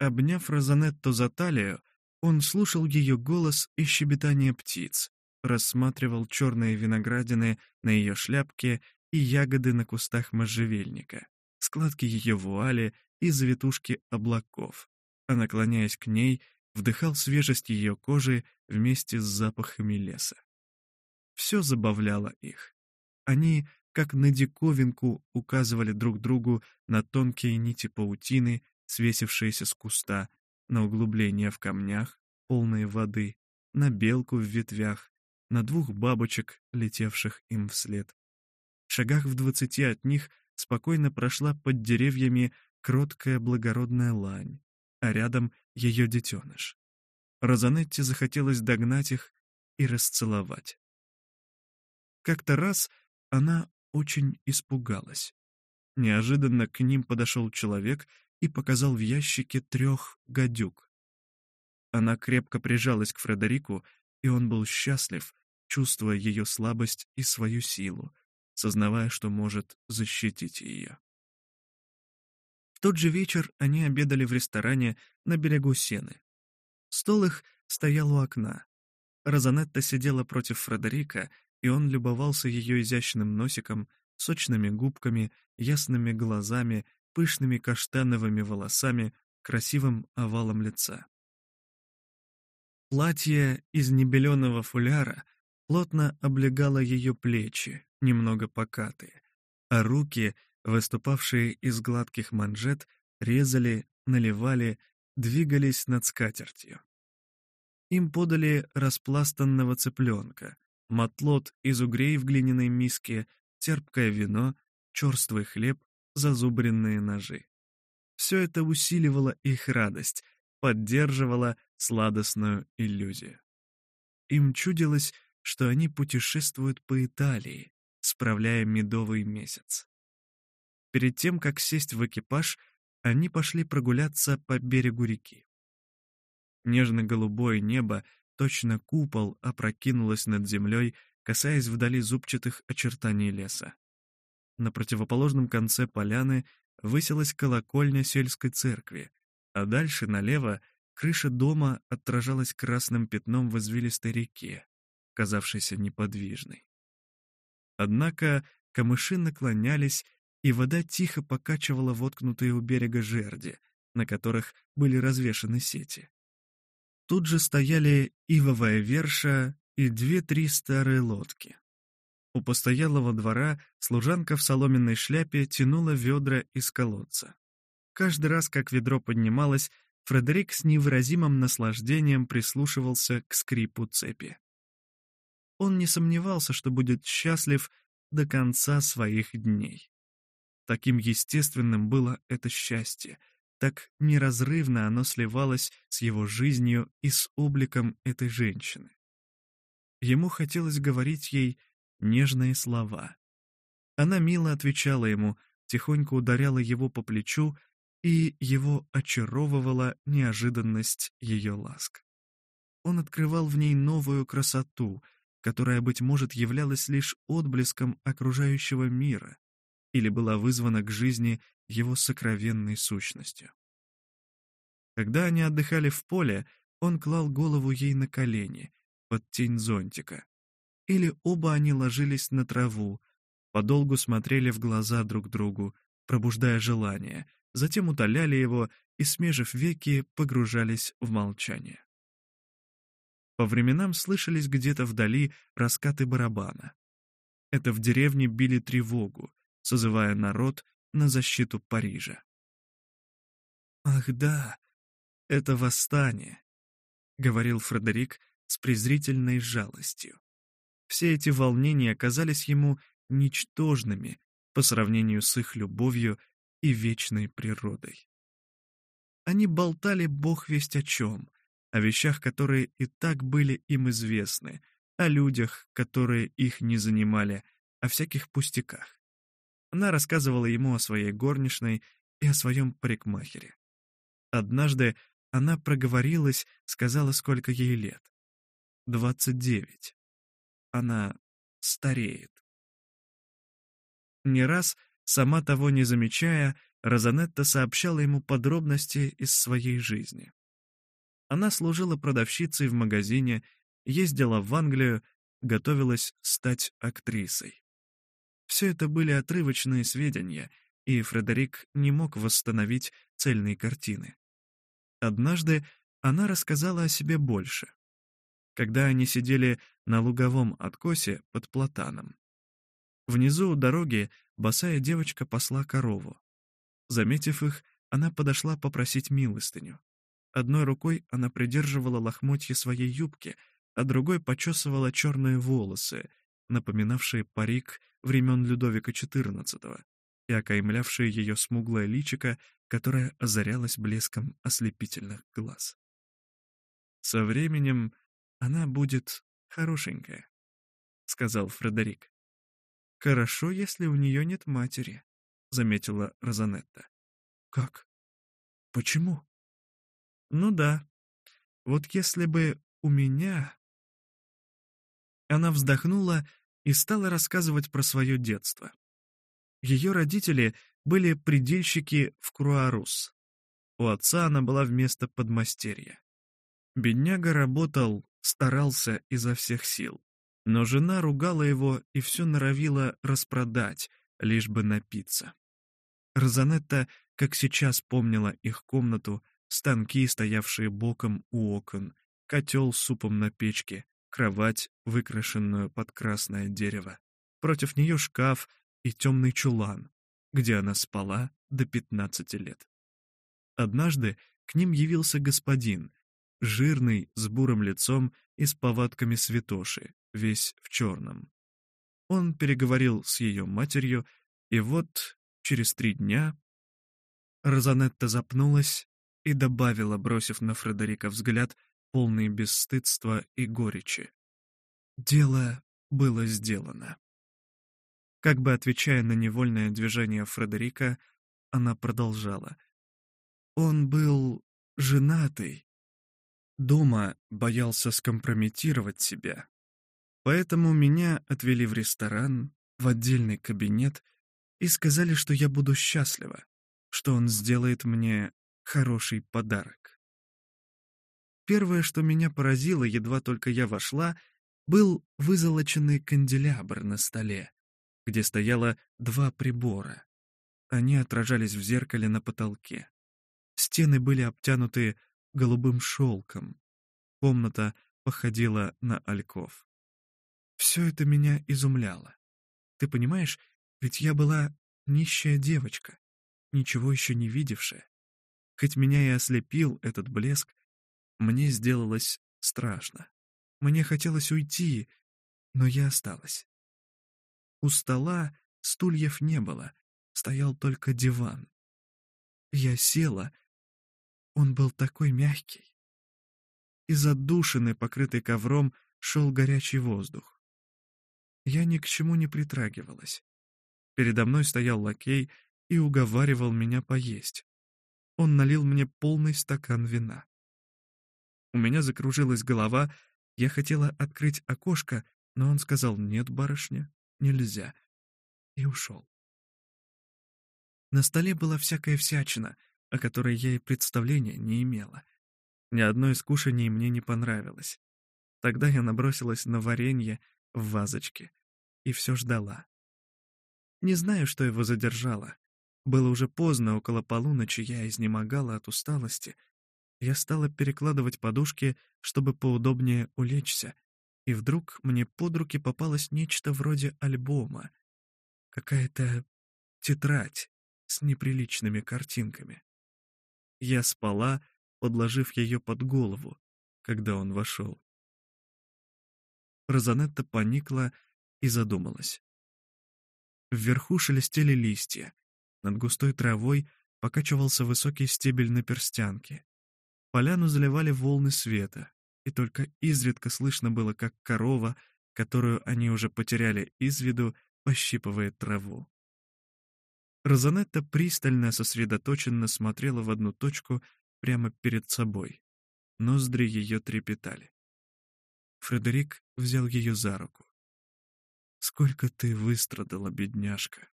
Обняв Розанетту за талию, он слушал ее голос и щебетание птиц, рассматривал черные виноградины на ее шляпке и ягоды на кустах можжевельника, складки ее вуали и завитушки облаков, а наклоняясь к ней, вдыхал свежесть ее кожи вместе с запахами леса. Все забавляло их. Они, как на диковинку, указывали друг другу на тонкие нити паутины, свесившиеся с куста, на углубление в камнях, полные воды, на белку в ветвях, на двух бабочек, летевших им вслед. В шагах в двадцати от них спокойно прошла под деревьями кроткая благородная лань, а рядом ее детеныш. Розанетте захотелось догнать их и расцеловать. Как-то раз она очень испугалась. Неожиданно к ним подошел человек и показал в ящике трех гадюк. Она крепко прижалась к Фредерику, и он был счастлив, чувствуя ее слабость и свою силу, сознавая, что может защитить ее. В тот же вечер они обедали в ресторане на берегу Сены. Стол их стоял у окна. Розанетта сидела против Фредерика, и он любовался ее изящным носиком, сочными губками, ясными глазами пышными каштановыми волосами, красивым овалом лица. Платье из небеленого фуляра плотно облегало ее плечи, немного покатые, а руки, выступавшие из гладких манжет, резали, наливали, двигались над скатертью. Им подали распластанного цыпленка, матлот из угрей в глиняной миске, терпкое вино, черствый хлеб, зазубренные ножи. Все это усиливало их радость, поддерживало сладостную иллюзию. Им чудилось, что они путешествуют по Италии, справляя медовый месяц. Перед тем, как сесть в экипаж, они пошли прогуляться по берегу реки. Нежно-голубое небо, точно купол, опрокинулось над землей, касаясь вдали зубчатых очертаний леса на противоположном конце поляны высилась колокольня сельской церкви, а дальше налево крыша дома отражалась красным пятном в извилистой реке, казавшейся неподвижной. Однако камыши наклонялись, и вода тихо покачивала воткнутые у берега жерди, на которых были развешаны сети. Тут же стояли ивовая верша и две-три старые лодки. У постоялого двора служанка в соломенной шляпе тянула ведра из колодца. Каждый раз, как ведро поднималось, Фредерик с невыразимым наслаждением прислушивался к скрипу цепи. Он не сомневался, что будет счастлив до конца своих дней. Таким естественным было это счастье, так неразрывно оно сливалось с его жизнью и с обликом этой женщины. Ему хотелось говорить ей нежные слова. Она мило отвечала ему, тихонько ударяла его по плечу, и его очаровывала неожиданность ее ласк. Он открывал в ней новую красоту, которая, быть может, являлась лишь отблеском окружающего мира или была вызвана к жизни его сокровенной сущностью. Когда они отдыхали в поле, он клал голову ей на колени, под тень зонтика, или оба они ложились на траву, подолгу смотрели в глаза друг другу, пробуждая желание, затем утоляли его и, смежив веки, погружались в молчание. По временам слышались где-то вдали раскаты барабана. Это в деревне били тревогу, созывая народ на защиту Парижа. «Ах да, это восстание», — говорил Фредерик с презрительной жалостью. Все эти волнения казались ему ничтожными по сравнению с их любовью и вечной природой. Они болтали бог весть о чем, о вещах, которые и так были им известны, о людях, которые их не занимали, о всяких пустяках. Она рассказывала ему о своей горничной и о своем парикмахере. Однажды она проговорилась, сказала, сколько ей лет. «Двадцать девять» она стареет. Не раз, сама того не замечая, Розанетта сообщала ему подробности из своей жизни. Она служила продавщицей в магазине, ездила в Англию, готовилась стать актрисой. Все это были отрывочные сведения, и Фредерик не мог восстановить цельные картины. Однажды она рассказала о себе больше. Когда они сидели на луговом откосе под платаном. Внизу у дороги босая девочка посла корову. Заметив их, она подошла попросить милостыню. Одной рукой она придерживала лохмотья своей юбки, а другой почесывала черные волосы, напоминавшие парик времен Людовика XIV и окаймлявшие ее смуглое личико, которое озарялось блеском ослепительных глаз. Со временем она будет хорошенькая», — сказал Фредерик. «Хорошо, если у нее нет матери», — заметила Розанетта. «Как? Почему?» «Ну да. Вот если бы у меня...» Она вздохнула и стала рассказывать про свое детство. Ее родители были предельщики в Круарус. У отца она была вместо подмастерья. Бедняга работал старался изо всех сил. Но жена ругала его и все норовила распродать, лишь бы напиться. Розанетта, как сейчас помнила их комнату, станки, стоявшие боком у окон, котел с супом на печке, кровать, выкрашенную под красное дерево. Против нее шкаф и темный чулан, где она спала до 15 лет. Однажды к ним явился господин, жирный, с бурым лицом и с повадками святоши, весь в черном. Он переговорил с ее матерью, и вот через три дня... Розанетта запнулась и добавила, бросив на Фредерика взгляд, полный бесстыдства и горечи. Дело было сделано. Как бы отвечая на невольное движение Фредерика, она продолжала. Он был женатый, Дома боялся скомпрометировать себя. Поэтому меня отвели в ресторан, в отдельный кабинет и сказали, что я буду счастлива, что он сделает мне хороший подарок. Первое, что меня поразило, едва только я вошла, был вызолоченный канделябр на столе, где стояло два прибора. Они отражались в зеркале на потолке. Стены были обтянуты голубым шелком. Комната походила на альков. Все это меня изумляло. Ты понимаешь, ведь я была нищая девочка, ничего еще не видевшая. Хоть меня и ослепил этот блеск, мне сделалось страшно. Мне хотелось уйти, но я осталась. У стола стульев не было, стоял только диван. Я села, он был такой мягкий. Из отдушины, покрытой ковром, шел горячий воздух. Я ни к чему не притрагивалась. Передо мной стоял лакей и уговаривал меня поесть. Он налил мне полный стакан вина. У меня закружилась голова, я хотела открыть окошко, но он сказал «нет, барышня, нельзя» и ушел. На столе была всякая всячина — о которой я и представления не имела. Ни одно из кушаний мне не понравилось. Тогда я набросилась на варенье в вазочке и все ждала. Не знаю, что его задержало. Было уже поздно, около полуночи я изнемогала от усталости. Я стала перекладывать подушки, чтобы поудобнее улечься, и вдруг мне под руки попалось нечто вроде альбома. Какая-то тетрадь с неприличными картинками. Я спала, подложив ее под голову, когда он вошел. Розанетта поникла и задумалась. Вверху шелестели листья, над густой травой покачивался высокий стебель на перстянке. Поляну заливали волны света, и только изредка слышно было, как корова, которую они уже потеряли из виду, пощипывает траву. Розанетта пристально сосредоточенно смотрела в одну точку прямо перед собой. Ноздри ее трепетали. Фредерик взял ее за руку. «Сколько ты выстрадала, бедняжка!»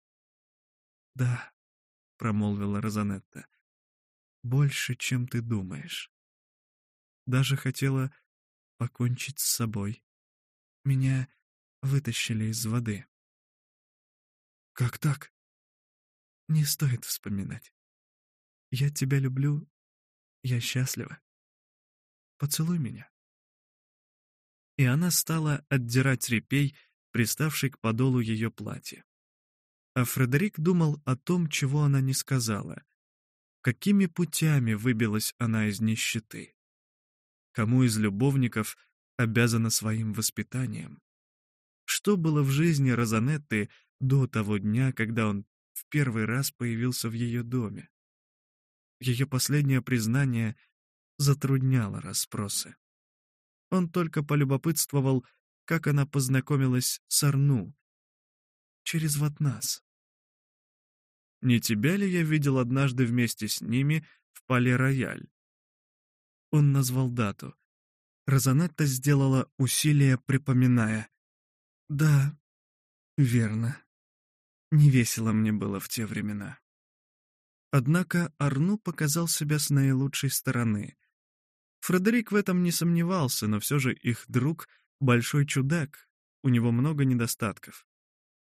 «Да», — промолвила Розанетта, — «больше, чем ты думаешь. Даже хотела покончить с собой. Меня вытащили из воды». «Как так?» Не стоит вспоминать. Я тебя люблю. Я счастлива. Поцелуй меня. И она стала отдирать репей, приставший к подолу ее платья. А Фредерик думал о том, чего она не сказала. Какими путями выбилась она из нищеты? Кому из любовников обязана своим воспитанием? Что было в жизни Розанетты до того дня, когда он в первый раз появился в ее доме. Ее последнее признание затрудняло расспросы. Он только полюбопытствовал, как она познакомилась с Арну. Через Ватнас. «Не тебя ли я видел однажды вместе с ними в Пале-Рояль?» Он назвал дату. Розанетта сделала усилие, припоминая. «Да, верно». Невесело мне было в те времена. Однако Арну показал себя с наилучшей стороны. Фредерик в этом не сомневался, но все же их друг — большой чудак, у него много недостатков.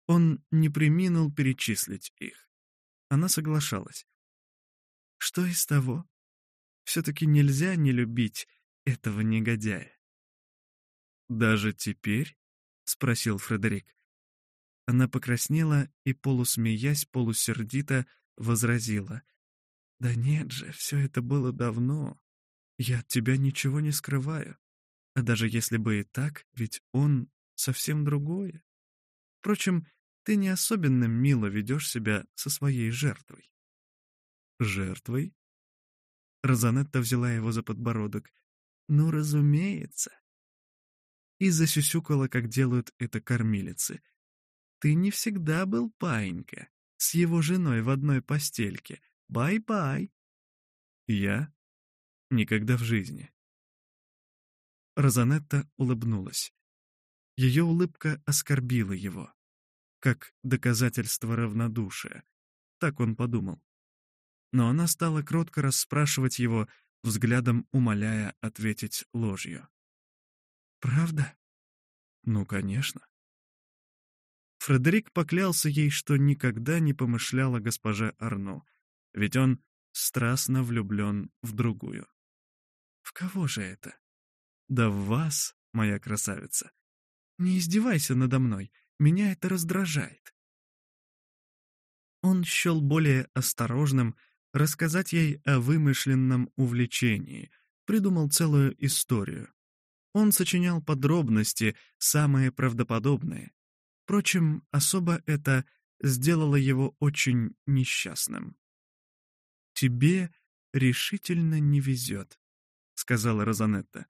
Он не приминул перечислить их. Она соглашалась. Что из того? Все-таки нельзя не любить этого негодяя. «Даже теперь?» — спросил Фредерик. Она покраснела и, полусмеясь, полусердито возразила. «Да нет же, все это было давно. Я от тебя ничего не скрываю. А даже если бы и так, ведь он совсем другое. Впрочем, ты не особенно мило ведешь себя со своей жертвой». «Жертвой?» Розанетта взяла его за подбородок. «Ну, разумеется». И засюсюкала, как делают это кормилицы — ты не всегда был паинька, с его женой в одной постельке. Бай-бай!» «Я? Никогда в жизни!» Розанетта улыбнулась. Ее улыбка оскорбила его. Как доказательство равнодушия. Так он подумал. Но она стала кротко расспрашивать его, взглядом умоляя ответить ложью. «Правда?» «Ну, конечно». Фредерик поклялся ей, что никогда не помышлял о госпоже Арно, ведь он страстно влюблен в другую. «В кого же это?» «Да в вас, моя красавица! Не издевайся надо мной, меня это раздражает!» Он счел более осторожным рассказать ей о вымышленном увлечении, придумал целую историю. Он сочинял подробности, самые правдоподобные, Впрочем, особо это сделало его очень несчастным. «Тебе решительно не везет», — сказала Розанетта.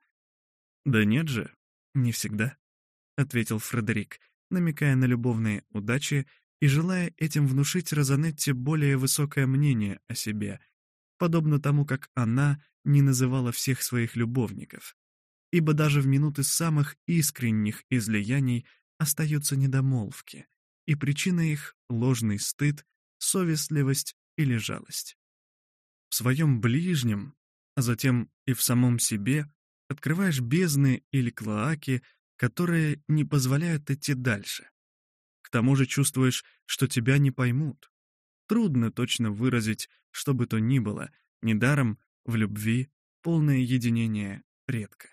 «Да нет же, не всегда», — ответил Фредерик, намекая на любовные удачи и желая этим внушить Розанетте более высокое мнение о себе, подобно тому, как она не называла всех своих любовников. Ибо даже в минуты самых искренних излияний — остаются недомолвки, и причина их — ложный стыд, совестливость или жалость. В своем ближнем, а затем и в самом себе, открываешь бездны или клоаки, которые не позволяют идти дальше. К тому же чувствуешь, что тебя не поймут. Трудно точно выразить, что бы то ни было, недаром в любви полное единение редко.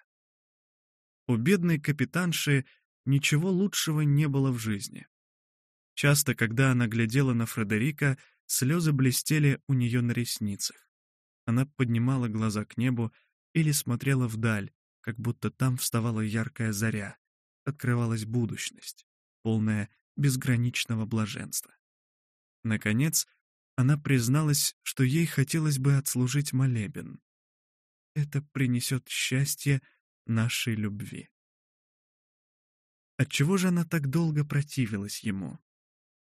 У бедной капитанши ничего лучшего не было в жизни. Часто, когда она глядела на Фредерика, слезы блестели у нее на ресницах. Она поднимала глаза к небу или смотрела вдаль, как будто там вставала яркая заря, открывалась будущность, полная безграничного блаженства. Наконец, она призналась, что ей хотелось бы отслужить молебен. Это принесет счастье нашей любви. Отчего же она так долго противилась ему?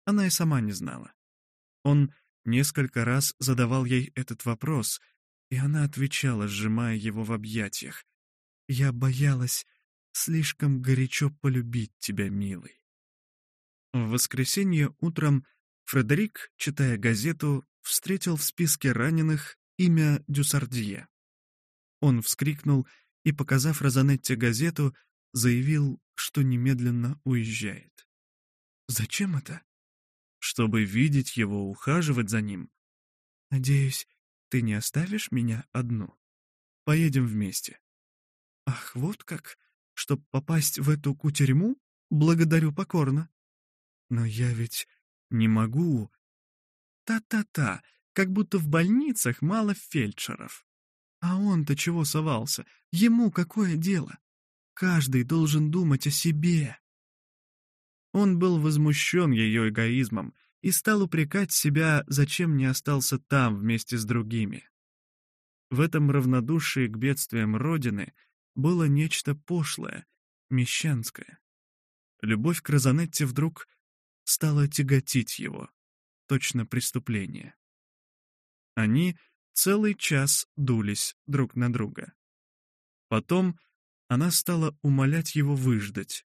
Она и сама не знала. Он несколько раз задавал ей этот вопрос, и она отвечала, сжимая его в объятиях. «Я боялась слишком горячо полюбить тебя, милый». В воскресенье утром Фредерик, читая газету, встретил в списке раненых имя Дюсардье. Он вскрикнул и, показав Розанетте газету, заявил, что немедленно уезжает. Зачем это? Чтобы видеть его, ухаживать за ним. Надеюсь, ты не оставишь меня одну. Поедем вместе. Ах, вот как, чтоб попасть в эту кутерьму, благодарю покорно. Но я ведь не могу. Та-та-та, как будто в больницах мало фельдшеров. А он-то чего совался? Ему какое дело? Каждый должен думать о себе. Он был возмущен ее эгоизмом и стал упрекать себя, зачем не остался там вместе с другими. В этом равнодушии к бедствиям Родины было нечто пошлое, мещанское. Любовь к Розанетте вдруг стала тяготить его, точно преступление. Они целый час дулись друг на друга. Потом она стала умолять его выждать,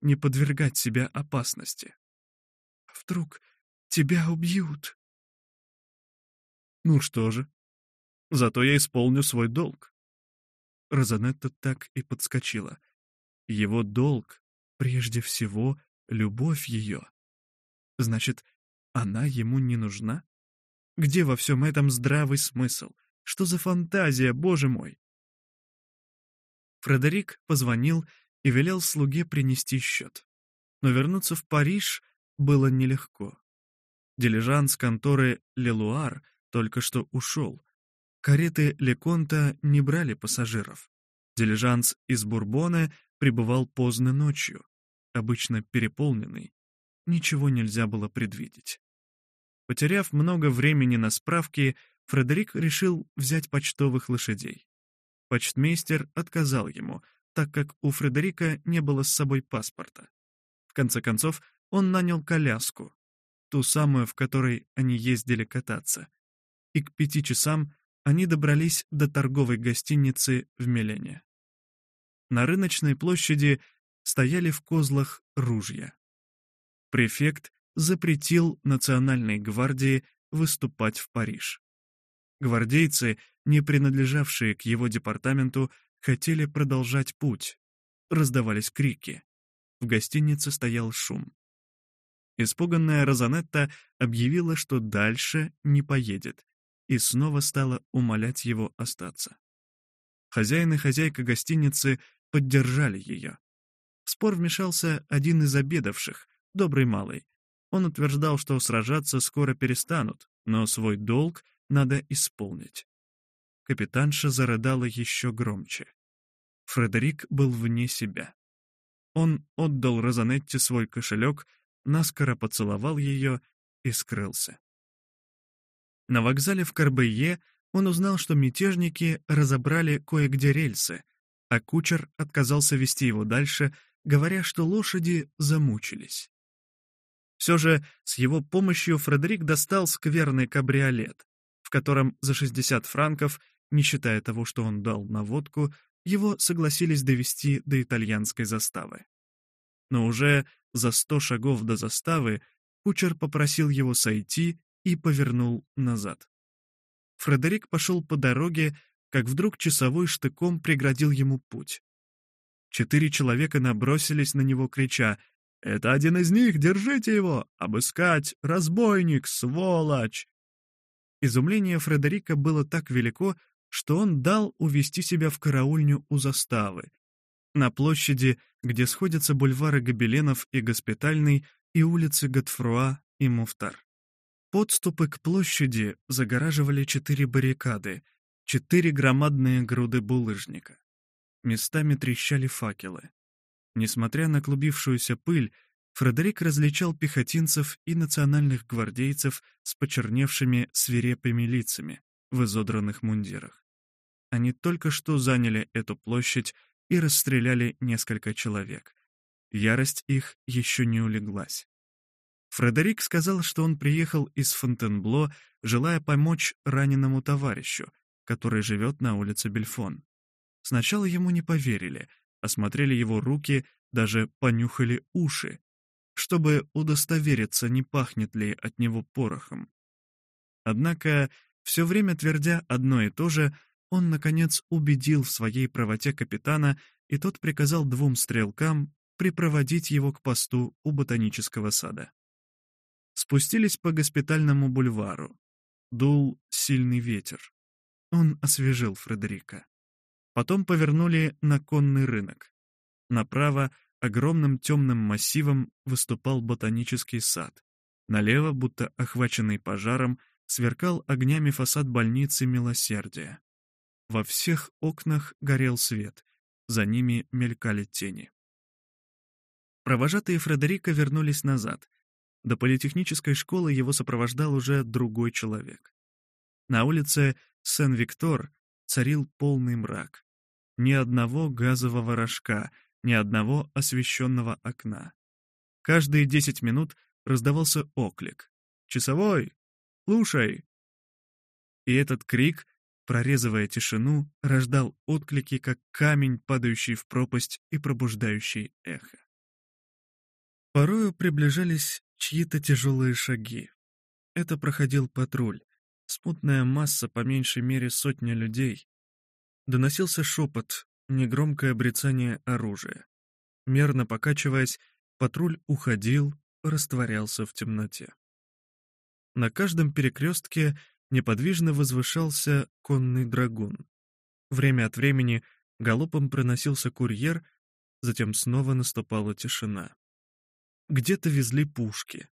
не подвергать себя опасности. «А «Вдруг тебя убьют?» «Ну что же, зато я исполню свой долг». Розанетта так и подскочила. Его долг, прежде всего, любовь ее. Значит, она ему не нужна? Где во всем этом здравый смысл? Что за фантазия, боже мой? Фредерик позвонил и велел слуге принести счет. Но вернуться в Париж было нелегко. Дилижанс конторы «Лелуар» только что ушел. Кареты «Леконта» не брали пассажиров. Дилижанс из Бурбона прибывал поздно ночью, обычно переполненный. Ничего нельзя было предвидеть. Потеряв много времени на справки, Фредерик решил взять почтовых лошадей. Почтмейстер отказал ему, так как у Фредерика не было с собой паспорта. В конце концов, он нанял коляску, ту самую, в которой они ездили кататься. И к пяти часам они добрались до торговой гостиницы в Милене. На рыночной площади стояли в козлах ружья. Префект запретил Национальной гвардии выступать в Париж. Гвардейцы, не принадлежавшие к его департаменту, хотели продолжать путь. Раздавались крики. В гостинице стоял шум. Испуганная Розанетта объявила, что дальше не поедет, и снова стала умолять его остаться. Хозяин и хозяйка гостиницы поддержали ее. В спор вмешался один из обедавших, добрый малый. Он утверждал, что сражаться скоро перестанут, но свой долг — надо исполнить. Капитанша зарыдала еще громче. Фредерик был вне себя. Он отдал Розанетте свой кошелек, наскоро поцеловал ее и скрылся. На вокзале в Карбее он узнал, что мятежники разобрали кое-где рельсы, а кучер отказался вести его дальше, говоря, что лошади замучились. Все же с его помощью Фредерик достал скверный кабриолет в котором за 60 франков, не считая того, что он дал на водку, его согласились довести до итальянской заставы. Но уже за 100 шагов до заставы кучер попросил его сойти и повернул назад. Фредерик пошел по дороге, как вдруг часовой штыком преградил ему путь. Четыре человека набросились на него, крича «Это один из них, держите его! Обыскать! Разбойник! Сволочь!» Изумление Фредерика было так велико, что он дал увести себя в караульню у заставы. На площади, где сходятся бульвары Гобеленов и Госпитальный, и улицы Готфруа и Муфтар. Подступы к площади загораживали четыре баррикады, четыре громадные груды булыжника. Местами трещали факелы. Несмотря на клубившуюся пыль, Фредерик различал пехотинцев и национальных гвардейцев с почерневшими свирепыми лицами в изодранных мундирах. Они только что заняли эту площадь и расстреляли несколько человек. Ярость их еще не улеглась. Фредерик сказал, что он приехал из Фонтенбло, желая помочь раненому товарищу, который живет на улице Бельфон. Сначала ему не поверили, осмотрели его руки, даже понюхали уши, чтобы удостовериться, не пахнет ли от него порохом. Однако, все время твердя одно и то же, он, наконец, убедил в своей правоте капитана, и тот приказал двум стрелкам припроводить его к посту у ботанического сада. Спустились по госпитальному бульвару. Дул сильный ветер. Он освежил Фредерика. Потом повернули на конный рынок. Направо — огромным темным массивом выступал ботанический сад. Налево, будто охваченный пожаром, сверкал огнями фасад больницы Милосердия. Во всех окнах горел свет, за ними мелькали тени. Провожатые Фредерика вернулись назад. До политехнической школы его сопровождал уже другой человек. На улице Сен-Виктор царил полный мрак. Ни одного газового рожка — ни одного освещенного окна. Каждые десять минут раздавался оклик. «Часовой! Слушай!» И этот крик, прорезывая тишину, рождал отклики, как камень, падающий в пропасть и пробуждающий эхо. Порою приближались чьи-то тяжелые шаги. Это проходил патруль. Смутная масса, по меньшей мере сотни людей. Доносился шепот, негромкое брецание оружия. Мерно покачиваясь, патруль уходил, растворялся в темноте. На каждом перекрестке неподвижно возвышался конный драгун. Время от времени галопом проносился курьер, затем снова наступала тишина. Где-то везли пушки,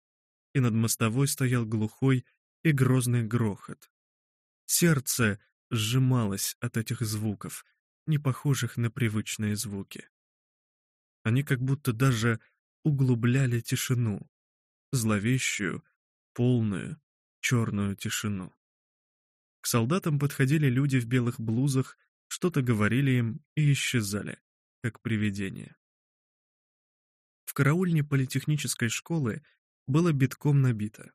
и над мостовой стоял глухой и грозный грохот. Сердце сжималось от этих звуков, не похожих на привычные звуки. Они как будто даже углубляли тишину, зловещую, полную, черную тишину. К солдатам подходили люди в белых блузах, что-то говорили им и исчезали, как привидения. В караульне политехнической школы было битком набито.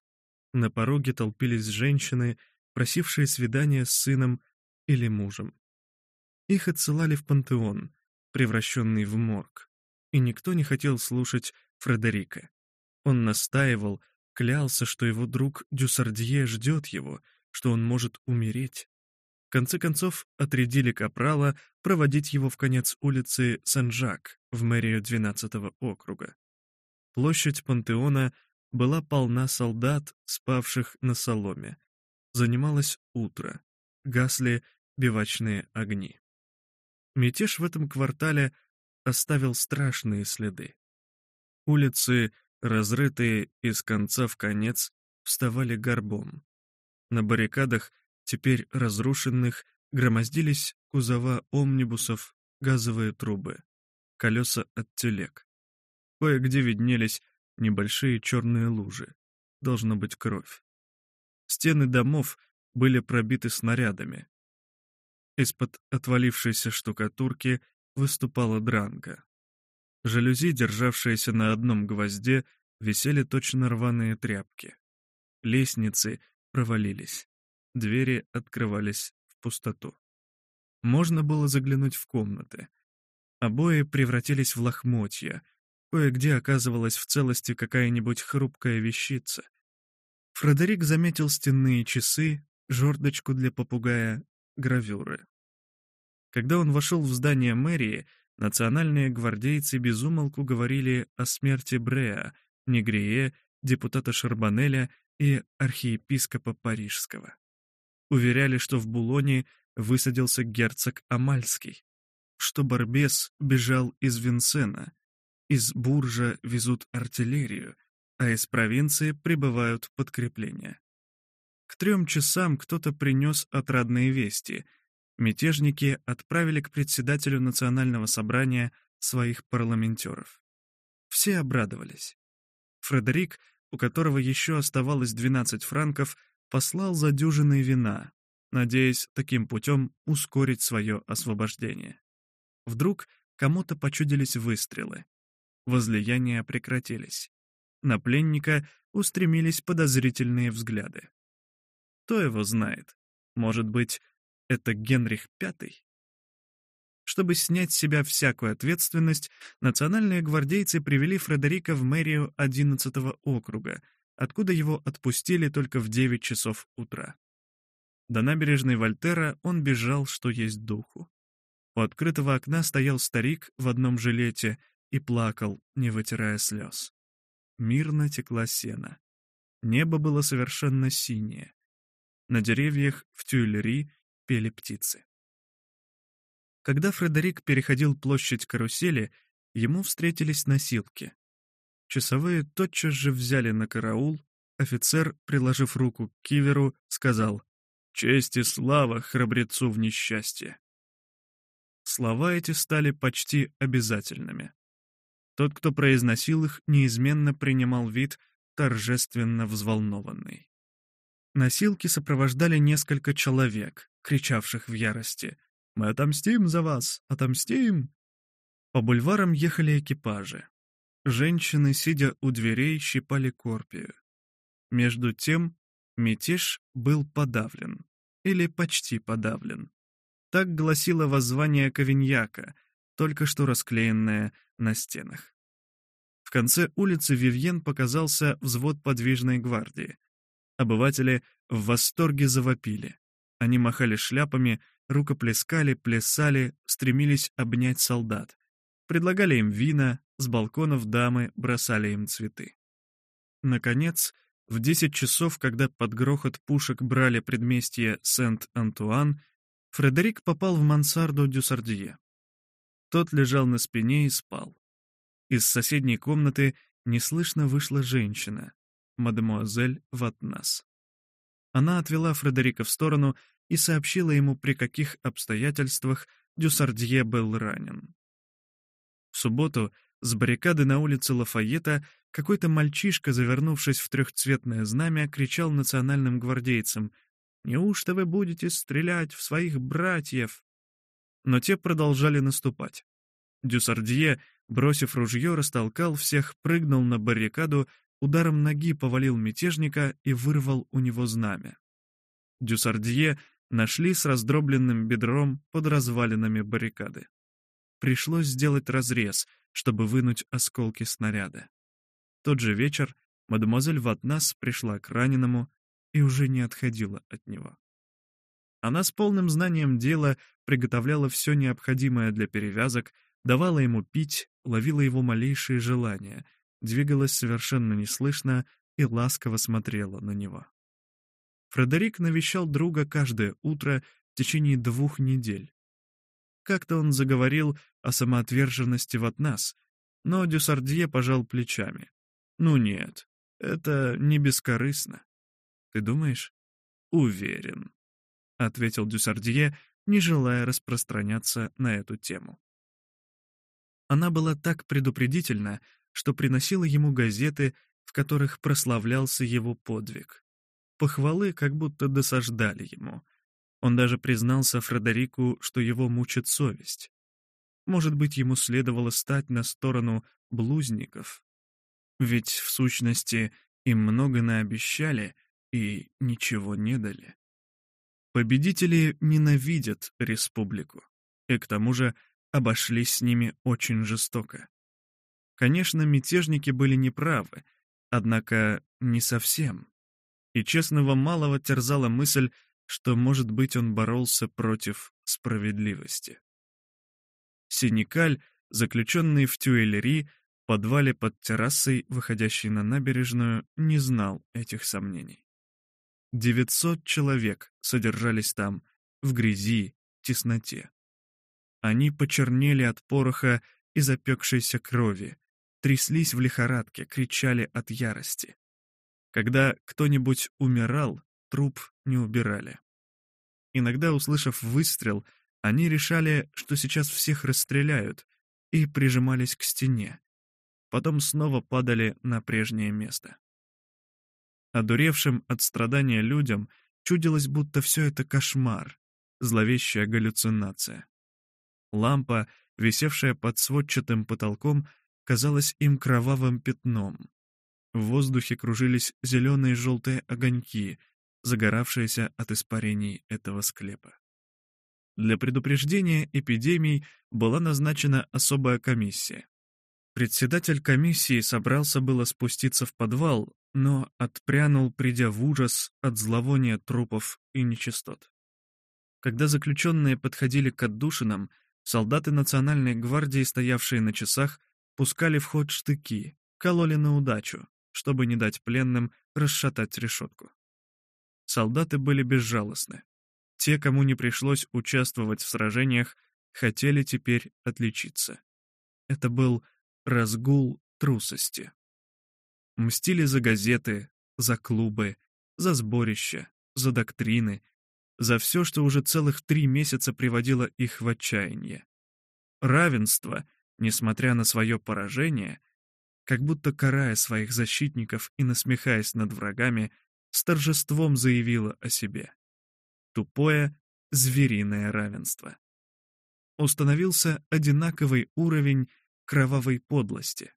На пороге толпились женщины, просившие свидания с сыном или мужем. Их отсылали в пантеон, превращенный в морг, и никто не хотел слушать Фредерика. Он настаивал, клялся, что его друг Дюсардье ждет его, что он может умереть. В конце концов, отрядили Капрала проводить его в конец улицы Сен-Жак в мэрию 12-го округа. Площадь Пантеона была полна солдат, спавших на соломе. Занималось утро. Гасли бивачные огни. Мятеж в этом квартале оставил страшные следы. Улицы, разрытые из конца в конец, вставали горбом. На баррикадах, теперь разрушенных, громоздились кузова омнибусов, газовые трубы, колеса от телег. Кое-где виднелись небольшие черные лужи. Должна быть кровь. Стены домов были пробиты снарядами, из-под отвалившейся штукатурки выступала дранга. Жалюзи, державшиеся на одном гвозде, висели точно рваные тряпки. Лестницы провалились. Двери открывались в пустоту. Можно было заглянуть в комнаты. Обои превратились в лохмотья. Кое-где оказывалась в целости какая-нибудь хрупкая вещица. Фредерик заметил стенные часы, жердочку для попугая гравюры. Когда он вошел в здание мэрии, национальные гвардейцы безумолку говорили о смерти Бреа, Негрие, депутата Шарбанеля и архиепископа Парижского. Уверяли, что в Булоне высадился герцог Амальский, что Барбес бежал из Винсена, из Буржа везут артиллерию, а из провинции прибывают подкрепления. К трем часам кто-то принес отрадные вести. Мятежники отправили к председателю национального собрания своих парламентеров. Все обрадовались. Фредерик, у которого еще оставалось 12 франков, послал за дюжиной вина, надеясь таким путем ускорить свое освобождение. Вдруг кому-то почудились выстрелы. Возлияния прекратились. На пленника устремились подозрительные взгляды. Кто его знает? Может быть, это Генрих Пятый? Чтобы снять с себя всякую ответственность, национальные гвардейцы привели Фредерика в мэрию 11 округа, откуда его отпустили только в 9 часов утра. До набережной Вольтера он бежал, что есть духу. У открытого окна стоял старик в одном жилете и плакал, не вытирая слез. Мирно текла сена. Небо было совершенно синее на деревьях, в тюйлери пели птицы. Когда Фредерик переходил площадь карусели, ему встретились носилки. Часовые тотчас же взяли на караул, офицер, приложив руку к киверу, сказал «Честь и слава храбрецу в несчастье!» Слова эти стали почти обязательными. Тот, кто произносил их, неизменно принимал вид торжественно взволнованный. Носилки сопровождали несколько человек, кричавших в ярости. «Мы отомстим за вас! Отомстим!» По бульварам ехали экипажи. Женщины, сидя у дверей, щипали корпию. Между тем, мятеж был подавлен. Или почти подавлен. Так гласило воззвание Ковиньяка, только что расклеенное на стенах. В конце улицы Вивьен показался взвод подвижной гвардии. Обыватели в восторге завопили. Они махали шляпами, рукоплескали, плясали, стремились обнять солдат. Предлагали им вина, с балконов дамы бросали им цветы. Наконец, в 10 часов, когда под грохот пушек брали предместье Сент-Антуан, Фредерик попал в мансарду Дюсардье. Тот лежал на спине и спал. Из соседней комнаты неслышно вышла женщина мадемуазель в нас. Она отвела Фредерика в сторону и сообщила ему, при каких обстоятельствах Дюсардье был ранен. В субботу с баррикады на улице Лафайета какой-то мальчишка, завернувшись в трехцветное знамя, кричал национальным гвардейцам «Неужто вы будете стрелять в своих братьев?» Но те продолжали наступать. Дюсардье, бросив ружье, растолкал всех, прыгнул на баррикаду ударом ноги повалил мятежника и вырвал у него знамя. Дюсардье нашли с раздробленным бедром под развалинами баррикады. Пришлось сделать разрез, чтобы вынуть осколки снаряда. Тот же вечер мадемуазель Ватнас пришла к раненому и уже не отходила от него. Она с полным знанием дела приготовляла все необходимое для перевязок, давала ему пить, ловила его малейшие желания — двигалась совершенно неслышно и ласково смотрела на него. Фредерик навещал друга каждое утро в течение двух недель. Как-то он заговорил о самоотверженности в от нас, но Дюсардье пожал плечами. «Ну нет, это не бескорыстно. Ты думаешь?» «Уверен», — ответил Дюсардье, не желая распространяться на эту тему. Она была так предупредительна, что приносила ему газеты, в которых прославлялся его подвиг. Похвалы как будто досаждали ему. Он даже признался Фредерику, что его мучит совесть. Может быть, ему следовало стать на сторону блузников. Ведь, в сущности, им много наобещали и ничего не дали. Победители ненавидят республику и к тому же обошлись с ними очень жестоко. Конечно, мятежники были неправы, однако не совсем. И честного малого терзала мысль, что, может быть, он боролся против справедливости. Синекаль, заключенный в Тюэлери, подвале под террасой, выходящей на набережную, не знал этих сомнений. 900 человек содержались там, в грязи, тесноте. Они почернели от пороха и запекшейся крови, тряслись в лихорадке, кричали от ярости. Когда кто-нибудь умирал, труп не убирали. Иногда, услышав выстрел, они решали, что сейчас всех расстреляют, и прижимались к стене. Потом снова падали на прежнее место. Одуревшим от страдания людям чудилось, будто все это кошмар, зловещая галлюцинация. Лампа, висевшая под сводчатым потолком, казалось им кровавым пятном. В воздухе кружились зеленые и желтые огоньки, загоравшиеся от испарений этого склепа. Для предупреждения эпидемий была назначена особая комиссия. Председатель комиссии собрался было спуститься в подвал, но отпрянул, придя в ужас от зловония трупов и нечистот. Когда заключенные подходили к отдушинам, солдаты национальной гвардии, стоявшие на часах, пускали в ход штыки, кололи на удачу, чтобы не дать пленным расшатать решетку. Солдаты были безжалостны. Те, кому не пришлось участвовать в сражениях, хотели теперь отличиться. Это был разгул трусости. Мстили за газеты, за клубы, за сборища, за доктрины, за все, что уже целых три месяца приводило их в отчаяние. Равенство, несмотря на свое поражение, как будто карая своих защитников и насмехаясь над врагами, с торжеством заявила о себе. Тупое звериное равенство. Установился одинаковый уровень кровавой подлости,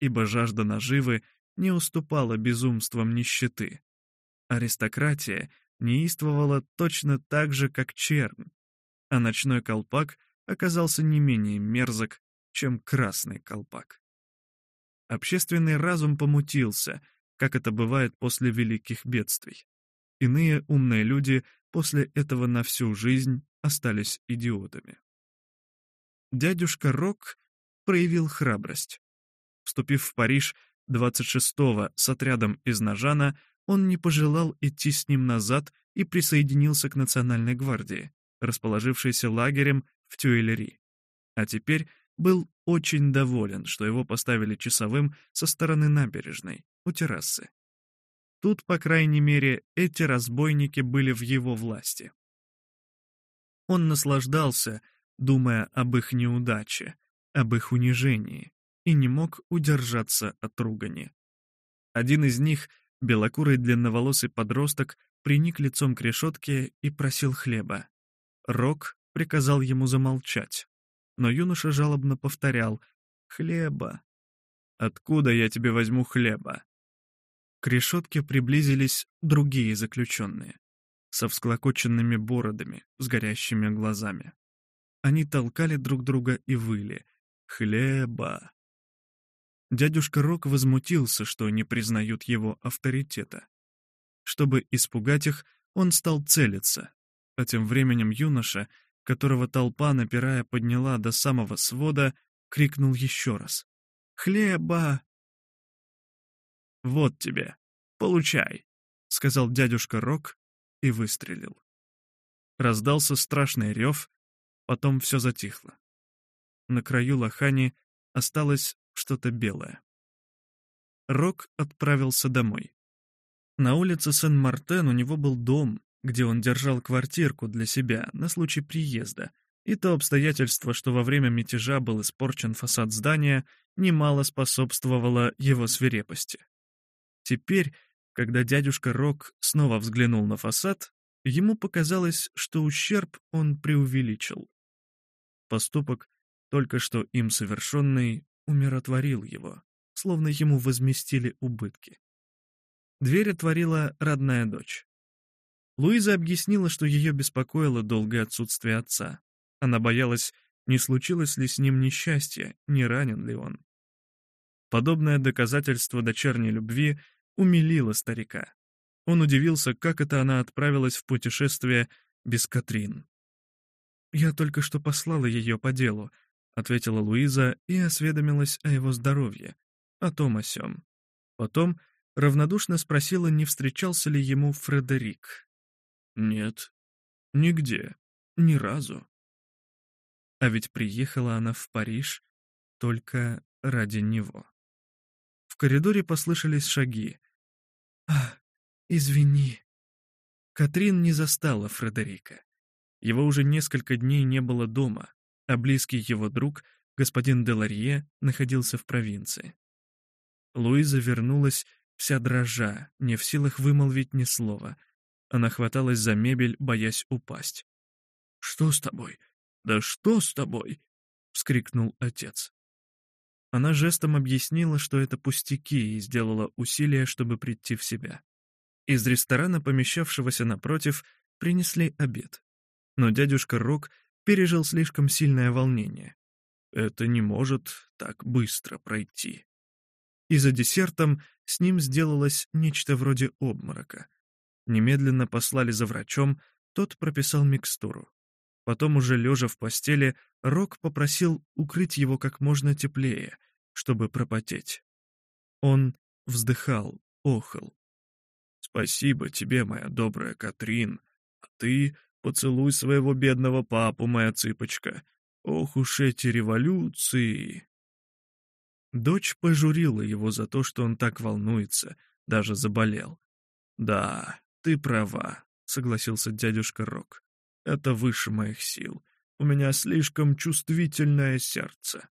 ибо жажда наживы не уступала безумствам нищеты. Аристократия неистовала точно так же, как черн, а ночной колпак оказался не менее мерзок, чем красный колпак. Общественный разум помутился, как это бывает после великих бедствий. Иные умные люди после этого на всю жизнь остались идиотами. Дядюшка Рок проявил храбрость. Вступив в Париж 26-го с отрядом из Нажана, он не пожелал идти с ним назад и присоединился к Национальной гвардии, расположившейся лагерем в Тюэлери. А теперь был очень доволен, что его поставили часовым со стороны набережной, у террасы. Тут, по крайней мере, эти разбойники были в его власти. Он наслаждался, думая об их неудаче, об их унижении, и не мог удержаться от ругани. Один из них, белокурый длинноволосый подросток, приник лицом к решетке и просил хлеба. Рок приказал ему замолчать но юноша жалобно повторял «Хлеба! Откуда я тебе возьму хлеба?» К решетке приблизились другие заключенные, со всклокоченными бородами, с горящими глазами. Они толкали друг друга и выли «Хлеба!». Дядюшка Рок возмутился, что не признают его авторитета. Чтобы испугать их, он стал целиться, а тем временем юноша — которого толпа, напирая, подняла до самого свода, крикнул еще раз. «Хлеба!» «Вот тебе! Получай!» — сказал дядюшка Рок и выстрелил. Раздался страшный рев, потом все затихло. На краю лохани осталось что-то белое. Рок отправился домой. На улице Сен-Мартен у него был дом, где он держал квартирку для себя на случай приезда, и то обстоятельство, что во время мятежа был испорчен фасад здания, немало способствовало его свирепости. Теперь, когда дядюшка Рок снова взглянул на фасад, ему показалось, что ущерб он преувеличил. Поступок, только что им совершенный, умиротворил его, словно ему возместили убытки. Дверь отворила родная дочь. Луиза объяснила, что ее беспокоило долгое отсутствие отца. Она боялась, не случилось ли с ним несчастье, не ранен ли он. Подобное доказательство дочерней любви умилило старика. Он удивился, как это она отправилась в путешествие без Катрин. «Я только что послала ее по делу», — ответила Луиза и осведомилась о его здоровье, о том о сём. Потом равнодушно спросила, не встречался ли ему Фредерик. Нет, нигде, ни разу. А ведь приехала она в Париж только ради него. В коридоре послышались шаги. «Ах, извини». Катрин не застала Фредерика. Его уже несколько дней не было дома, а близкий его друг, господин Деларье, находился в провинции. Луиза вернулась вся дрожа, не в силах вымолвить ни слова — она хваталась за мебель, боясь упасть. «Что с тобой? Да что с тобой?» — вскрикнул отец. Она жестом объяснила, что это пустяки, и сделала усилие, чтобы прийти в себя. Из ресторана, помещавшегося напротив, принесли обед. Но дядюшка Рок пережил слишком сильное волнение. Это не может так быстро пройти. И за десертом с ним сделалось нечто вроде обморока — Немедленно послали за врачом, тот прописал микстуру. Потом уже лежа в постели, Рок попросил укрыть его как можно теплее, чтобы пропотеть. Он вздыхал, охал. «Спасибо тебе, моя добрая Катрин, а ты поцелуй своего бедного папу, моя цыпочка. Ох уж эти революции!» Дочь пожурила его за то, что он так волнуется, даже заболел. «Да, «Ты права», — согласился дядюшка Рок. «Это выше моих сил. У меня слишком чувствительное сердце».